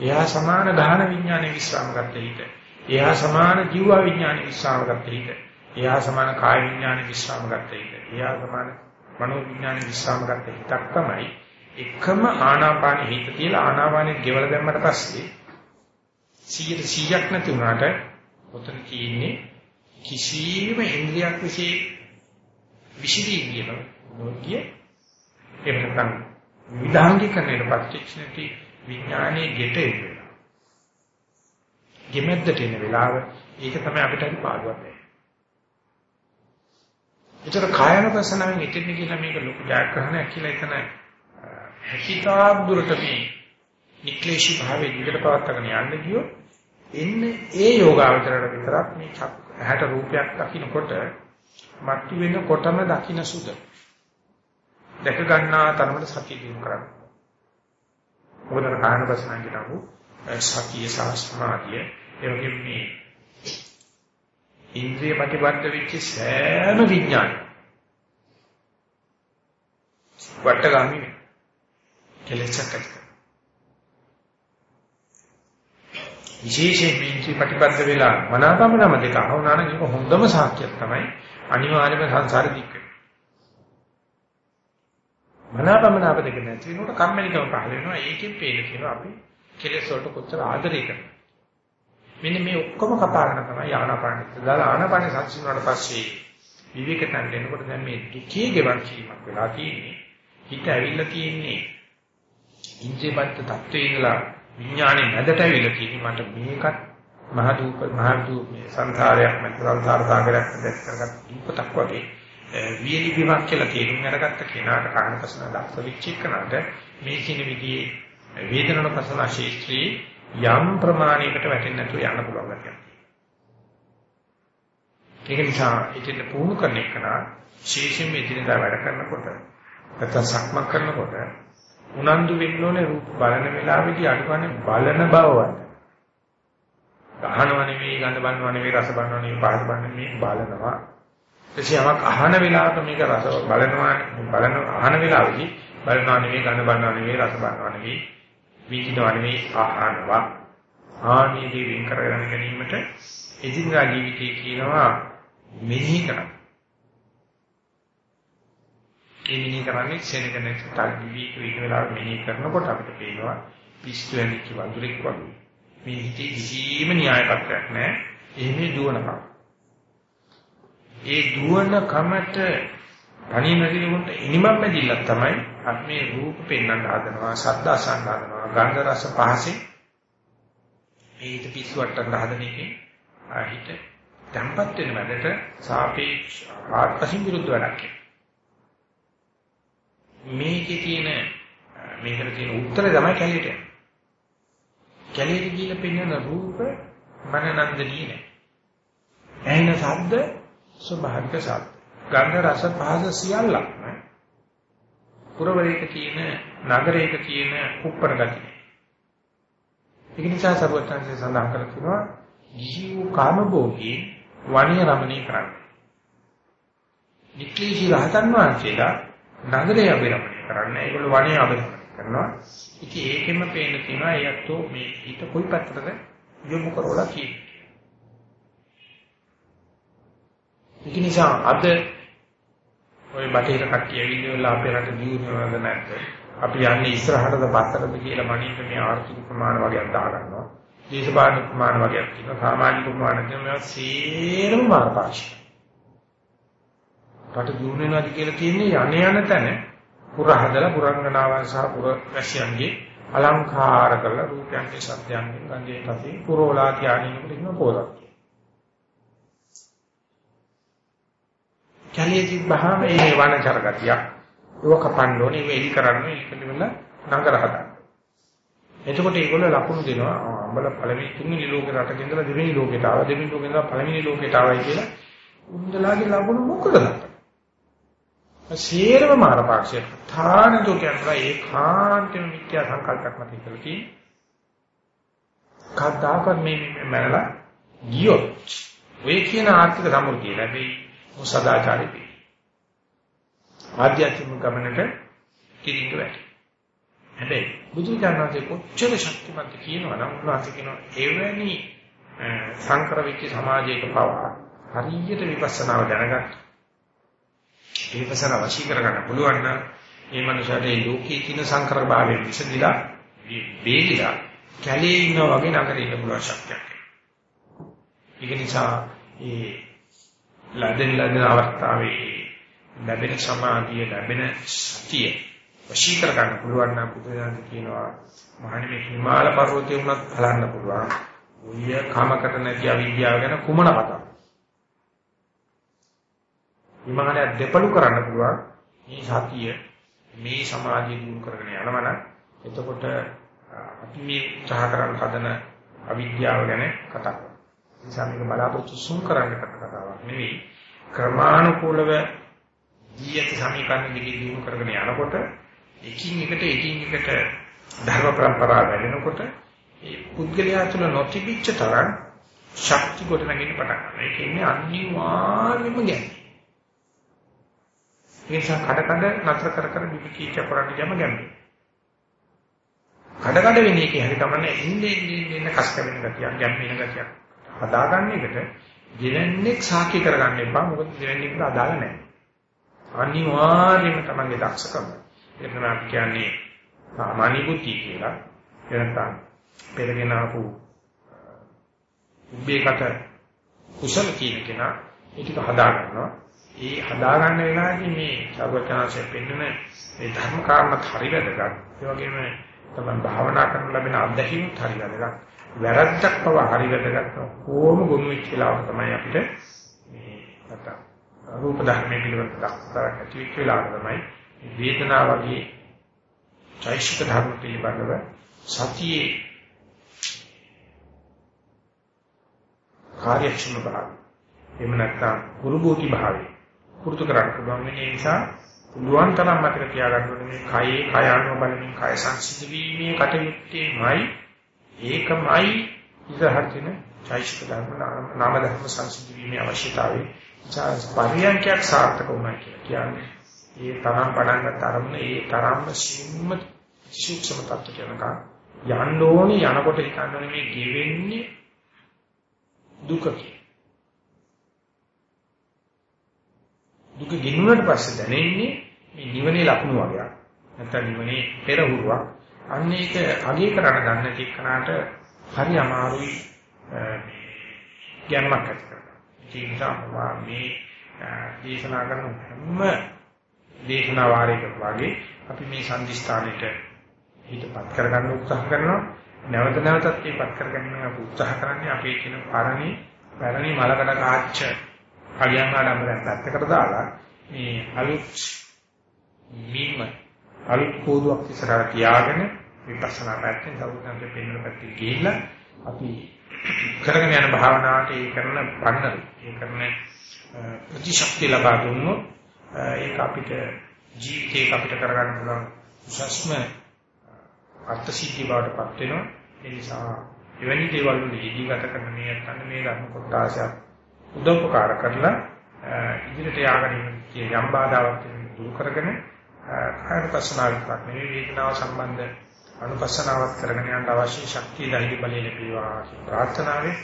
එයා සමාන ගාහන විඥානයේ විශ්‍රාම ගත හිත. එයා සමාන ජීව විඥානයේ විශ්‍රාම ගත හිත. එයා සමාන කාය විඥානයේ විශ්‍රාම ගත හිත. එයා සමාන මනෝ විඥාන විශ්‍රාම ගන්න හිතක් තමයි එකම ආනාපාන හිත තියලා ආනාපානෙ ගෙවල දැම්මට පස්සේ 100ක් නැති වුණාට ඔතන තියෙන්නේ කිසියම් ඉන්ද්‍රියක් විශ්ේ විශේෂී කියන නොකිය එහෙම නැත්නම් විධාංගිකරණයට ප්‍රත්‍යක්ෂණටි විඥානයේ ගෙට එනවා. ගෙමෙද්දට එන වෙලාව ඒක තමයි අපිට හරි පාඩුවක් වෙන්නේ. ඒතර කායනුපස්සනාවෙන් ඉතින් කියලා මේක ලොකු ජයග්‍රහණයක් කියලා එතන හැකිතාක් දුරට මේ නික්ලේශී භාවයේ දිගට පවත්වාගෙන යන්න ගියොත් එන්නේ ඒ යෝගාවචරයට විතරක් මේ ඇහැට රූපයක් දකින්නකොට මත්තු වෙනකොටම දකින්න සුද දැක ගන්නා තරමට සතිය දිනු කරන්න. මොකද කායන ප්‍රශ්න කියනකෝ සතිය සාස්මාදිය ඒ වගේ මේ ඉන්ද්‍රිය ප්‍රතිබද්ධ වෙච්ච සෑම විඥාන වටගාමි කෙලෙසක් ඇති විශේෂයෙන් ඉන්ද්‍රිය ප්‍රතිබද්ධ වෙලා මනාපමනම දෙක අහුණාන ඒක හොඳම සාක්ෂියක් තමයි අනිවාර්යයෙන්ම සංසාරෙ දික් මනාපමනාප දෙක නැති වෙනකොට කම්මැලිකම පහල වෙනවා. ඒකෙන් පේන තියෙනවා අපි කෙලෙස් වලට කොච්චර ආදරය කරනවද මෙන්න මේ ඔක්කොම කපාගෙන තමයි ආනාපානෙත් දාලා ආනාපානෙ සංසිඳුණාට පස්සේ විවේකයෙන් දෙනකොට දැන් මේ දුකේ ගෙවන් කීමක් වෙලා තියෙන්නේ. හිත ඇවිල්ලා තියෙන්නේ ඉන්ද්‍රියපත් තත්ත්වයේ ඉඳලා විඥානේ මැදට ඇවිල්ලා තියෙන්නේ. මට මේකත් මහ දූප මහ දූප මේ සංසාරයක් මත සංසාර සාගරයක් දැක් කරගත් දීපතක් වගේ. වියලි බිමක් කියලා තේරුම් අරගත්ත කෙනාට කාණපසන දක්ෂ විචිකනට මේ කින විදිහේ වේදනන ශේත්‍රී යම් ප්‍රමාණයකට වැටෙන්නේ නැතුව යන්න පුළුවන් ගැතියක්. ඒක නිසා ඉතින් පුහුණු කරන එක නා ශේෂයෙන් එදිනදා වැඩ කරනකොට නැත්නම් සක්මන් කරනකොට උනන්දු වෙන්න ඕනේ රූප බලන වෙලාවෙදී අඩුවන්නේ බලන බවවත්. අහනව නෙවෙයි ගඳ බලනව නෙවෙයි රස බලනව නෙවෙයි පහස බලනව නෙවෙයි බලනවා. එසේ යමක් අහන වෙලාවක මේක රස බලනවා බලන අහන වෙලාවෙදී බලනවා නෙවෙයි ගඳ බලනවා නෙවෙයි රස බලනවා නෙවෙයි විඳිනවා නෙවෙයි අහනවා. ආනීදී වින් කරගෙන ගැනීමට එදිනදා ජීවිතයේ කියනවා මෙනෙහි කරන්න. ඒ මෙනෙහි කරන්නේ සෙනගනේ තල් විවිධ විවිධ වෙලාවට මෙනෙහි කරනකොට අපිට පේනවා පිස්සු ඇලිච්ච වඳුරෙක් වගේ. මේ හිතේ කිසිම න්‍යායපත්‍යක් නැහැ. එහෙම දුවනකම්. ඒ දුවන කමට පණිනදිනුට ඉනිමම් බැදිල්ලක් තමයි අපි මේ රූප පෙන්වන්න හදනවා, ශබ්ද අසන්න හදනවා, ගන්ධ රස පහසෙන් මේ හිත පිස්සුවට හදන එකේ හිත tempat වෙන වැඩට සාපේක්ෂ ආත්පසින් විරුද්ධ වැඩක්. මේකේ තියෙන මේකට තියෙන උත්තරය තමයි කැලියට. කැලියට කියලා පෙන්වන රූප මනනන්දනී නෑ. ඇහෙන ශබ්ද ස්වභාවික ශබ්ද. ගන්ධ රස පහස සියල්ලක්ම පුරවරයක තියෙන නගරයක තියෙන කුප්පර ගතිය. ඒක නිසා සර්වඥාන්සේ සඳහන් කරලා තියෙනවා ජීව කාමභෝගී වණිය රමණී කරන්නේ. නික්ලේශී රහතන් වහන්සේලා නගරය අභිරමණය කරන්නේ ඒගොල්ලෝ වණිය අභිරමණය කරනවා. ඉතින් ඒකෙම පේන තියෙනවා ඒත්තෝ මේ හිත කොයි පැත්තටද යොමු කරවලා කියන්නේ. ඒක නිසා අද ඔය බටහිර කට්ටිය ඇවිල්ලා අපේ රට දියුණුවද නැද්ද? අපි යන්නේ ඉස්සරහටද පස්සටද කියලා මනින්න මේ ආර්ථික ප්‍රමාණ වගේක් දාගන්නවා. දේශපාලන ප්‍රමාණ වගේක් තියෙනවා. සමාජික ප්‍රමාණ තියෙනවා. මේවා සේරම මාර්ගපාක්ෂික. රට දියුණුවනවාද කියලා තියෙන්නේ යණ යන තැන පුර හදලා පුරංගනාවන් සහ පුර වැසියන්ගේ අලංකාර කරලා රූපයන්ගේ සත්‍යයන්ගෙන් ගංගේ තසේ පුරෝලා කියනකොට කියන පොරක්. කැලේ තිබ්බහම ඒ වනචර ගතියක් ඒක කපන්න ඕනේ. ඒක එලි කරන්න ඒකෙවල නගර හදන්න. එතකොට ඒගොල්ලෝ ලකුණු දෙනවා. අඹල පළවෙනි තුන්වෙනි ලෝකේ රටක ඉඳලා දෙවෙනි ලෝකයට ආවා. දෙවෙනි ලෝකේ ඉඳලා පළවෙනි ලෝකයට ආවයි කියලා උන්දලාගේ ලකුණු මොකද සේරම මාරපාක්ෂය ථානතු කියනවා ඒකාන්තම මිත්‍යා සංකල්පයක් මත ඉඳලා තියෙන්නේ. කද්දාකත් මේ මනලා ගියොත් ඔය කියන ආර්ථික සමෘද්ධිය ලැබෙයි. සදාචාරී ආධ්‍යාත්මික ගමනට කිරින්ට වැටේ. හැබැයි බුදුචානන්සේ කොච්චර ශක්තිමත් කියනවා නම් උන්වහන්සේ කියනවා එවැනි සංකර වෙච්ච සමාජයක පවා හරියට විපස්සනාව දැනගන්න. විපස්සනා වශී කරගන්න පුළුවන් නම් මේ මනුෂයාට මේ ලෝකයේ තියෙන සංකර භාවයෙන් විසඳිලා බේරිලා කැලේ ඉන්නා වගේ නගරේ ඉන්න පුළුවන් ශක්තියක්. ඒක නිසා මේ ලැබෙන ලැබෙන අවස්ථාවේ ලැබෙන සමාධිය ලැබෙන සතිය වශී කර ගන්න පුළුවන් නම් බුදුදහම කියනවා මහණෙනි මේ හිමාල පර්වතය උනත් බලන්න පුළුවන්. ඔය කමකට නැති අවිද්‍යාව ගැන කුමන කතාවක්. හිමාලය දෙපළු කරන්න පුළුවන්. මේ සතිය මේ සමාධිය දිනු කරගෙන යනවනම් එතකොට අපි මේ උත්සාහ කරන් හදන අවිද්‍යාව ගැන කතා කරනවා. නිසා මේක බලාපොරොත්තු සුන් කරන්න කතාවක් නෙවෙයි. ක්‍රමානුකූලව ඊයත් සමීකරණ දිගේ දිනු කරගෙන යනකොට එකින් එකට එකින් එකට ධර්ම પરම්පරාව වැඩෙනකොට ඒ පුද්ගලයා තුළ නොතිබිච්ච තරම් ශක්ති කොට නැගින්න පටන් ගන්නවා. ඒක ඉන්නේ අනිවාර්යම ගැන්නේ. ඒ නිසා කඩ කඩ නතර කර කර විවිකීච කරන්න යම ගැන්නේ. කඩ කඩ වෙන එකේ හරි තමයි ඉන්නේ ඉන්නේ ඉන්නේ කස් කැවෙන ගතියක් ගැම්මෙන ගතියක් හදාගන්න එකට දෙවන්නේක් සාකි කරගන්න එපා. මොකද දෙවන්නේකට අදාළ නැහැ. අනිවාර්යයෙන්ම තමන්ගේ දක්ෂකම. ඒක තමයි අපි කියන්නේ සාමාන්‍ය බුද්ධිය කියලා. එනතන පෙරගෙන ආපු උබ්බේකට කුසල කියන කෙනා ඒක හදා ගන්නවා. ඒ හදා ගන්න වෙලාවේදී මේ සර්වඥාන්සේ පෙන්වන මේ ධර්ම කාරණා හරි වැදගත්. ඒ වගේම තමයි භාවනා කරන ලැබෙන අත්දැකීම් හරි වැදගත්. වැරද්දක් පව හරි වැදගත්. කොහොම ගොනු වෙච්ච වෙලාවක තමයි අපිට මේ නැත්නම් රූප ධර්මයේ පිළිවෙලට දක්තරක් ඇති වෙච්ච වෙලාවක තමයි වේදනාව වගේ චෛසික ධර්ම පිළිබඳව සතියේ කාර්යක්ෂම භාවය. එහෙම නැත්නම් ගුරු බෝධි භාවය. පුරුදු කරගන්න පුළුවන් වෙන නිසා පුළුවන් තරම් මතක තියාගන්න ඕනේ මේ කයේ කය අනුව බලමින් කය සංසිද්ධ වීමේ කටයුත්තේමයි ඒකමයි ඉදහර්තින චෛසික ධර්ම නාම ධර්ම සංසිද්ධ වීමේ අවශ්‍යතාවය. පරියන්කයක් සාර්ථක වුණා කියලා කියන්නේ ඒ තරම් පටන් ගන්න තරම ඒ තරම්ම සිම්ම සූක්ෂම තත්ත්වයට යනකම් යන්න ඕනේ යනකොට හිතන්නේ මේ ගෙවෙන්නේ දුකකේ දුක ගෙනුනට පස්සේ දැනෙන්නේ මේ නිවනේ ලකුණු වගේක්. නැත්නම් නිවනේ පෙරහුරුවක්. අන්න ඒක අගේ කරණ ගන්න තික්කනාට හරි අමාරුයි ගැනමක් ඇති කරගන්න. ඒ නිසා මේ දේශනා කරන හැම දේශනා වාරයකට වගේ අපි මේ සම්දිස්ථානෙට හිතපත් කරගන්න උත්සාහ කරනවා. නැවත නැවතත් මේපත් කරගන්න අපි උත්සාහ කරන්නේ අපේ කියන පරණි පැරණි මලකඩ කාච්ච කලියම් ආඩම්බරයක් පැත්තකට දාලා මේ අලුත් මීම අලුත් කෝදුවක් ඉස්සරහට තියාගෙන විපස්සනා පැත්තෙන් සෞඛ්‍යන්ත පෙන්වන පැත්තේ ගිහිල්ලා අපි කරගෙන යන භාවනාවට ඒ කරන පන්නර ඒ කරන ප්‍රතිශක්තිය ලබා දුන්නොත් ඒක අපිට ජීවිතේ අපිට කරගන්න පුළුවන් උසස්ම අර්ථ සිද්ධි බවට පත් වෙනවා. ඒ නිසා එවැනි දේවල් වල යෙදී ගත කරන මේ අතන මේ ධර්ම කොටාසයක් උදව්පකාර කරලා ඉදිරියට යාගෙන ඉන්න යම් බාධාවක් දුරු කරගෙන කායපස්සනාව විතරක් නෙවෙයි වේදනාව සම්බන්ධ අනුපස්සනාවත් කරගෙන යන්න අවශ්‍ය ශක්තිය ධෛර්ය බලය ලැබේවා කියන ප්‍රාර්ථනාවෙන්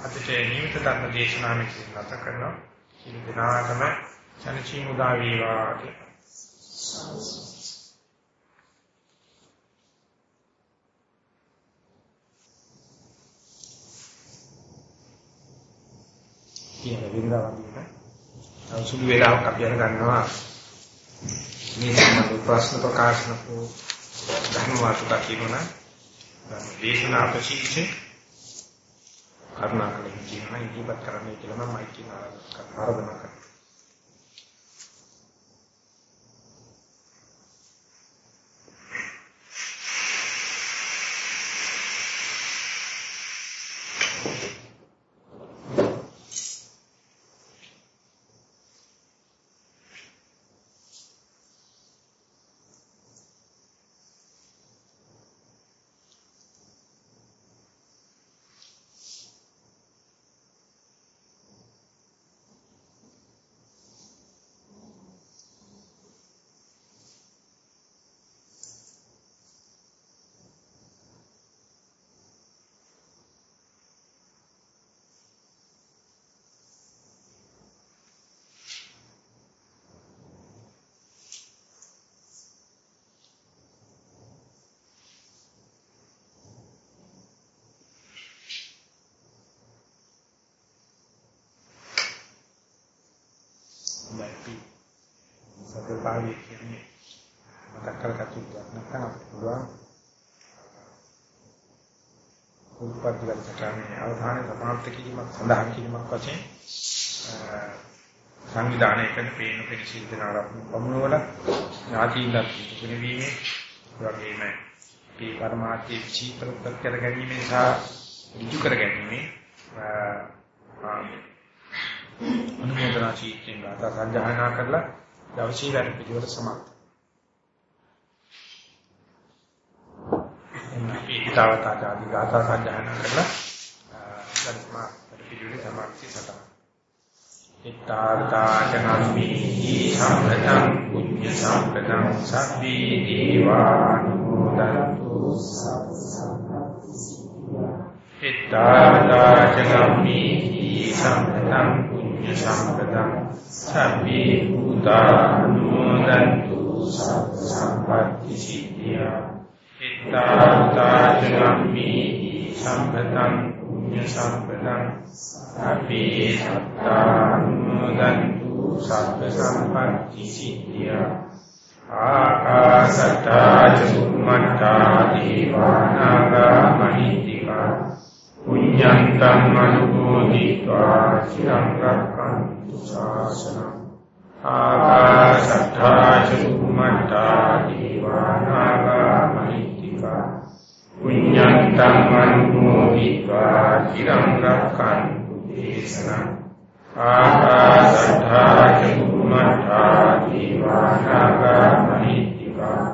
අදට නියමිත ධර්ම දේශනාව මෙතන නැත කරනවා. සියලු දෙනාටම සනචී මුදා වේවා කියලා. කියන වින්දාවන් සුළු වේලාවක් අපි යන ගන්නවා මේ සම්බන්ධ ප්‍රශ්න ප්‍රකාශන කෝ ධර්ම වාර්තා කියනවා දේශනා අපශීෂේ කරුණාකර කියනවා ඉදිරිපත් කරන්න කියලා මම මයිකින් ආරාධනා කරනවා. සතරපාරි කියන්නේ. මතක් කරගත්තු දෙයක් නැත්නම් අපිට පුළුවන් උත්පත්ති ගන්නට අවධානය සමාප්ත කිරීමක් සඳහන් කිරීමක් වශයෙන් සංවිධානය කරන පේන පිළිසිල් දෙනාට පමුණවල ඥාතියින්ට පිළිතුරු වීමේ වගේම මේ පරමාර්ථයේ චීතරුත් කර ගැනීම සහ ඍජු කර ගැනීම අනුමೋದනා චීතෙන් ගාථා සංජානනා කරලා දවසේ වැඩ පිළිවෙල සමාප්ත. එන්නේ ඊතාවත ආදී ගාථා සංජානනා කරලා ධර්ම පිළිවෙල සමාප්ති සටහන්. ඉත්තාර්ථාචනම්මි සම්පතං පුඤ්ඤ සම්පතං සබ්බී දීවානුමෝදන්තු ඉත්තාර්ථාචනම්මි සම්පතං පුඤ්ඤ සම්පතං සබ්බී භූතානුමෝදන්තු සම්පත්ති සිද්ධියා ඉත්තාර්ථාචනම්මි සම්පතං පුඤ්ඤ සම්පතං අපි සත්තානුදන්තු සබ්බ සම්පatti සිද්ධිය ආකාසත්තා චුම්මත්තා දීවානාගා මහිත්‍තිකා පුඤ්ඤන්තං අනුමෝදිत्वा චිරං රක්ඛන්තු ශාසනං ආකාශත්තා චුම්මත්තා දීවානාගා මහිත්‍තිකා පුඤ්ඤන්තං අනුමෝදිत्वा චිරං රක්ඛන්තු දේශනං ආකාශත්තා චුම්මත්තා දීවානාගා මහිත්‍තිකා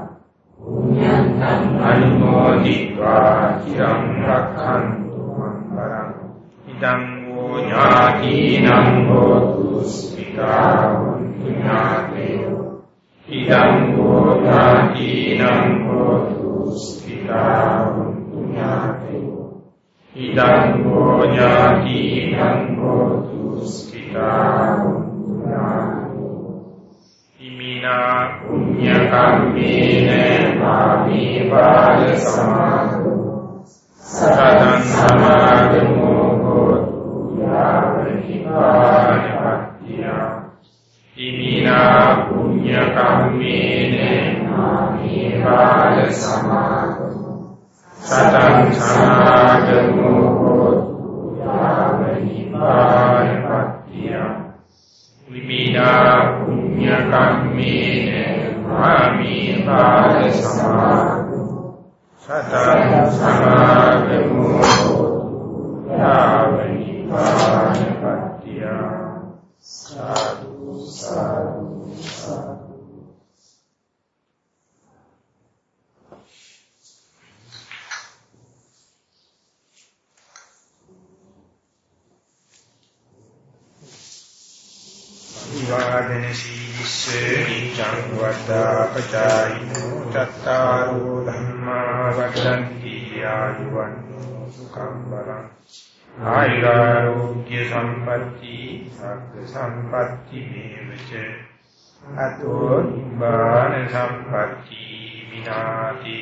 පුඤ්ඤන්තං අනුමෝදිत्वा චිරං රක්ඛන්තු ඉදං වූ ඥාතිනං හෝතු ස්මිතා පුඤ්ඤාතේය ඉදං වූ ඥාතිනං හෝතු ස්මිතා පුඤ්ඤාතේය ඉදං හෝ ඥාති ඉදං හෝතු ස්කිතා ඉමිනා පුඤ්ඤ කම්මේන පාපී බාල සමාදෝ සතං සමාදමෝ හෝතු යාවනිපාණපත්තිය ඉමිනා පුඤ්ඤ කම්මේන පාපී බාල සමාදෝ සතං සමාගමෝ. හෝතු යාවනිපායපත්තිය විමිනා පුඤ්ඤ කම්මේන මාමි පාද සමාගමෝ සතං සමාගමෝ. හෝතු යාවනිපායපත්තිය සාදු සාදු සාදු විවාදන සීලිස්සේ නිච්ඡං වද්දාපචායිනෝ චත්තාරෝ ධම්මා වඩන්ති ආයුවන් සුඛං බලං ආයුරෝග්‍ය සම්පatti සග්ග සම්පatti මේවච අතෝ නිබ්බාන සම්පatti විනාති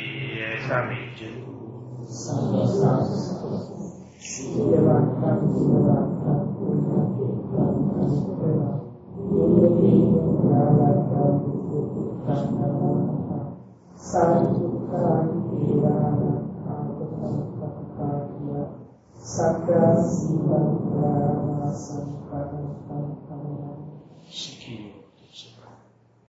Sacra Siva Brahma Sankara Sankara